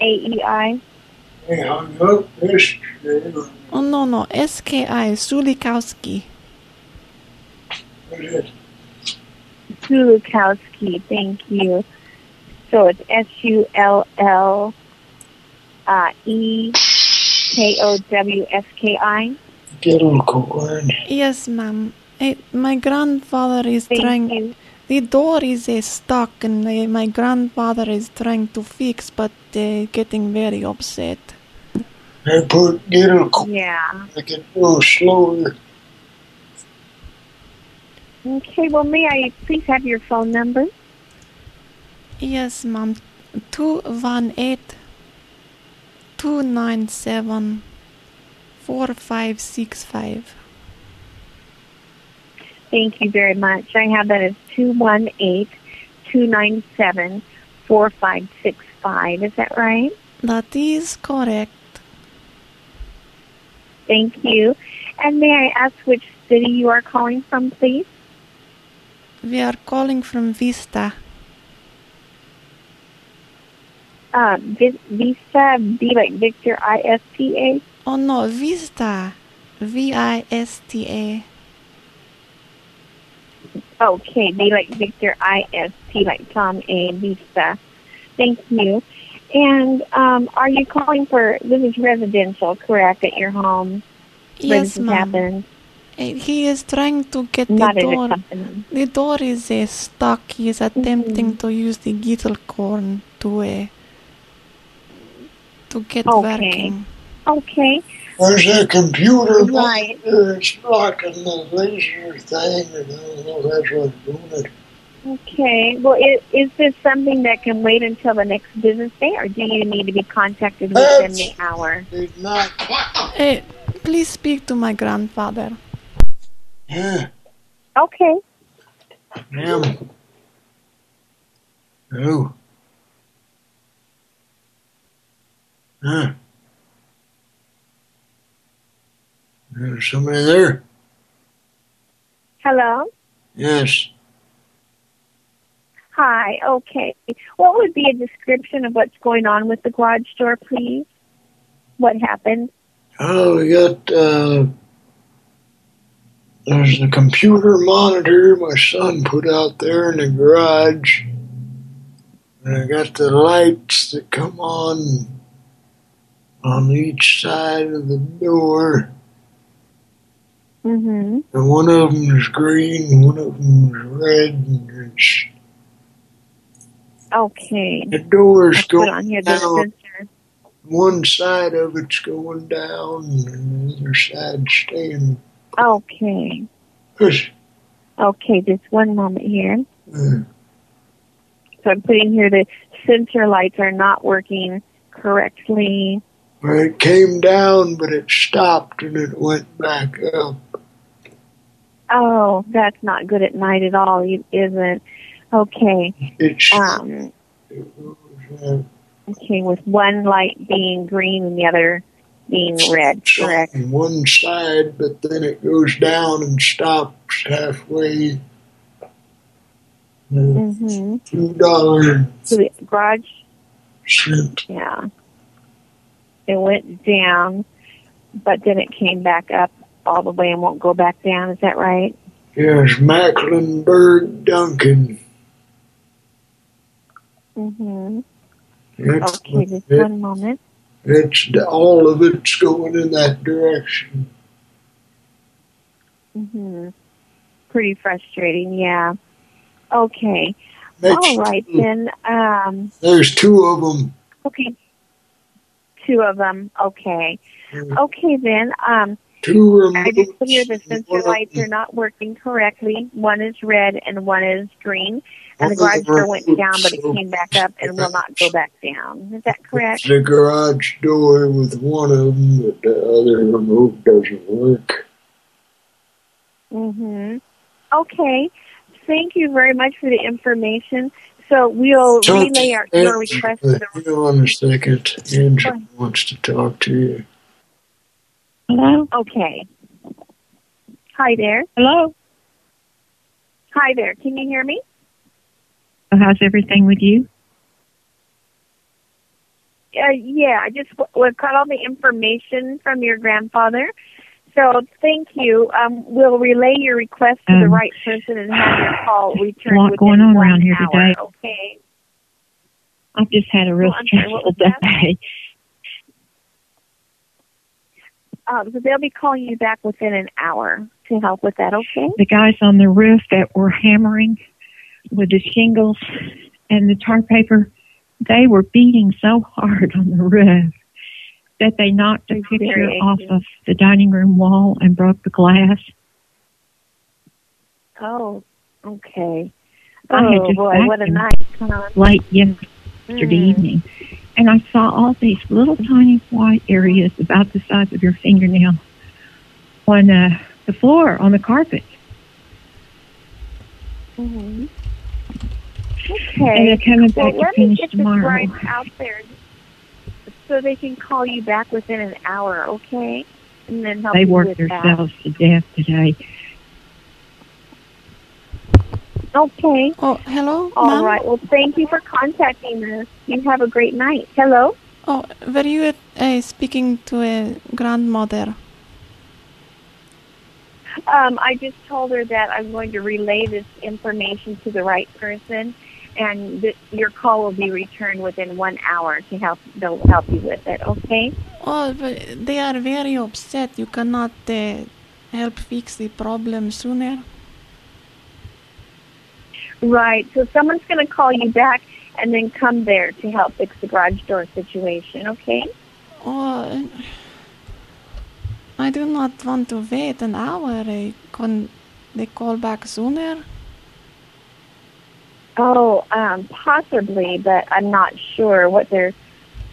A E I. Hung up. Oh no no S K I Sulikowski. Zulukowski. Thank you. So it's S U L L uh, K O W S K I. Little corn. Yes, ma'am. My grandfather is Thank trying. you. The door is uh, stuck, and uh, my grandfather is trying to fix, but uh, getting very upset. I put little corn. Yeah. I can go slower. Okay. Well, may I please have your phone number? Yes, ma'am. Two one eight two nine seven four five six five. Thank you very much. I have that as two one eight two nine seven four five six five. Is that right? That is correct. Thank you. And may I ask which city you are calling from, please? We are calling from Vista. Uh, Vi- Vista, V like Victor, I S T A. Oh no, Vista. V I S T A. Okay, V like Victor, I S T like Tom A. Vista. Thank you. And um, are you calling for this is residential, correct? At your home? Yes, this ma'am. happened? Eh, He is trying to get Not the door. The door is uh, stuck. He is attempting to use the gittle corn to uh, to get Okay. working. Okay. There's a computer Right. there. It's blocking the laser thing, and I don't know if that's what's doing it. Okay. Well, is, is this something that can wait until the next business day, or do you need to be contacted within the hour? Hey, please speak to my grandfather. Yeah. Okay. Ma'am. Hello. Huh. There's somebody there? Hello. Yes. Hi. Okay. What would be a description of what's going on with the garage door, please? What happened? Oh, we got, uh, there's a computer monitor my son put out there in the garage. And I got the lights that come on on each side of the door. Mm-hmm. And one of them is green, one of them is red, and it's, Okay. the door's going down. One side of it's going down, and the other side's staying. Okay. Hush. Okay, just one moment here. Uh, So I'm putting here the sensor lights are not working correctly. Well, it came down, but it stopped and it went back up. Oh, that's not good at night at all, it isn't. Okay. Um, okay, with one light being green and the other being red, correct? on one side, but then it goes down and stops halfway. Uh, Mm-hmm. Two dollar So the garage, cent. yeah. It went down, but then it came back up all the way and won't go back down. Is that right? Yes, Mecklenburg Duncan. Mm-hmm. That's Okay, just it. one moment. It's all of it's going in that direction. Mm-hmm. Pretty frustrating, yeah. Okay. Next- All right then. Um, There's two of them. okay. Two of them. Okay. Okay then. Um, Two I just here the sensor lights are not working correctly. One is red and one is green. And the garage door went down, but it came back up and will not go back down. Is that correct? The garage door with one of them, but the other remote doesn't work. Mm-hmm. Okay. Thank you very much for the information. So we'll Talk relay our, to your request to the Hang on a second. Andrew wants to talk to you. Hello? Okay. Hi there. Hello. Hi there. Can you hear me? How's everything with you? Uh, yeah, I just w- we've got all the information from your grandfather. So thank you. Um, we'll relay your request to the Um, right person and have your call returned lot within going on around here hour. today. Okay. I've just had a real what stressful day. Um, so they'll be calling you back within an hour to help with that. Okay. The guys on the roof that were hammering with the shingles and the tar paper, they were beating so hard on the roof that they knocked a picture off of the dining room wall and broke the glass. Oh, okay. I had oh just boy, what a night! Late yesterday Mm. evening, and I saw all these little tiny white areas about the size of your fingernail on uh, the floor on the carpet. Hmm And Okay. they're coming well, back to let me get tomorrow. this right out there so they can call you back within an hour, okay? And then help They you worked with that. themselves to death today. Okay. Oh, hello, All ma'am? right. Well, thank you for contacting us. You have a great night. Hello. Oh, were you uh, speaking to a grandmother? Um, I just told her that I'm going to relay this information to the right person, and that your call will be returned within one hour to help. They'll help you with it. Okay. Oh, but they are very upset. You cannot uh, help fix the problem sooner. Right. So someone's going to call you back and then come there to help fix the garage door situation. Okay. Oh, I do not want to wait an hour. I can they call back sooner? Oh, um, possibly, but I'm not sure what they're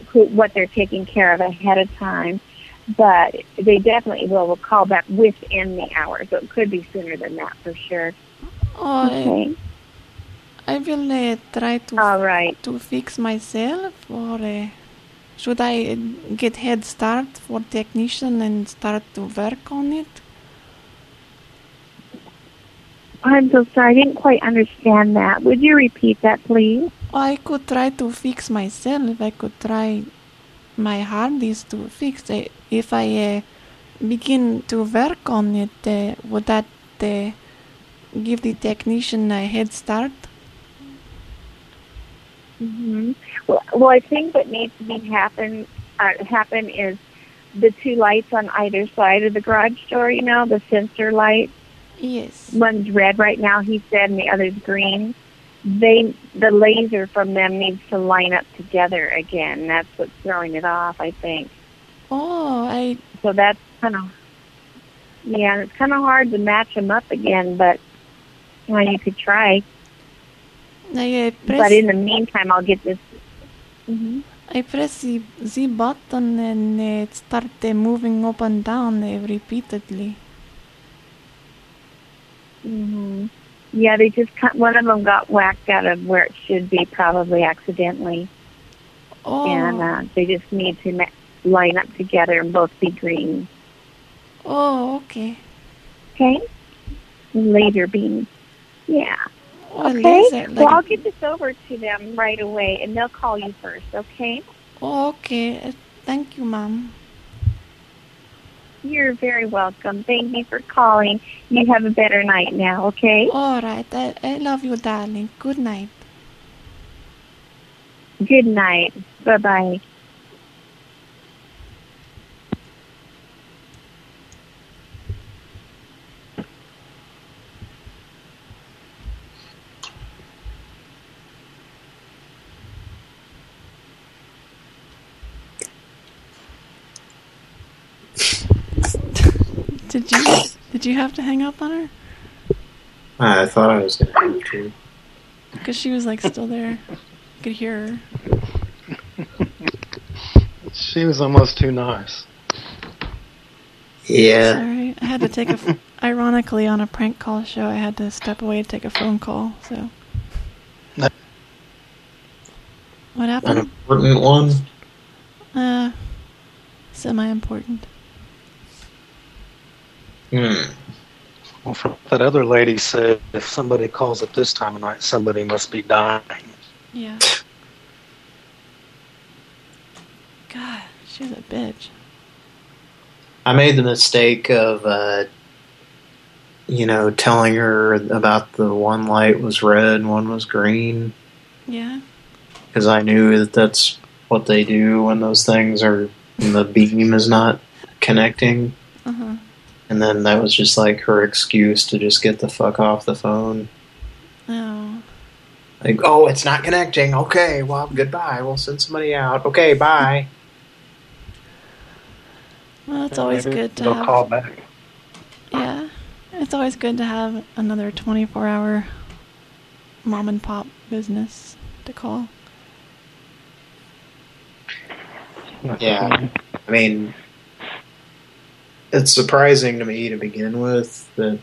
who, what they're taking care of ahead of time. But they definitely will, will call back within the hour, so it could be sooner than that for sure. Oh, Okay. I, I will uh, try to All right. to fix myself, or uh, should I get head start for technician and start to work on it? I'm so sorry, I didn't quite understand that. Would you repeat that, please? I could try to fix myself. I could try my hardest to fix it. If I uh, begin to work on it, uh, would that uh, give the technician a head start? hmm Well, well, I think what needs to be happen uh, happen is the two lights on either side of the garage door. You know, the sensor light. Yes. One's red right now, he said, and the other's green. They the laser from them needs to line up together again. That's what's throwing it off, I think. Oh, I. So that's kind of yeah, it's kind of hard to match them up again, but well, you could try. I uh, press. But in the meantime, I'll get this. Mm-hmm. I press the, the button and it start uh, moving up and down repeatedly. Hmm Yeah, they just cut, one of them got whacked out of where it should be, probably accidentally, Oh, and uh, they just need to line up together and both be green. oh, okay. Okay, laser beams. Yeah. Oh, okay. laser, well, I'll get this over to them right away, and they'll call you first. Okay. Oh, okay. Uh, Thank you, ma'am. You're very welcome. Thank you for calling. You have a better night now. Okay. All right. I, I love you, darling. Good night. Good night. Bye bye bye. Did you did you have to hang up on her? I thought I was going to have to. Because she was like still there. I could hear her. She was almost too nice. Yeah. Sorry, I had to take a. F- ironically, on a prank call show, I had to step away to take a phone call. So. No. What An happened? important one. Uh, semi-important. Hmm. Well, from that other lady said, if somebody calls at this time of night, somebody must be dying. Yeah. God, she's a bitch. I made the mistake of, uh, you know, telling her about the one light was red and one was green. Yeah. Because I knew that that's what they do when those things are, when the beam is not connecting. Huh. And then that was just like her excuse to just get the fuck off the phone. Oh. Like, oh, it's not connecting. Okay, well, goodbye. We'll send somebody out. Okay, bye. Well, it's always Maybe good to they'll have. call back. Yeah, it's always good to have another 24-hour mom and pop business to call. Yeah. I mean, it's surprising to me to begin with that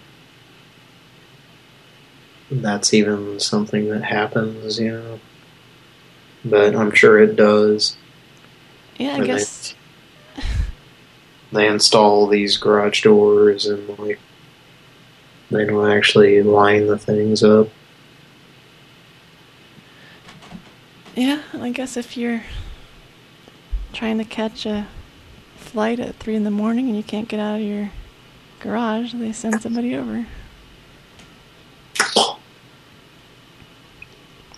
that's even something that happens, you know. But I'm sure it does. Yeah, I When guess. They, they install these garage doors and like they don't actually line the things up. Yeah, I guess if you're trying to catch a flight at three in the morning and you can't get out of your garage, they send somebody over.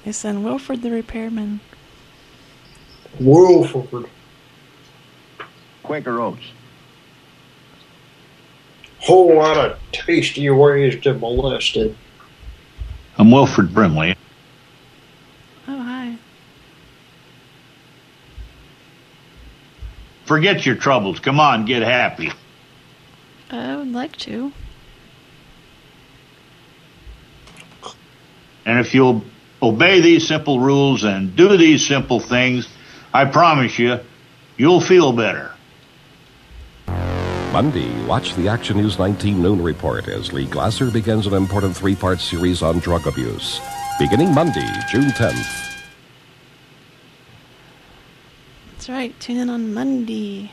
They send Wilford the repairman. Wilford. Quaker Oats. Whole lot of tasty ways to molest it. I'm Wilford Brimley. Oh, hi. Forget your troubles. Come on, get happy. I would like to. And if you'll obey these simple rules and do these simple things, I promise you, you'll feel better. Monday, watch the Action News 19 Noon Report as Lee Glasser begins an important three part series on drug abuse. Beginning Monday, June 10th. Right. Tune in on Monday.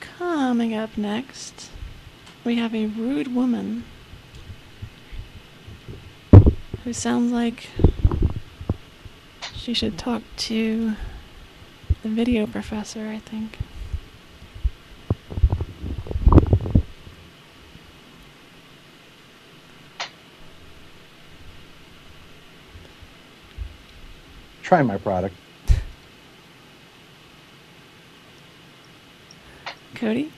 Coming up next, we have a rude woman who sounds like she should talk to the video professor, I think. Try my product. Cody,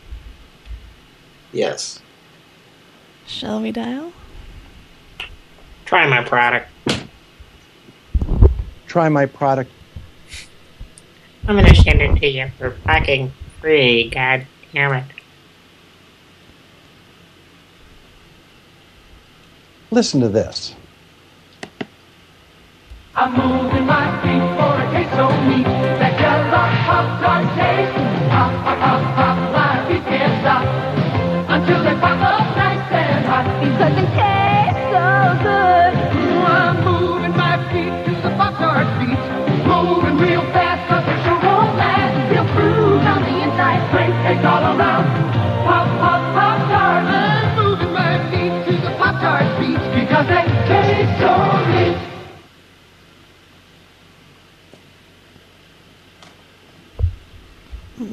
Yes. shall we dial? Try my product. Try my product. I'm gonna send it to you for fucking free, god damn it. Listen to this. I'm moving my feet for a so neat. That yellow pop tart taste. Pop, pop, pop, pop, my feet can't stop. Until they pop up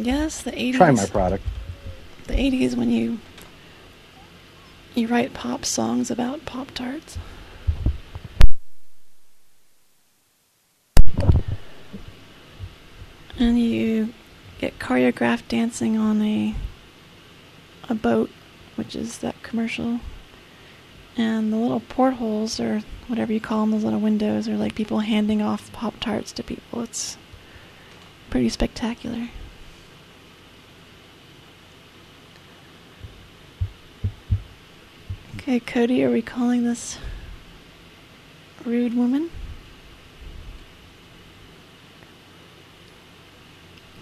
Yes, the 80s. Try my product. The 80s when you you write pop songs about Pop Tarts. And you get choreographed dancing on a a boat, which is that commercial. And the little portholes or whatever you call them, those little windows are like people handing off Pop Tarts to people. It's pretty spectacular. Okay, Cody, are we calling this rude woman?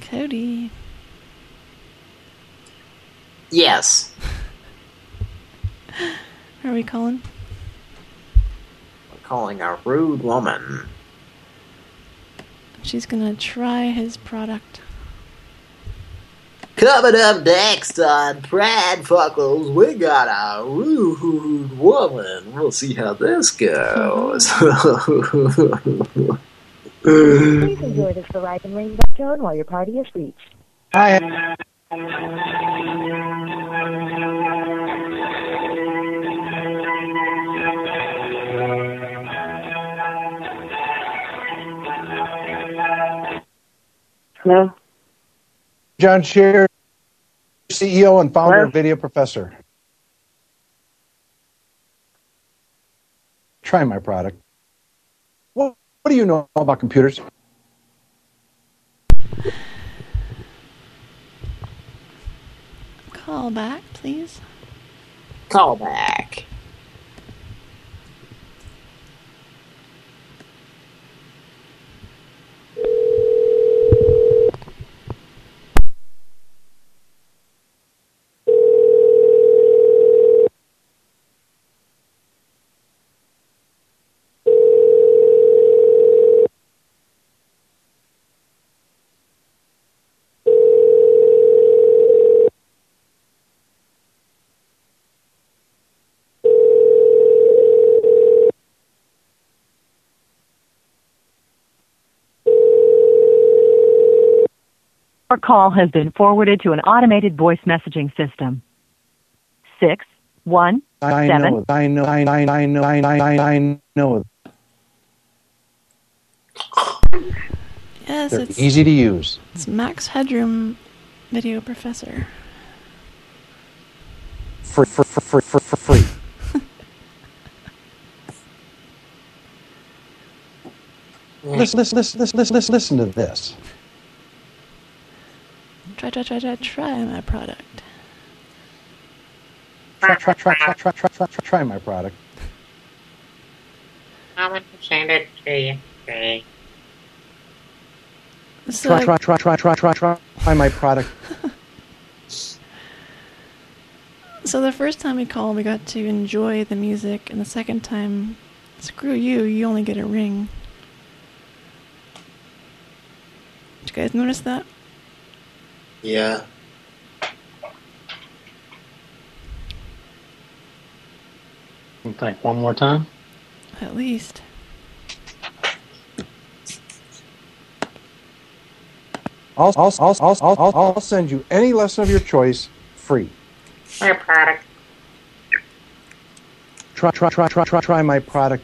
Cody. Yes. Are we calling? We're calling a rude woman. She's gonna try his product. Coming up next on Pran Funkels, we got a rude woman. We'll see how this goes. Please enjoy this Verizon ringback tone while your party is reached. Hi. Hello? John Scherer, CEO and founder of Video Professor. Try my product. What, what do you know about computers? Call back, please. Call back. Call has been forwarded to an automated voice messaging system. Six one I seven. know, I know, I know, I know, I know, I know, I know. Yes, They're it's easy to use. it's Max Headroom, video professor. For, for, for, for, for, for free. listen, listen, listen, listen, listen, listen, listen to this. Try, try, try, try, try my product. try, try, try, try, try, try, try, try, try my product. I'm gonna send it to you. Okay. So, Try, try, try, try, try, try, try, try my product. so the first time we called, we got to enjoy the music, and the second time, screw you, you only get a ring. Did you guys notice that? Yeah. You think one more time? At least. I'll, I'll, I'll, I'll, I'll, I'll, I'll send you any lesson of your choice free. My product. Try, try, try, try, try, try my product.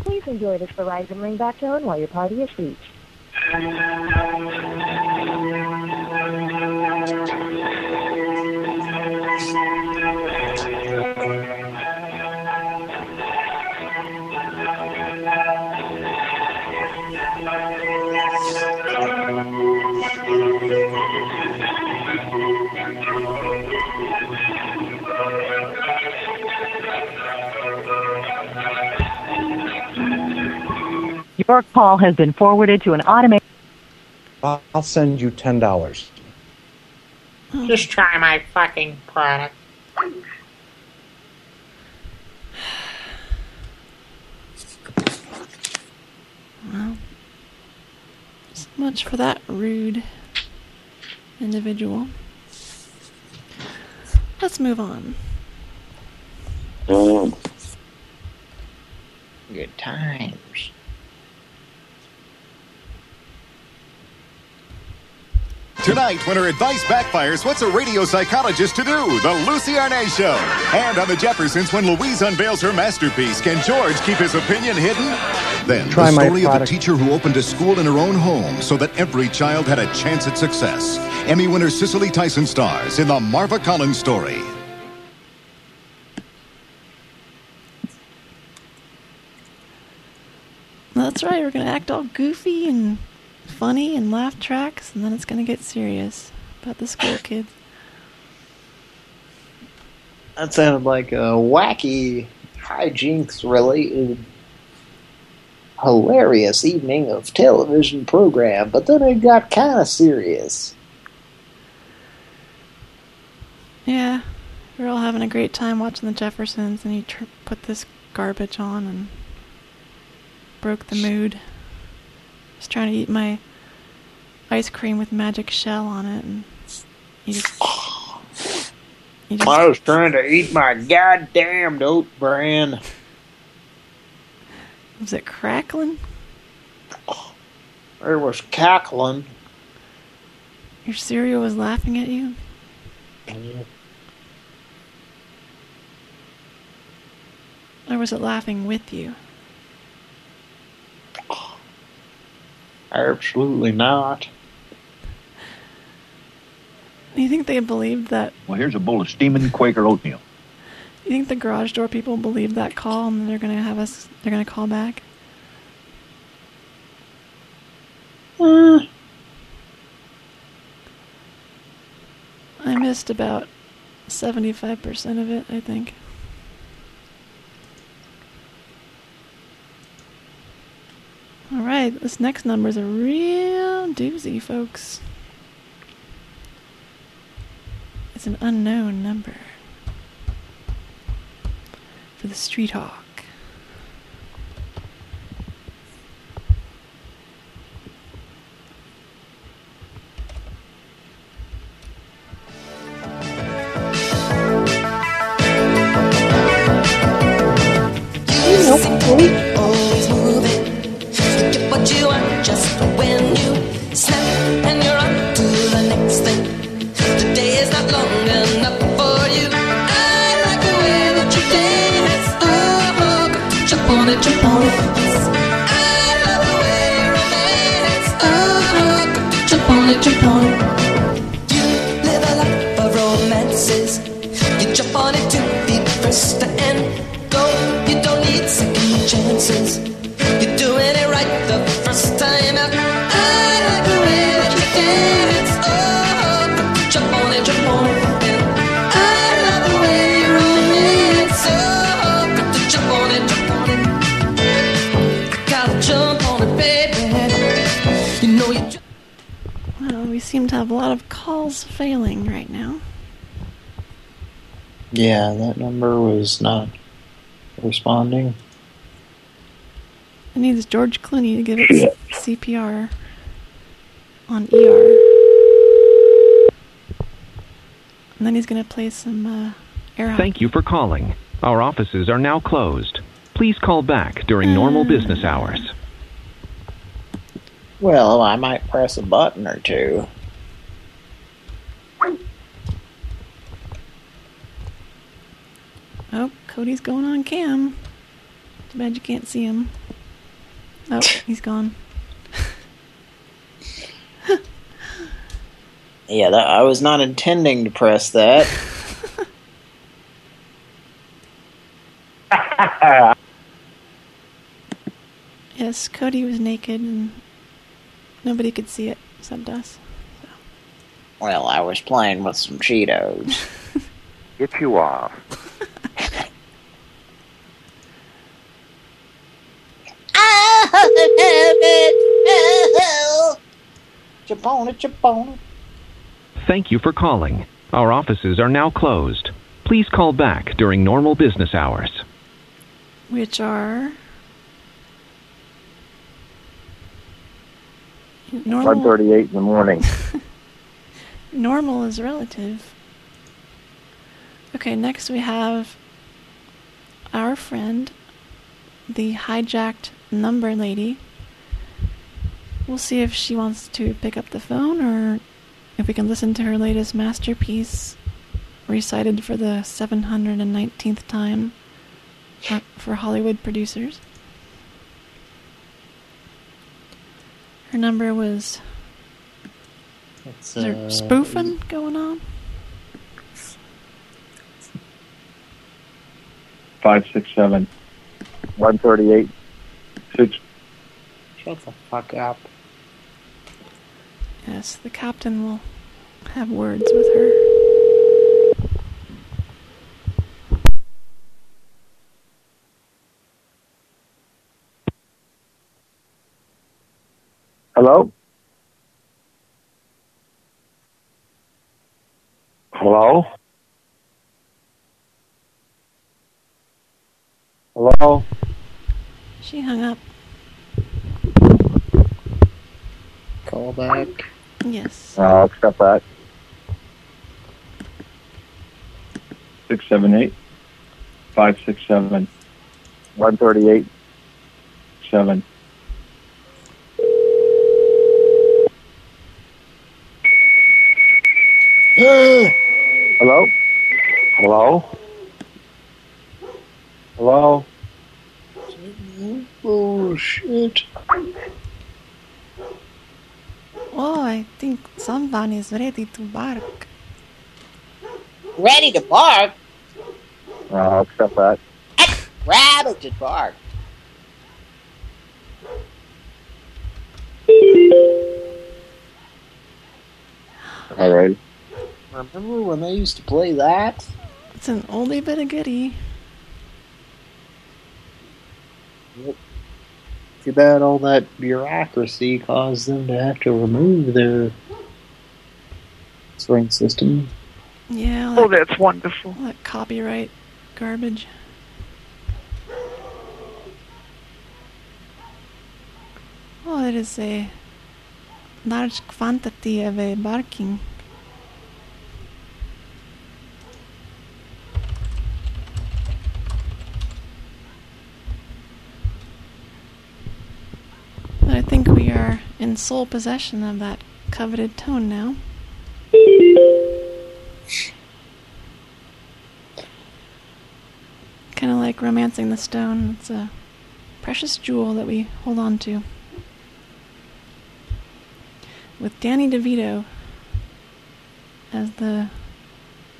Please enjoy this Verizon ringback tone while your party is reached. Your call has been forwarded to an automated. I'll I'll send you ten dollars. Just try my fucking product. Well, so much for that rude individual. Let's move on. Good times. Tonight, when her advice backfires, what's a radio psychologist to do? The Lucie Arnaz Show. And on The Jeffersons, when Louise unveils her masterpiece, can George keep his opinion hidden? Then, Try the story of a teacher who opened a school in her own home so that every child had a chance at success. Emmy winner Cicely Tyson stars in the Marva Collins story. That's right, we're gonna act all goofy and funny and laugh tracks, and then it's gonna get serious about the school kids. That sounded like a wacky hijinks related hilarious evening of television program, but then it got kind of serious. Yeah, we're all having a great time watching the Jeffersons, and you tr- put this garbage on and broke the mood. Just trying to eat my ice cream with magic shell on it, and you just. You just I was trying to eat my goddamn oat bran. was it crackling? It was cackling. Your cereal was laughing at you? Mm-hmm. Or was it laughing with you? Absolutely not. Do you think they believed that? Well, here's a bowl of steaming Quaker oatmeal. You think the garage door people believe that call and they're gonna have us? They're gonna call back? Uh, I missed about seventy-five percent of it. I think. All right, this next number is a real doozy, folks. It's an unknown number for the Street Hawk. You're doing it right the first time. out. Seem to have a lot of calls failing right now. Yeah, that number was not responding. It needs George Clooney to give it CPR on ER. And then he's going to play some uh, air hockey. Thank you for calling. Our offices are now closed. Please call back during normal business hours. Well, I might press a button or two. Oh, Cody's going on cam. Too bad you can't see him. Oh, he's gone. Yeah, that, I was not intending to press that. Yes, Cody was naked and nobody could see it except us. well, I was playing with some Cheetos. Get you off. Chapona, chapona. Thank you for calling. Our offices are now closed. Please call back during normal business hours. Which are normal. 1.38 in the morning. Normal is relative. Okay, next we have our friend, the hijacked number lady. We'll see if she wants to pick up the phone or if we can listen to her latest masterpiece recited for the 719th time uh, for Hollywood producers. Her number was. It's, Is there uh, spoofing going on? Five, six, seven. 138. Six. Shut the fuck up. Yes, the captain will have words with her. Hello? Hello? Hello? She hung up. Call back. Yes. I'll accept that. Six, seven, eight. Five, six, seven. One thirty-eight. Seven. Hello? Hello? Hello? Bullshit. Oh, I think someone is ready to bark. Ready to bark? I'll accept that. Rabbit to bark. All right. Remember when they used to play that? It's an oldie but a goodie. Too bad all that bureaucracy caused them to have to remove their swing system. Yeah. Oh, that's wonderful. That copyright garbage. Oh, there is a large quantity of a barking. But I think we are sole possession of that coveted tone now. Kind of like romancing the stone. It's a precious jewel that we hold on to. With Danny DeVito as the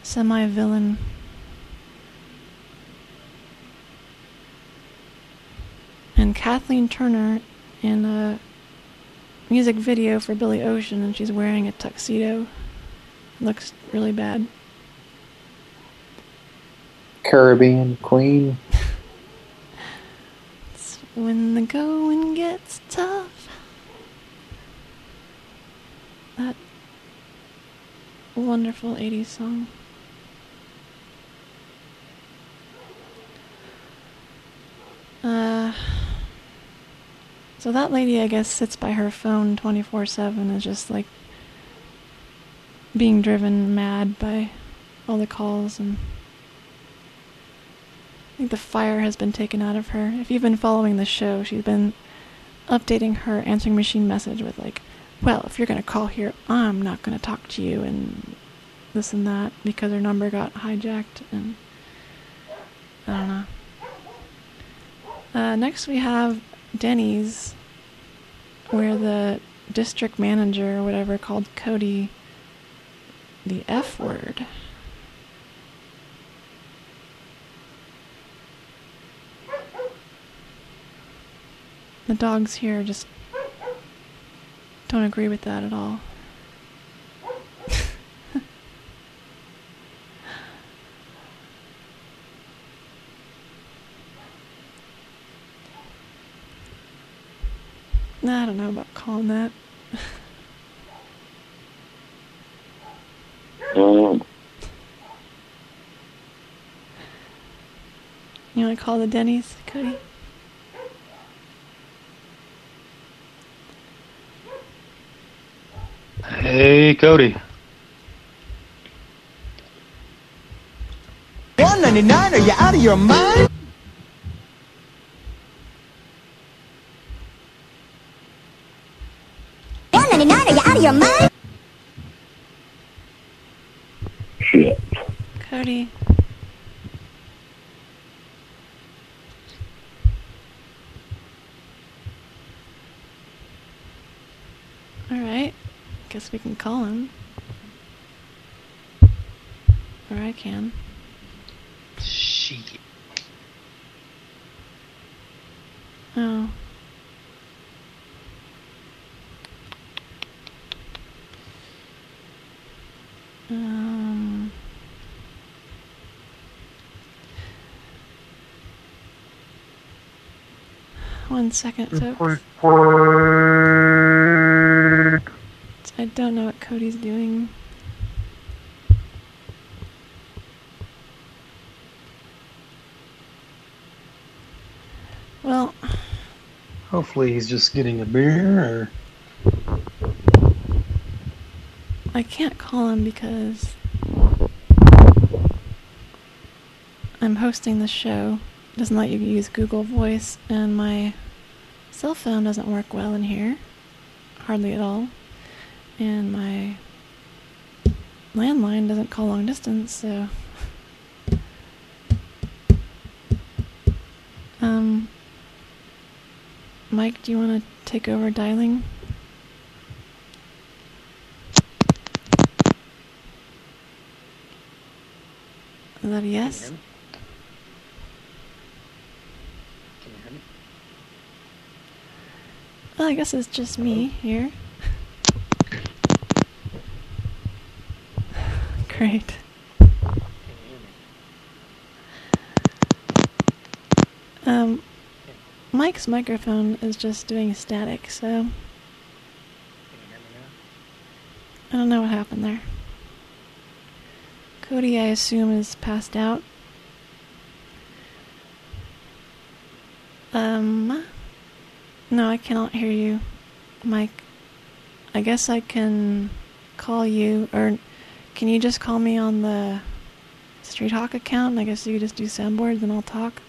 semi villain. And Kathleen Turner in a music video for Billy Ocean, and she's wearing a tuxedo. Looks really bad. Caribbean Queen. It's when the going gets tough. That wonderful 80s song. Uh, so that lady, I guess, sits by her phone 24 7 is just like being driven mad by all the calls and I think the fire has been taken out of her. If you've been following the show, she's been updating her answering machine message with like, well, if you're going to call here, I'm not going to talk to you and this and that because her number got hijacked and I don't know. Uh, next we have Denny's where the district manager or whatever called Cody the F word. The dogs here just don't agree with that at all. I don't know about calling that. Mm. You want to call the Denny's, Cody? Hey, Cody. One ninety nine? Are you out of your mind? One ninety nine? Are you out of your mind? Shit. Cody. Alright. Guess we can call him. Or I can. Shit. Oh. Um. One second, folks. I don't know what Cody's doing. Well, Hopefully he's just getting a beer or I can't call him because I'm hosting the show. It doesn't let you use Google Voice, and my cell phone doesn't work well in here. Hardly at all. And my landline doesn't call long distance, so. Um, Mike, do you want to take over dialing? Is that a yes? Well, I guess it's just me here. Great. Um, Mike's microphone is just doing static, so I don't know what happened there. Cody, I assume, is passed out. Um, no, I cannot hear you, Mike. I guess I can call you, or can you just call me on the Street Hawk account? I guess you just do soundboards and I'll talk.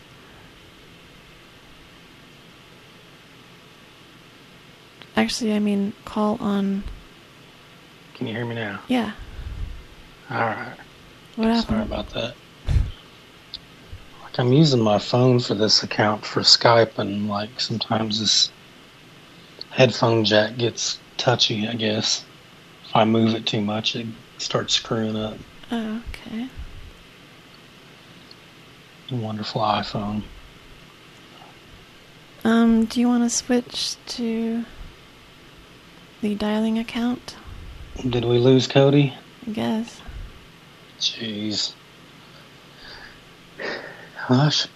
Actually, I mean, call on. Can you hear me now? Yeah. All right. What Sorry about that. Like I'm using my phone for this account for Skype, and like sometimes this headphone jack gets touchy. I guess if I move it too much, it starts screwing up. Oh, okay. Wonderful iPhone. Um, do you want to switch to the dialing account? Did we lose Cody? I guess. Jeez. I, should,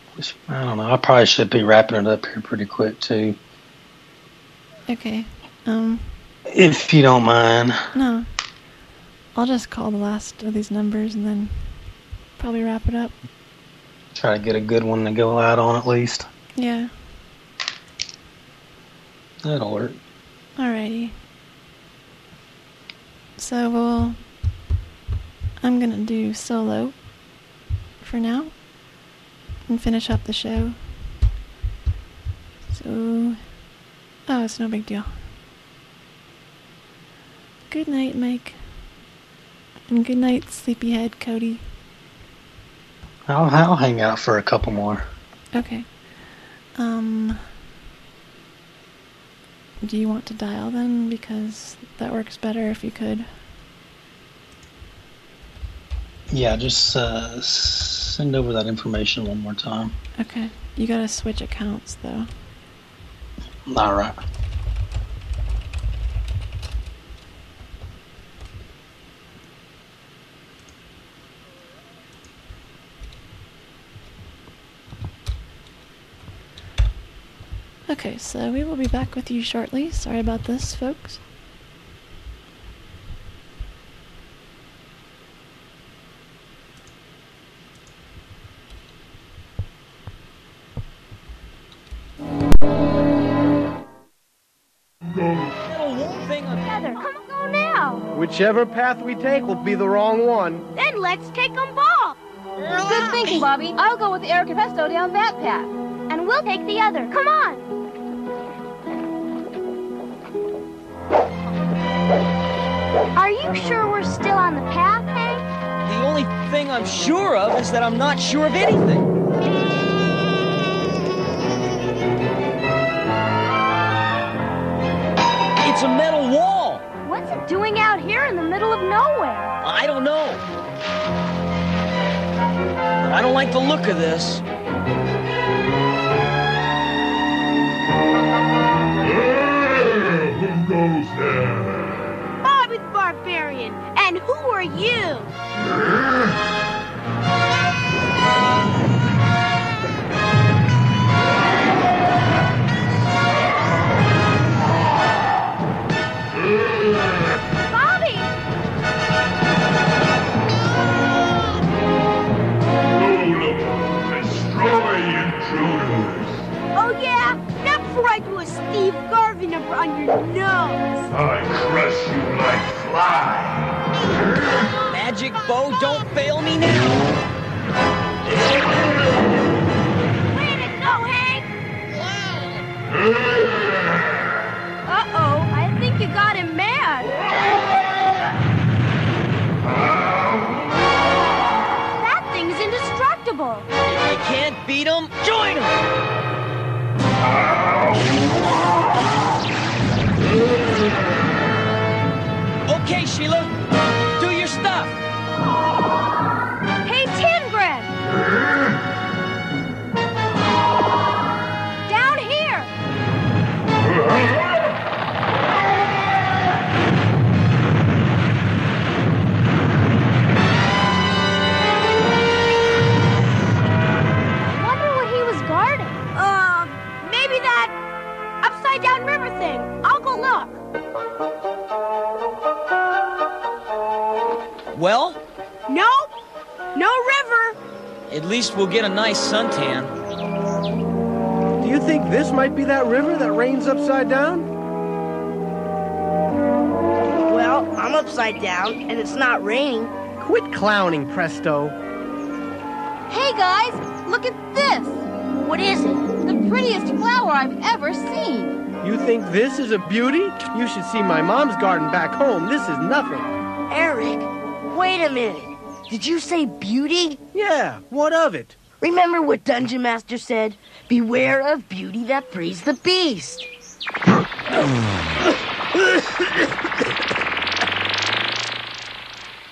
I don't know. I probably should be wrapping it up here pretty quick too, Okay. Um, if you don't mind. no. I'll I'll just call the last of these numbers and then probably wrap it up. Try to get a good one to go out on at least. Yeah. That'll work. Alrighty. So we'll. I'm gonna do solo for now and finish up the show. So. Oh, it's no big deal. Good night, Mike. And good night, sleepyhead Cody. I'll, I'll hang out for a couple more. Okay. Um. Do you want to dial then? Because that works better if you could. Yeah, just uh, send over that information one more time. Okay. You gotta switch accounts though. All right. Okay, so we will be back with you shortly. Sorry about this, folks. Whichever path we take will be the wrong one. Then let's take them both. Good thinking, Bobby. I'll go with Eric and Presto down that path. And we'll take the other. Come on. Are you sure we're still on the path, Hank? The only thing I'm sure of is that I'm not sure of anything. It's a metal wall. What's it doing out here in the middle of nowhere? I don't know. But I don't like the look of this. Who goes there? Bobby the Barbarian. And who are you? Not before I a Steve Garvey number on your nose. I crush you like fly. Magic bow, don't fail me now. Way to go, Hank! Uh-oh, I think you got him mad. That thing's indestructible. If you can't beat 'em, join 'em. Okay, Sheila, Well, Nope. No river. at least we'll get a nice suntan. Do you think this might be that river that rains upside down? Well, I'm upside down, and it's not raining. Quit clowning, Presto. Hey guys, look at this. What is it? The prettiest flower I've ever seen. You think this is a beauty? You should see my mom's garden back home. This is nothing. Eric, wait a minute. Did you say beauty? Yeah, what of it? Remember what Dungeon Master said? Beware of beauty that breeds the beast.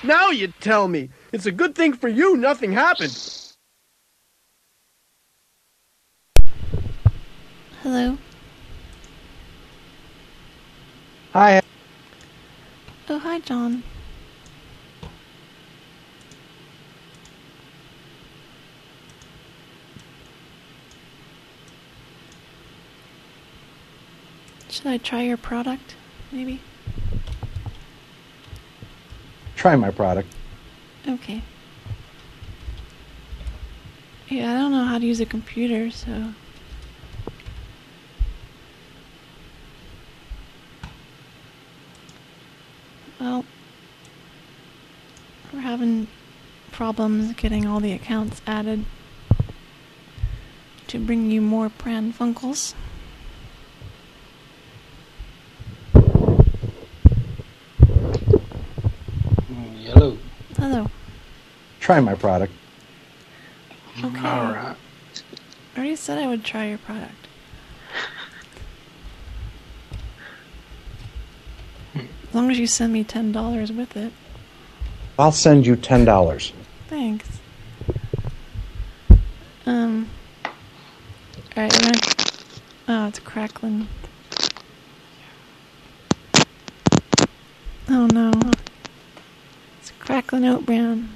Now you tell me. It's a good thing for you nothing happened. Hello? Hi. Oh, hi, John. Should I try your product, maybe? Try my product. Okay. Yeah, I don't know how to use a computer, so. Well, we're having problems getting all the accounts added to bring you more Pran Funkels. Yellow. Hello. Try my product. Okay. All right. I already said I would try your product. As long as you send me ten dollars with it. I'll send you ten dollars. Thanks. Um. Alright, we're gonna. Oh, it's crackling. Oh no. It's crackling oat brown.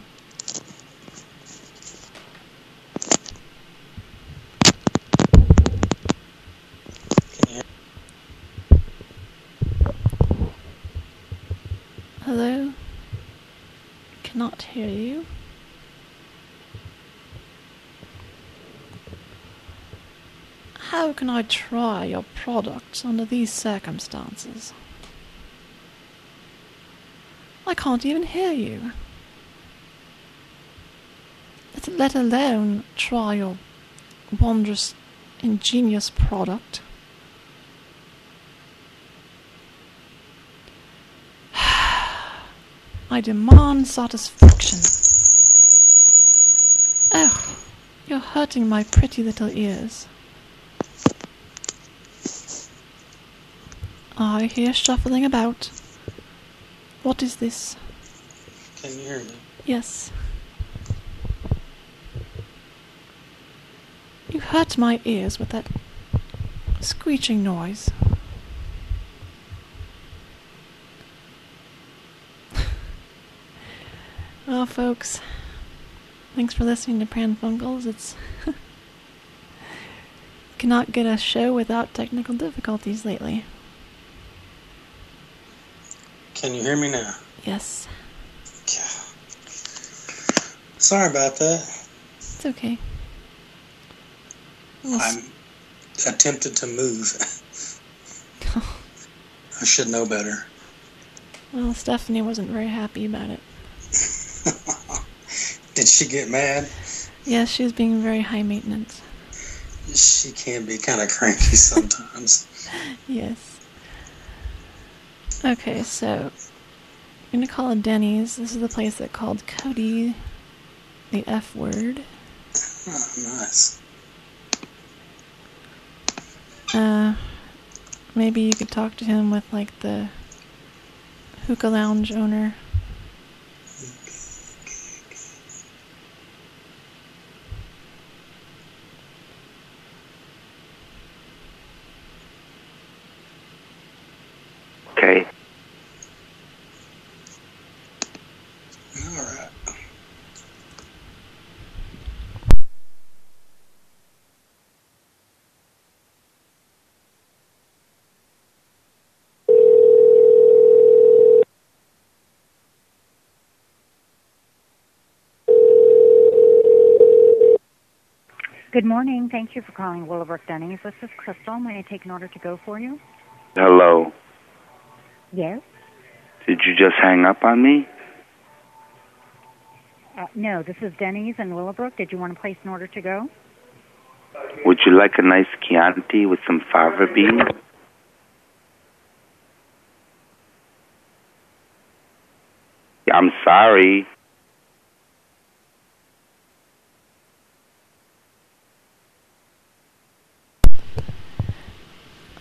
Hello? Cannot hear you. How can I try your products under these circumstances? I can't even hear you. Let, alone try your wondrous, ingenious product. I demand satisfaction. Oh, you're hurting my pretty little ears. I hear shuffling about. What is this? Can you hear me? Yes. You hurt my ears with that screeching noise. well, oh, folks, thanks for listening to Pran Funkels. It's cannot get a show without technical difficulties lately. Can you hear me now? Yes, Sorry about that. it's okay. We'll I'm attempted to move. I should know better. Well, Stephanie wasn't very happy about it. Did she get mad? Yes, she was being very high maintenance. She can be kind of cranky sometimes. Yes. Okay, so I'm gonna call a Denny's. This is the place that called Cody the F word. oh, nice. Uh, maybe you could talk to him with like the hookah lounge owner. Okay. All right. Good morning. Thank you for calling Willowbrook Denny's. This is Crystal. May I take an order to go for you? Hello. Yes. Did you just hang up on me? Uh, no, this is Denny's in Willowbrook. Did you want to place an order to go? Would you like a nice Chianti with some fava beans? I'm sorry.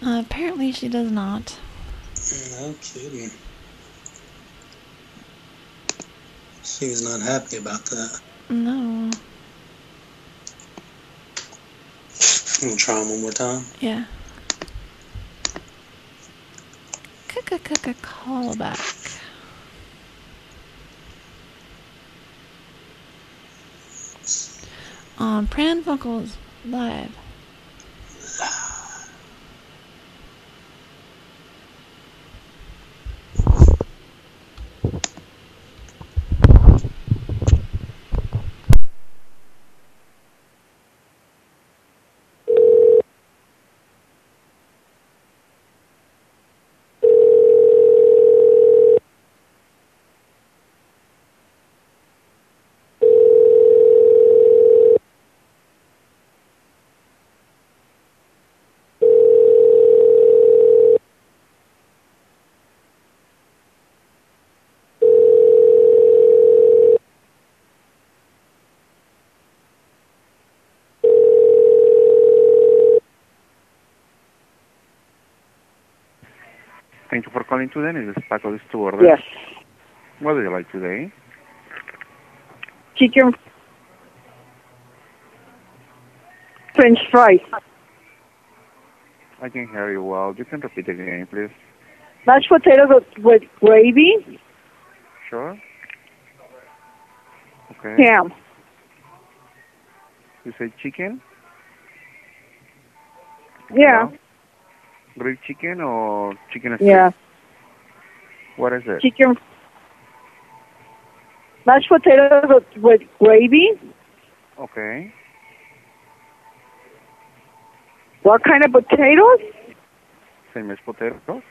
Uh, she does not. No kidding. She was not happy about that. No. I'm gonna try 'em one more time. Yeah. K-k-k-k callback. On um, Pran Funkels Live. Thank you for calling today. This is Paco to order. Yes. What do you like today? Chicken French fries. I can hear you well. You can repeat again, please. Mashed potatoes with, with gravy, Sure. Okay. ham. You say chicken? Yeah. Grilled chicken or chicken steak? Yeah. What is it? Chicken mashed potatoes with, with gravy. Okay. What kind of potatoes? Same mashed potatoes?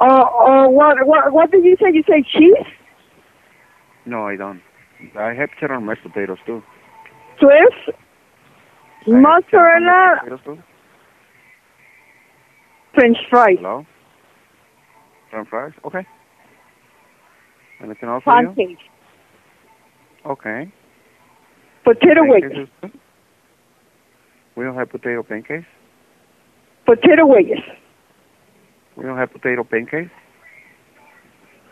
Uh, uh, what, what, what did you say? You say cheese? No, I don't. I have cheddar mashed potatoes too. Swiss? Mozzarella? French fries. Hello? French fries? Okay. Anything else for you? Okay. Potato Pancakes wedges. We don't have potato pancakes. Potato wedges. We don't have potato pancakes.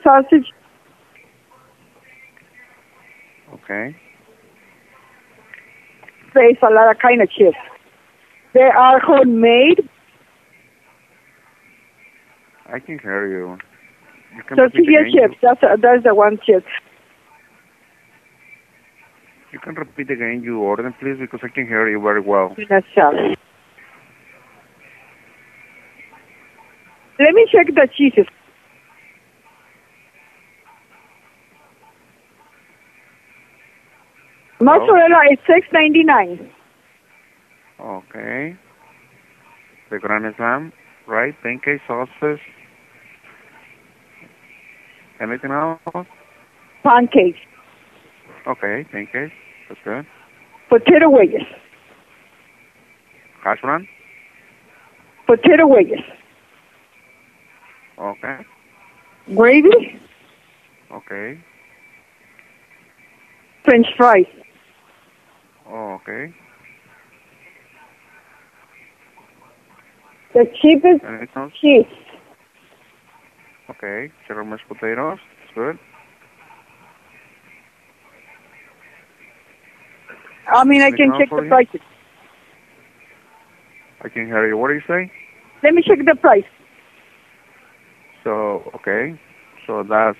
Sausage. Okay. There's a lot of kind of chips. They are homemade. I can hear you. You can Tortilla again. chips. That's that's the one chip. You can repeat again your order, please, because I can hear you very well. That's all. Let me check the cheeses. Mozzarella is six ninety nine. Okay. The Grand Slam, right? Pancake sauces. Anything else? Pancakes. Okay, pancakes. That's good. Potato wedges. Hash brown? Potato wedges. Okay. Gravy. Okay. French fries. Oh, okay. The cheapest cheese. Okay. Cheddar mashed potatoes. That's good. I mean, I can check the you? prices. I can hear you. What do you say? Let me check the price. So, okay. So that's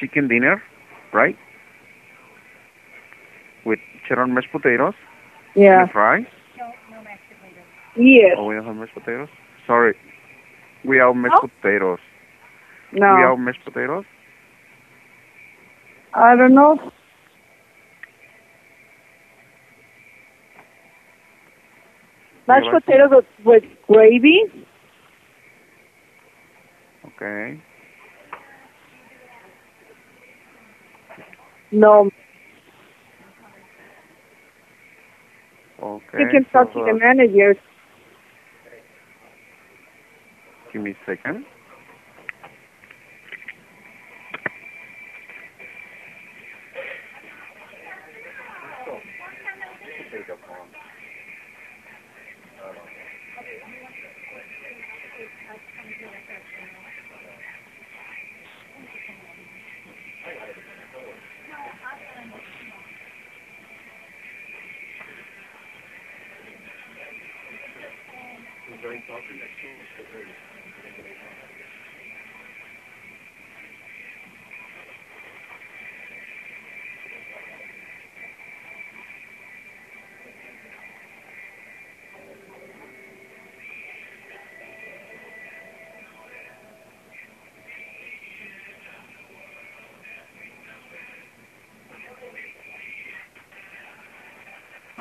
chicken dinner, right? With cheddar mashed potatoes. Yeah. And fries. No mashed potatoes. Yes. Oh, we don't have mashed potatoes? Sorry. We have mashed potatoes. We No. have mashed potatoes? I don't know. Mashed like potatoes with, with gravy. Okay. No. Okay. you can talk so, to the uh, manager. Give me a second.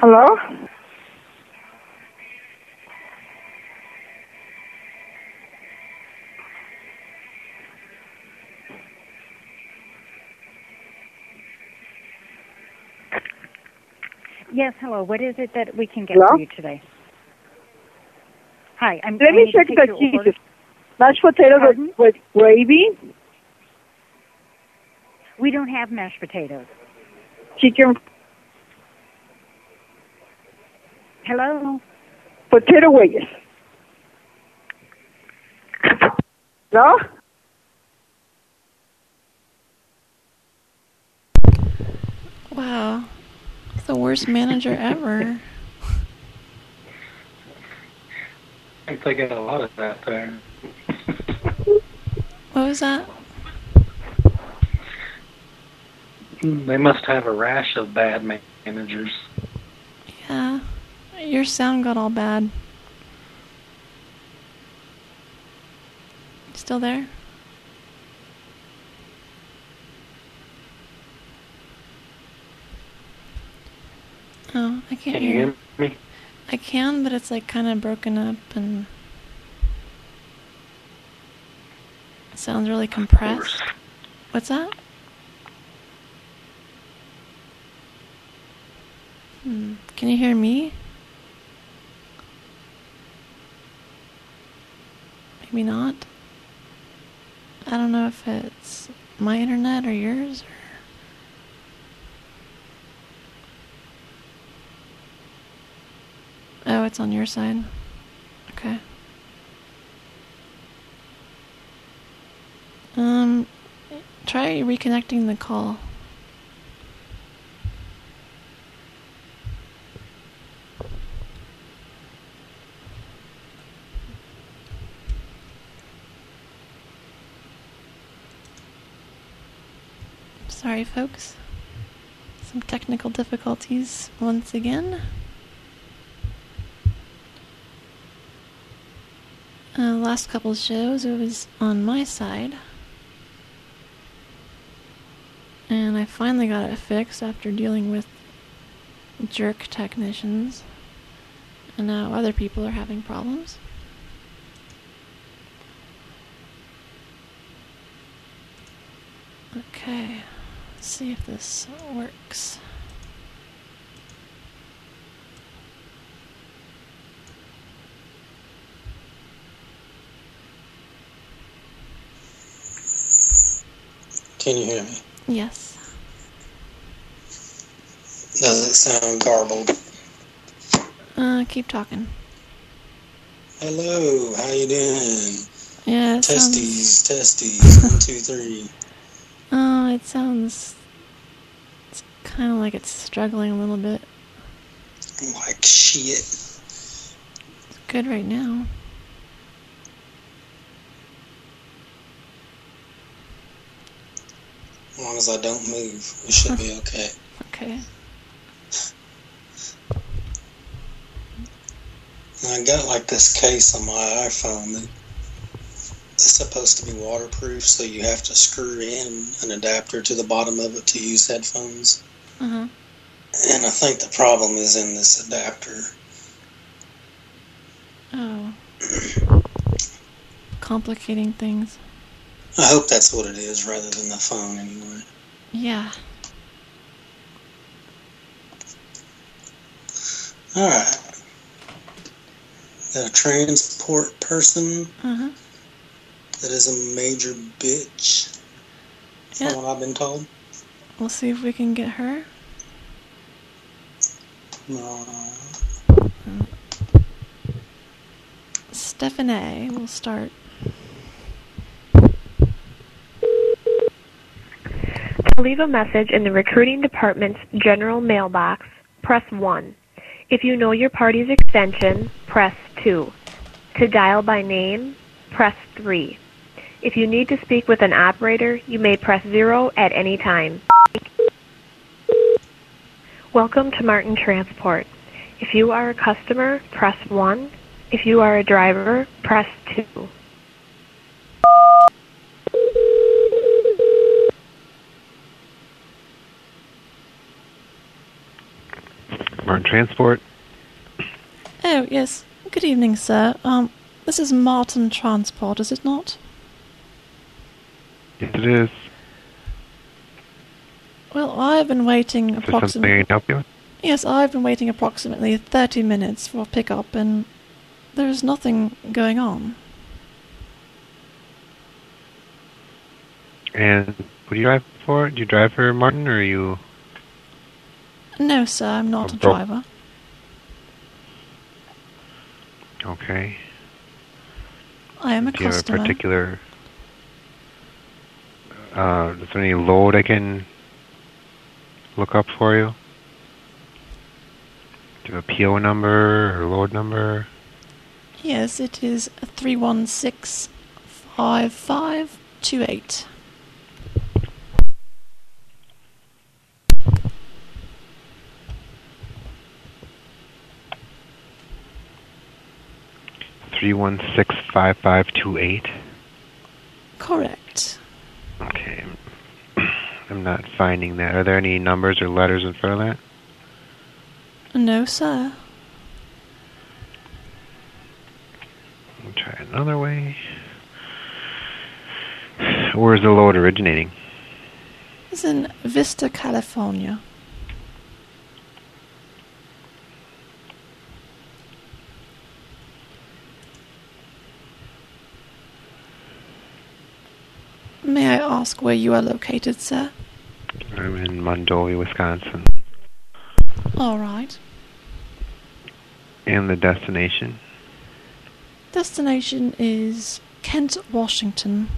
Hello? Yes, hello. What is it that we can get Hello? for you today? Hi, I'm. Let me check the order. Mashed potatoes with, with gravy. We don't have mashed potatoes. Chicken. Hello. Potato wedges. No? Wow. The worst manager ever. I think they got a lot of that there. What was that? They must have a rash of bad managers. Your sound got all bad. Still there? Oh, I can't Can you hear. hear me? I can, but it's like kind of broken up and it sounds really compressed. What's that? Hmm. Can you hear me? Maybe not. I don't know if it's my internet or yours or Oh, it's on your side. Okay. Um, try reconnecting the call. Sorry, folks. Some technical difficulties once again. Uh, last couple shows, it was on my side. And I finally got it fixed after dealing with jerk technicians. And now other people are having problems. Okay, see if this works. Can you hear me? Yes. Does it sound garbled? Uh, keep talking. Hello, how you doing? Yeah, testes, testes, one, two, three. It sounds. It's kind of like it's struggling a little bit. Like shit. It's good right now. As long as I don't move, we should be okay. Okay. I got like this case on my iPhone that is supposed to be waterproof, so you have to screw in an adapter to the bottom of it to use headphones. Huh. And I think the problem is in this adapter. Oh. Complicating things. I hope that's what it is rather than the phone anyway. Yeah. Alright. Got a transport person Uh huh. That is a major bitch. From Yeah. what I've been told. We'll see if we can get her. Uh, Stephanie, we'll start. To leave a message in the recruiting department's general mailbox, press 1. If you know your party's extension, press 2. To dial by name, press 3. If you need to speak with an operator, you may press 0 at any time. Welcome to Marten Transport. If you are a customer, press 1. If you are a driver, press 2. Marten Transport. Oh, yes. Good evening, sir. Um, this is Marten Transport, is it not? Yes, it is. Well, I've been waiting Is approximately. you? Yes, I've been waiting approximately 30 minutes for a pickup, and there's nothing going on. And what do you drive for? Do you drive for Marten, or are you? No, sir, I'm not Oh, a driver. Okay. I am a do you have a particular? Uh, is there any load I can look up for you? Do you have a PO number or load number? Yes, it is 3165528. Three one six five five two eight. Correct. Okay. I'm not finding that. Are there any numbers or letters in front of that? No, sir. I'll try another way. Where's the load originating? It's in Vista, California. May I ask where you are located, sir? I'm in Mondovi, Wisconsin. All right. And the destination? Destination is Kent, Washington.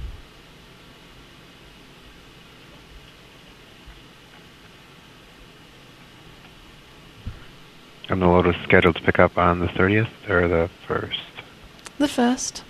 And the load is scheduled to pick up on the 30th or the 1st? The 1st.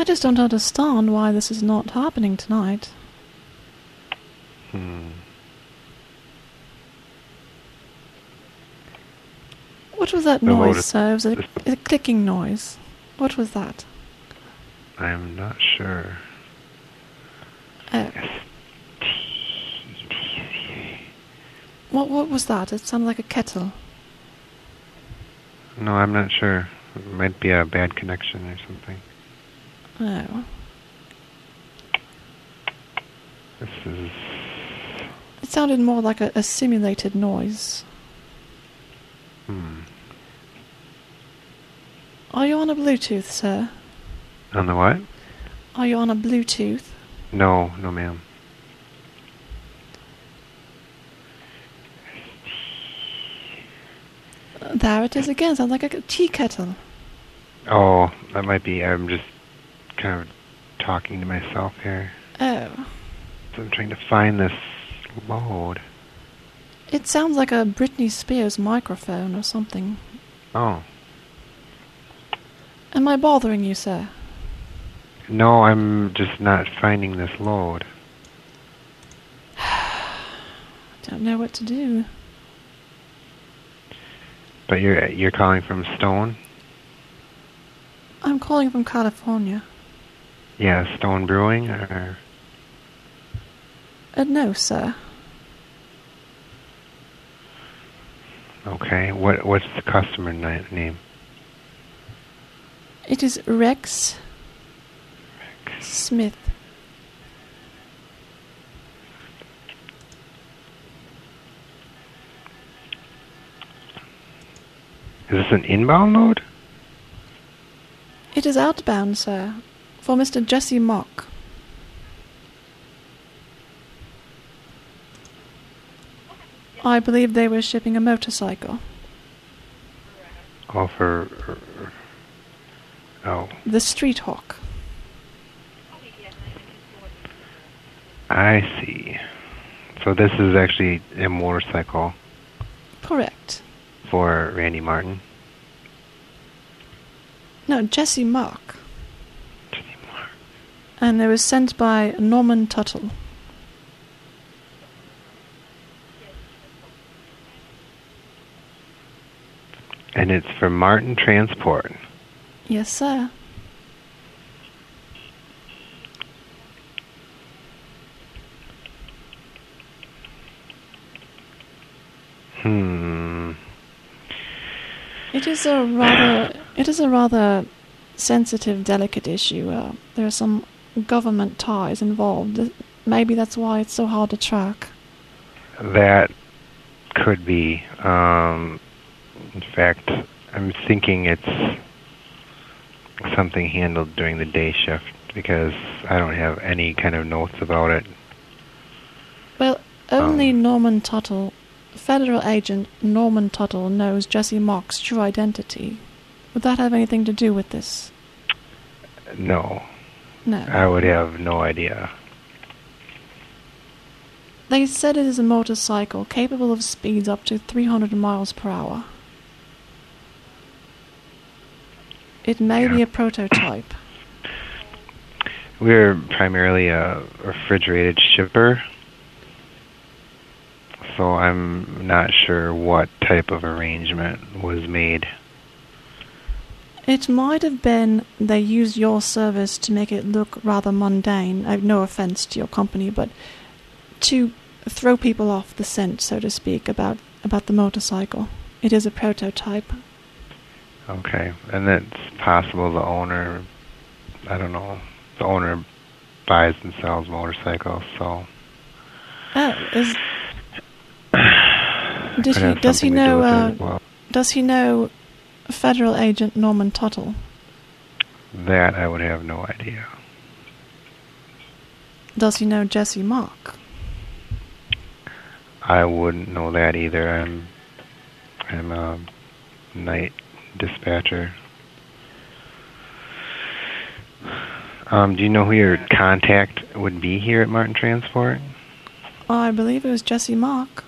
I just don't understand why this is not happening tonight. Hmm. What was that The noise, is- sir? It was a, a clicking noise. What was that? I'm not sure. Oh. What what was that? It sounded like a kettle. No, I'm not sure. It might be a bad connection or something. Oh. This is. It sounded more like a, a simulated noise. Hmm. Are you on a Bluetooth, sir? On the what? Are you on a Bluetooth? No, no, ma'am. There it is again. Sounds like a tea kettle. Oh, that might be. I'm just kind of talking to myself here. Oh. So I'm trying to find this load. It sounds like a Britney Spears microphone or something. Oh. Am I bothering you, sir? No, I'm just not finding this load. I don't know what to do. But you're you're calling from Stone? I'm calling from California. Yeah, Stone Brewing or Uh, no, sir. okay. What what's the customer name? It is Rex, Smith. Is this an inbound load? It is outbound, sir, for Mr. Jesse Mach. I believe they were shipping a motorcycle. For oh, The Street Hawk. I see. So this is actually a motorcycle Correct. for Randy Martin. No, Jesse Mach. And it was sent by Norman Tuttle. And it's for Marten Transport. Yes, sir. Hmm. It is a rather it is a rather sensitive, delicate issue. Uh, there are some government ties involved. Maybe that's why it's so hard to track. That could be. Um, In fact, I'm thinking it's something handled during the day shift because I don't have any kind of notes about it. Well, only Norman Tuttle, federal agent Norman Tuttle, knows Jesse Mach's true identity. Would that have anything to do with this? No, No. I would have no idea. They said it is a motorcycle capable of speeds up to 300 miles per hour. It may be a prototype. We're primarily a refrigerated shipper, so I'm not sure what type of arrangement was made. It might have been they used your service to make it look rather mundane. I've no offense to your company, but to throw people off the scent, so to speak, about about the motorcycle. It is a prototype. Okay, and it's possible the owner, I don't know, the owner buys and sells motorcycles, so Oh, is did he? Does he something to do know? Uh, well. Does he know federal agent Norman Tuttle? that I would have no idea. Does he know Jesse Mach? I wouldn't know that either. I'm I'm a night dispatcher. Um, do you know who your contact would be here at Marten Transport? Oh, I believe it was Jesse Mach.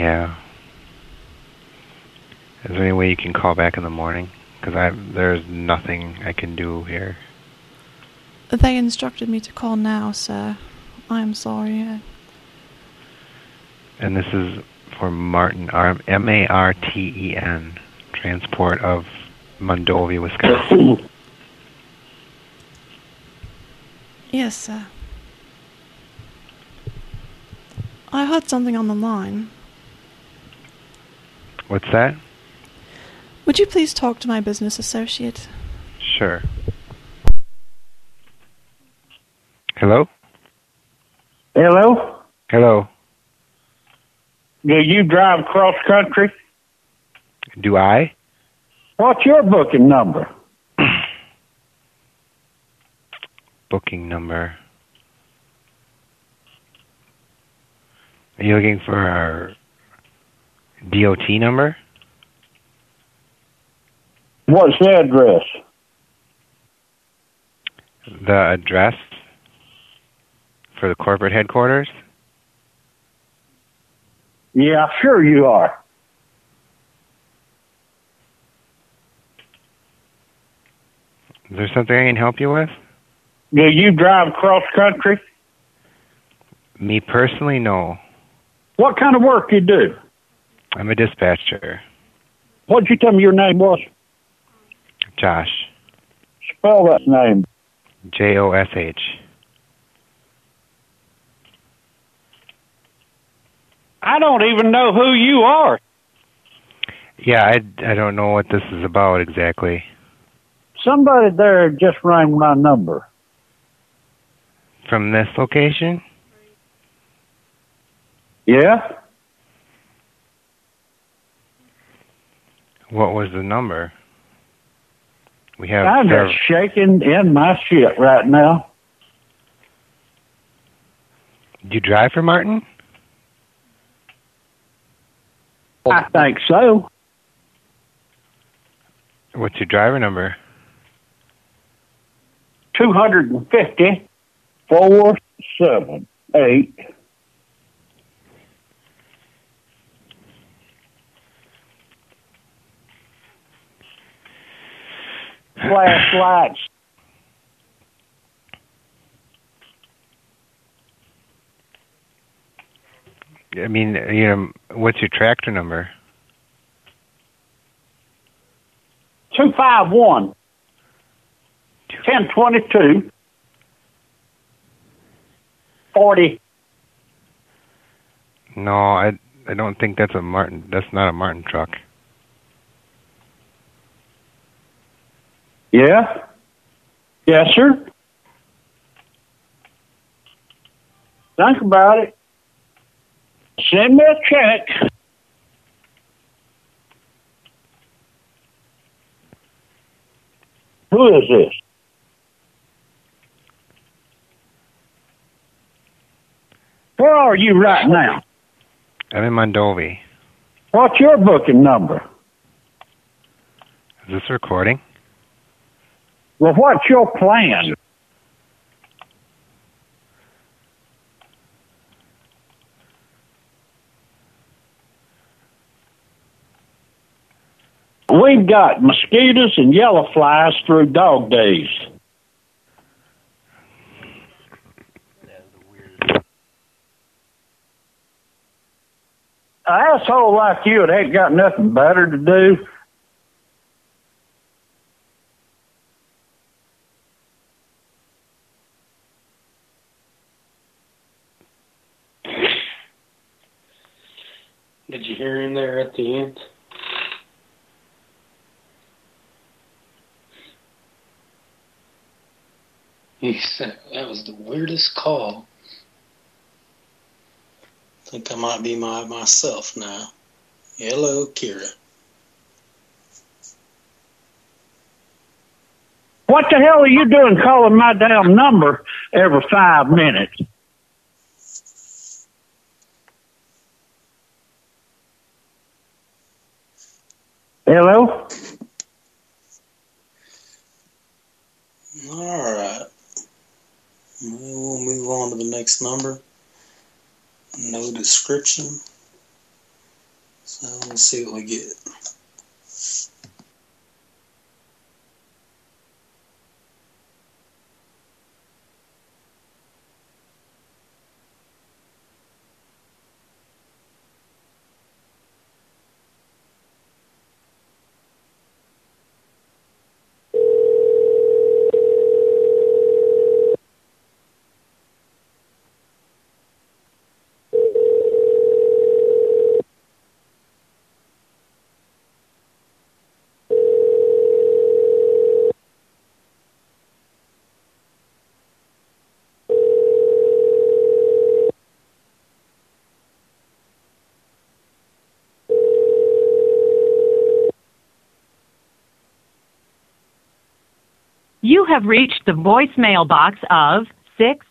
Yeah. Is there any way you can call back in the morning? Because I there's nothing I can do here. They instructed me to call now, sir. I am sorry. I- And this is for Marten M-A-R-T-E-N, transport of Mondovi, Wisconsin. Yes, sir. I heard something on the line. What's that? Would you please talk to my business associate? Sure. Hello? Hello? Hello. Do you drive cross country? Do I? What's your booking number? Booking number. Are you looking for our DOT number? What's the address? The address for the corporate headquarters? Yeah, sure you are. Is there something I can help you with? Do you drive cross country? Me personally, no. What kind of work you do? I'm a dispatcher. What'd you tell me your name was? Josh. Spell that name. J O S H. I don't even know who you are. Yeah, I, I don't know what this is about exactly. Somebody there just rang my number. From this location? Yeah? What was the number? We have I'm several- just shaking in my shit right now. Do you drive for Marten? I think so. What's your driver number? 250 four seven eight flashlights. I mean, you know, what's your tractor number? Two five one. Ten twenty two. Forty. No, I I don't think that's a Marten. That's not a Marten truck. Yeah? Yes, sir? Think about it. Send me a check. Who is this? Where are you right now? I'm in Mondovi. What's your booking number? Is this recording? Well, what's your plan? We've got mosquitoes and yellow flies through dog days. An asshole like you that ain't got nothing better to do. Did you hear him there at the end? He said that was the weirdest call. I think I might be my myself now. Hello, Kira. What the hell are you doing calling my damn number every five minutes? Hello? All right. We'll move on to the next number. No description. So we'll see what we get. Have reached the voicemail box of 6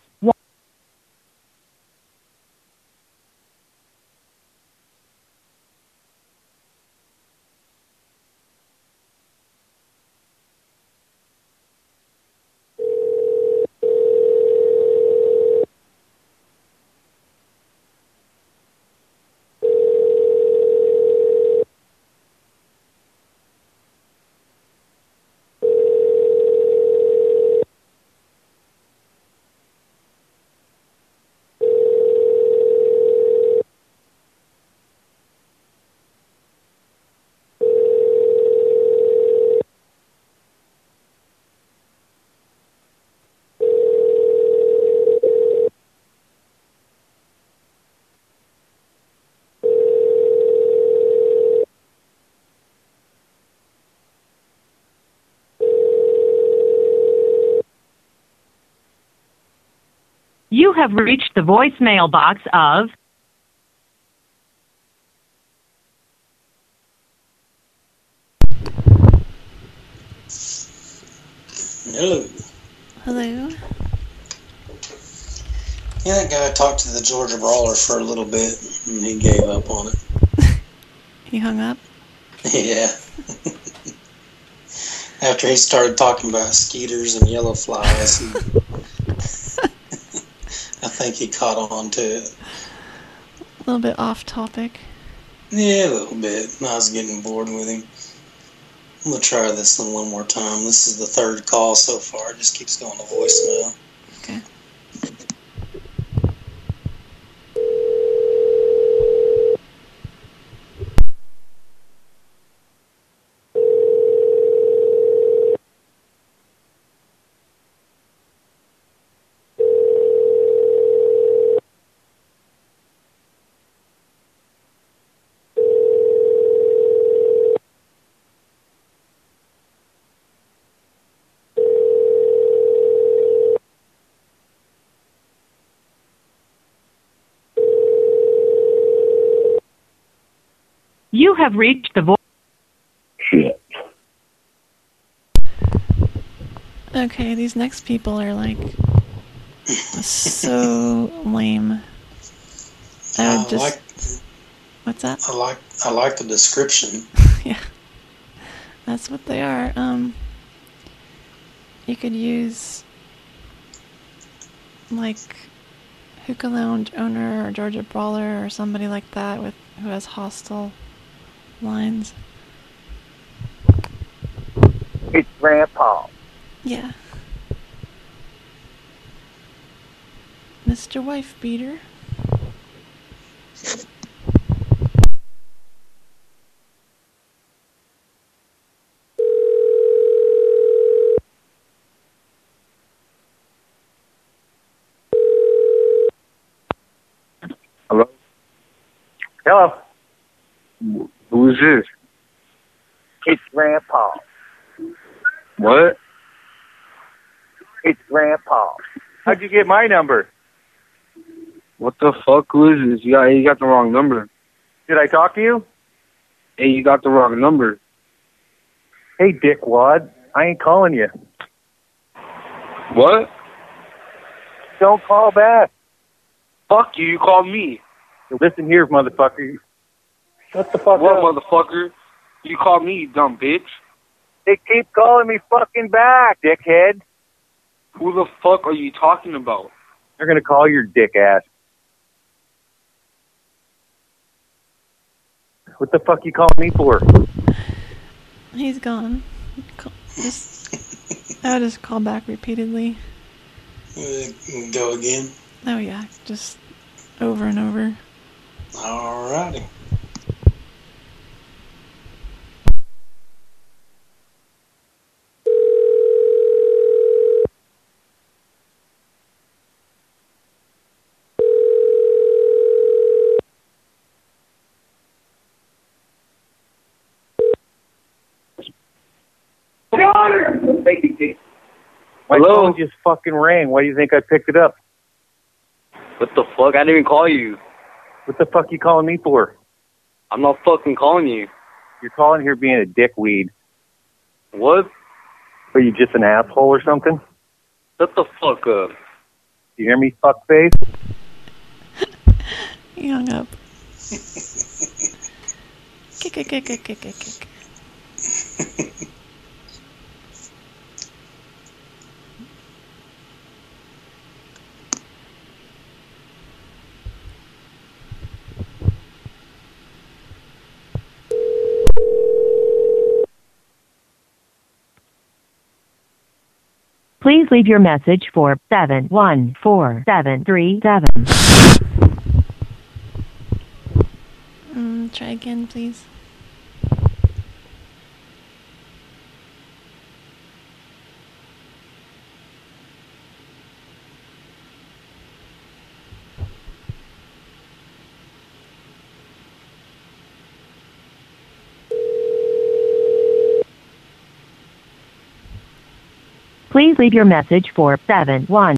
have reached the voicemail box of Hello. Hello. Yeah, that guy talked to the Georgia Brawler for a little bit, and he gave up on it. He hung up. Yeah. After he started talking about skeeters and yellow flies, he, I think he caught on to it. A little bit off topic. Yeah, a little bit. I was getting bored with him. I'm gonna try this one one more time. This is the third call so far. It just keeps going to voicemail. Have reached the voice. Shit. Okay, these next people are like so lame. I would I just. like What's that? I like I like the description. yeah. That's what they are. Um you could use like hookah lounge owner or Georgia brawler or somebody like that with who has hostile lines. It's Grandpa. Yeah. Mr. Wife Beater. Hello? Hello. Who is this? It's Grandpa. What? It's Grandpa. How'd you get my number? What the fuck? Who is this? You got, you got the wrong number. Did I talk to you? Hey, you got the wrong number. Hey, dickwad. I ain't calling you. What? Don't call back. Fuck you. You called me. Listen here, motherfucker. Shut the fuck What, up. motherfucker? You call me, you dumb bitch. They keep calling me fucking back, dickhead. Who the fuck are you talking about? They're gonna call your dick ass. What the fuck you calling me for? He's gone. Just, I would just call back repeatedly. Go again. Oh yeah, just over and over. Alrighty. My phone just fucking rang. Why do you think I picked it up? What the fuck? I didn't even call you. What the fuck you calling me for? I'm not fucking calling you. You're calling here being a dickweed. What? Are you just an asshole or something? Shut the fuck up. You hear me, fuckface? He hung up. kick, kick, kick, kick, kick, kick, kick. Please leave your message for 714737. Mm, try again, please. Please leave your message for 71.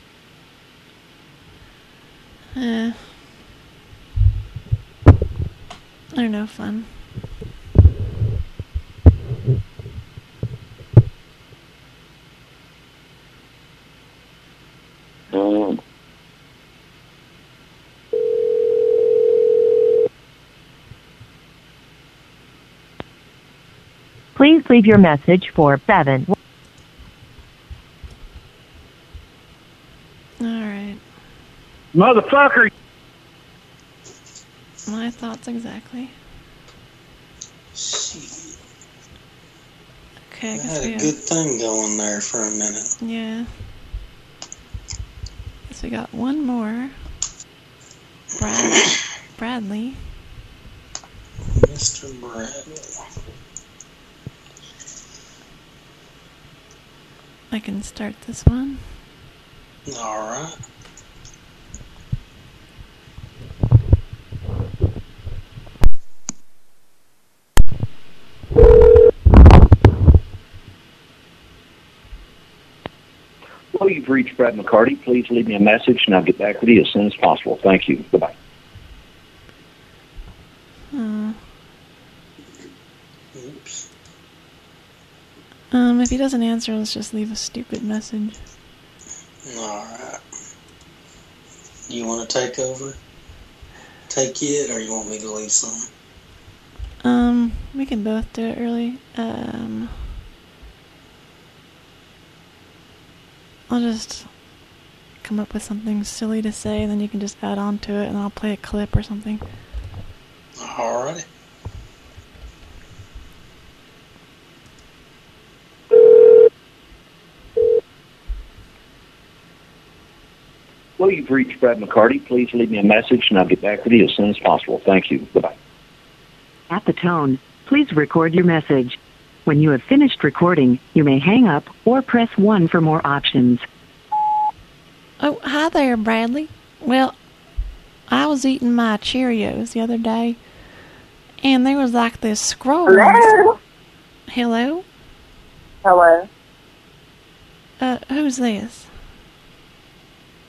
Uh, they're no fun. Please leave your message for 7. Alright. Motherfucker. My thoughts exactly. Okay, I I guess had we a have, good thing going there for a minute. Yeah. Guess we got one more. Brad, Bradley. Mr. Bradley. I can start this one. Alright. you've reached Brad McCarty. Please leave me a message, and I'll get back with you as soon as possible. Thank you. Goodbye. Uh, oops. Um, if he doesn't answer, let's just leave a stupid message. Alright. You want to take over? Take it, or you want me to leave some? Um, we can both do it early. Um... I'll just come up with something silly to say, and then you can just add on to it, and I'll play a clip or something. Alrighty. Well, you've reached Brad McCarty. Please leave me a message and I'll get back with you as soon as possible. Thank you. Goodbye. At the tone, please record your message. When you have finished recording, you may hang up or press 1 for more options. Oh, hi there, Bradley. Well, I was eating my Cheerios the other day, and there was like this scroll. Hello? Hello? Hello, Uh, who's this?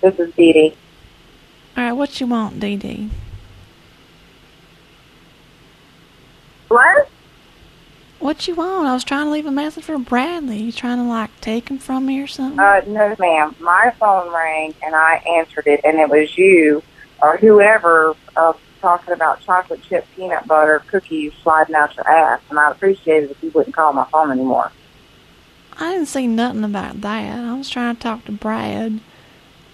this is Dee Dee. Alright, what you want, Dee Dee? What? What you want? I was trying to leave a message for Bradley. You trying to, like, take him from me or something? Uh, no, ma'am. My phone rang and I answered it, and it was you or whoever uh, talking about chocolate chip peanut butter cookies sliding out your ass, and I'd appreciate it if you wouldn't call my phone anymore. I didn't say nothing about that. I was trying to talk to Brad,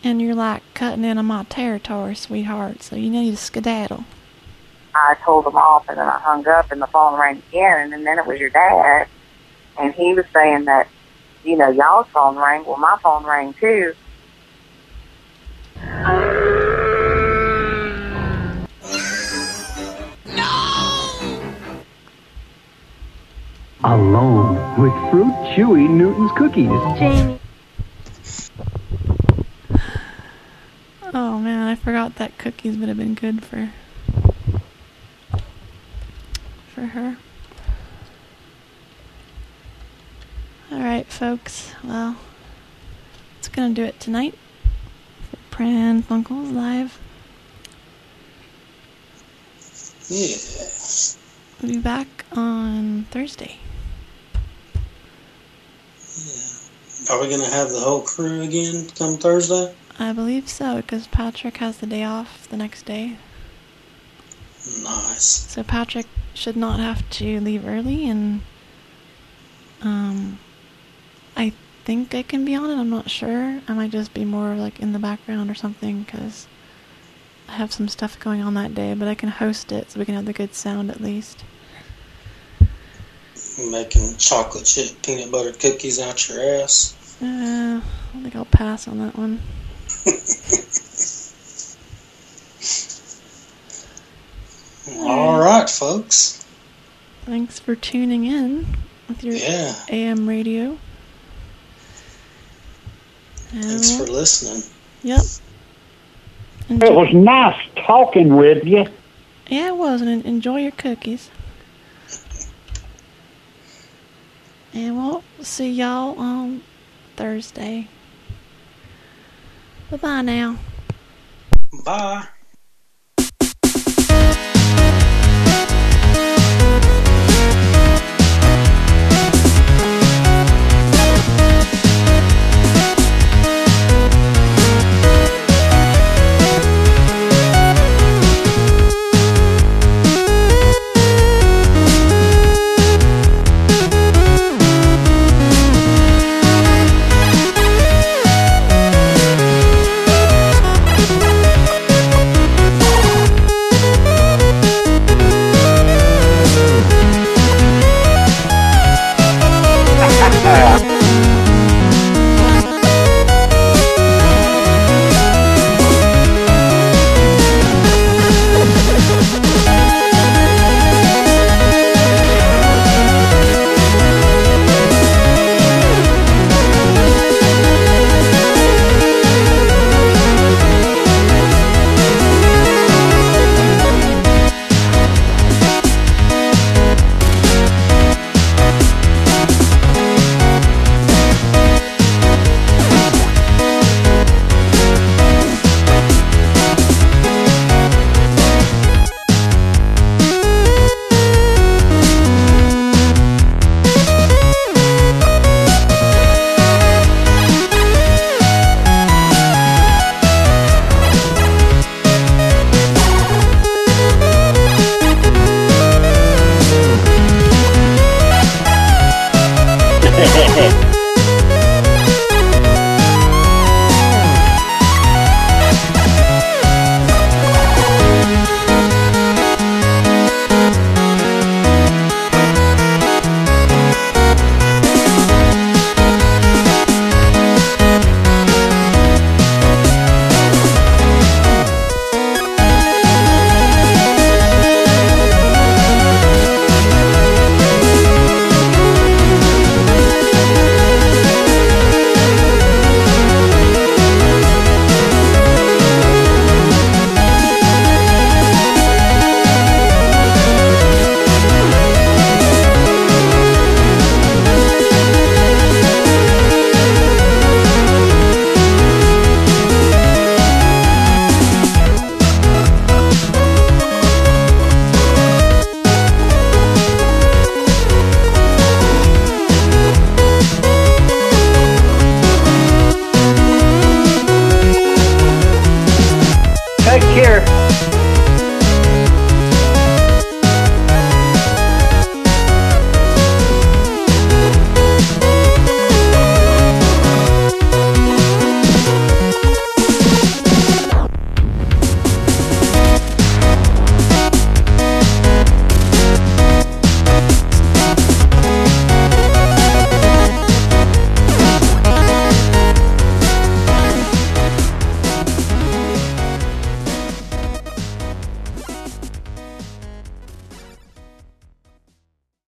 and you're, like, cutting into my territory, sweetheart, so you need to skedaddle. I told him off, and then I hung up, and the phone rang again, and then it was your dad, and he was saying that, you know, y'all's phone rang. Well, my phone rang too. Alone with Fruit Chewy Newton's cookies. Jamie. Oh man, I forgot that cookies would have been good for for her. Alright folks, well it's gonna do it tonight for Pran Funkels Live. Yeah. We'll be back on Thursday. Yeah. Are we going to have the whole crew again come Thursday? I believe so, because Patrick has the day off the next day. Nice. So Patrick should not have to leave early, and um, I think I can be on it. I'm not sure. I might just be more like in the background or something, because I have some stuff going on that day, but I can host it so we can have the good sound at least. Making chocolate chip peanut butter cookies out your ass. Uh, I think I'll pass on that one. All right, folks. Thanks for tuning in with your Yeah. AM radio. Thanks for listening. Yep. It was nice talking with you. Yeah, it was. And enjoy your cookies. And we'll see y'all on Thursday. Bye bye now. Bye.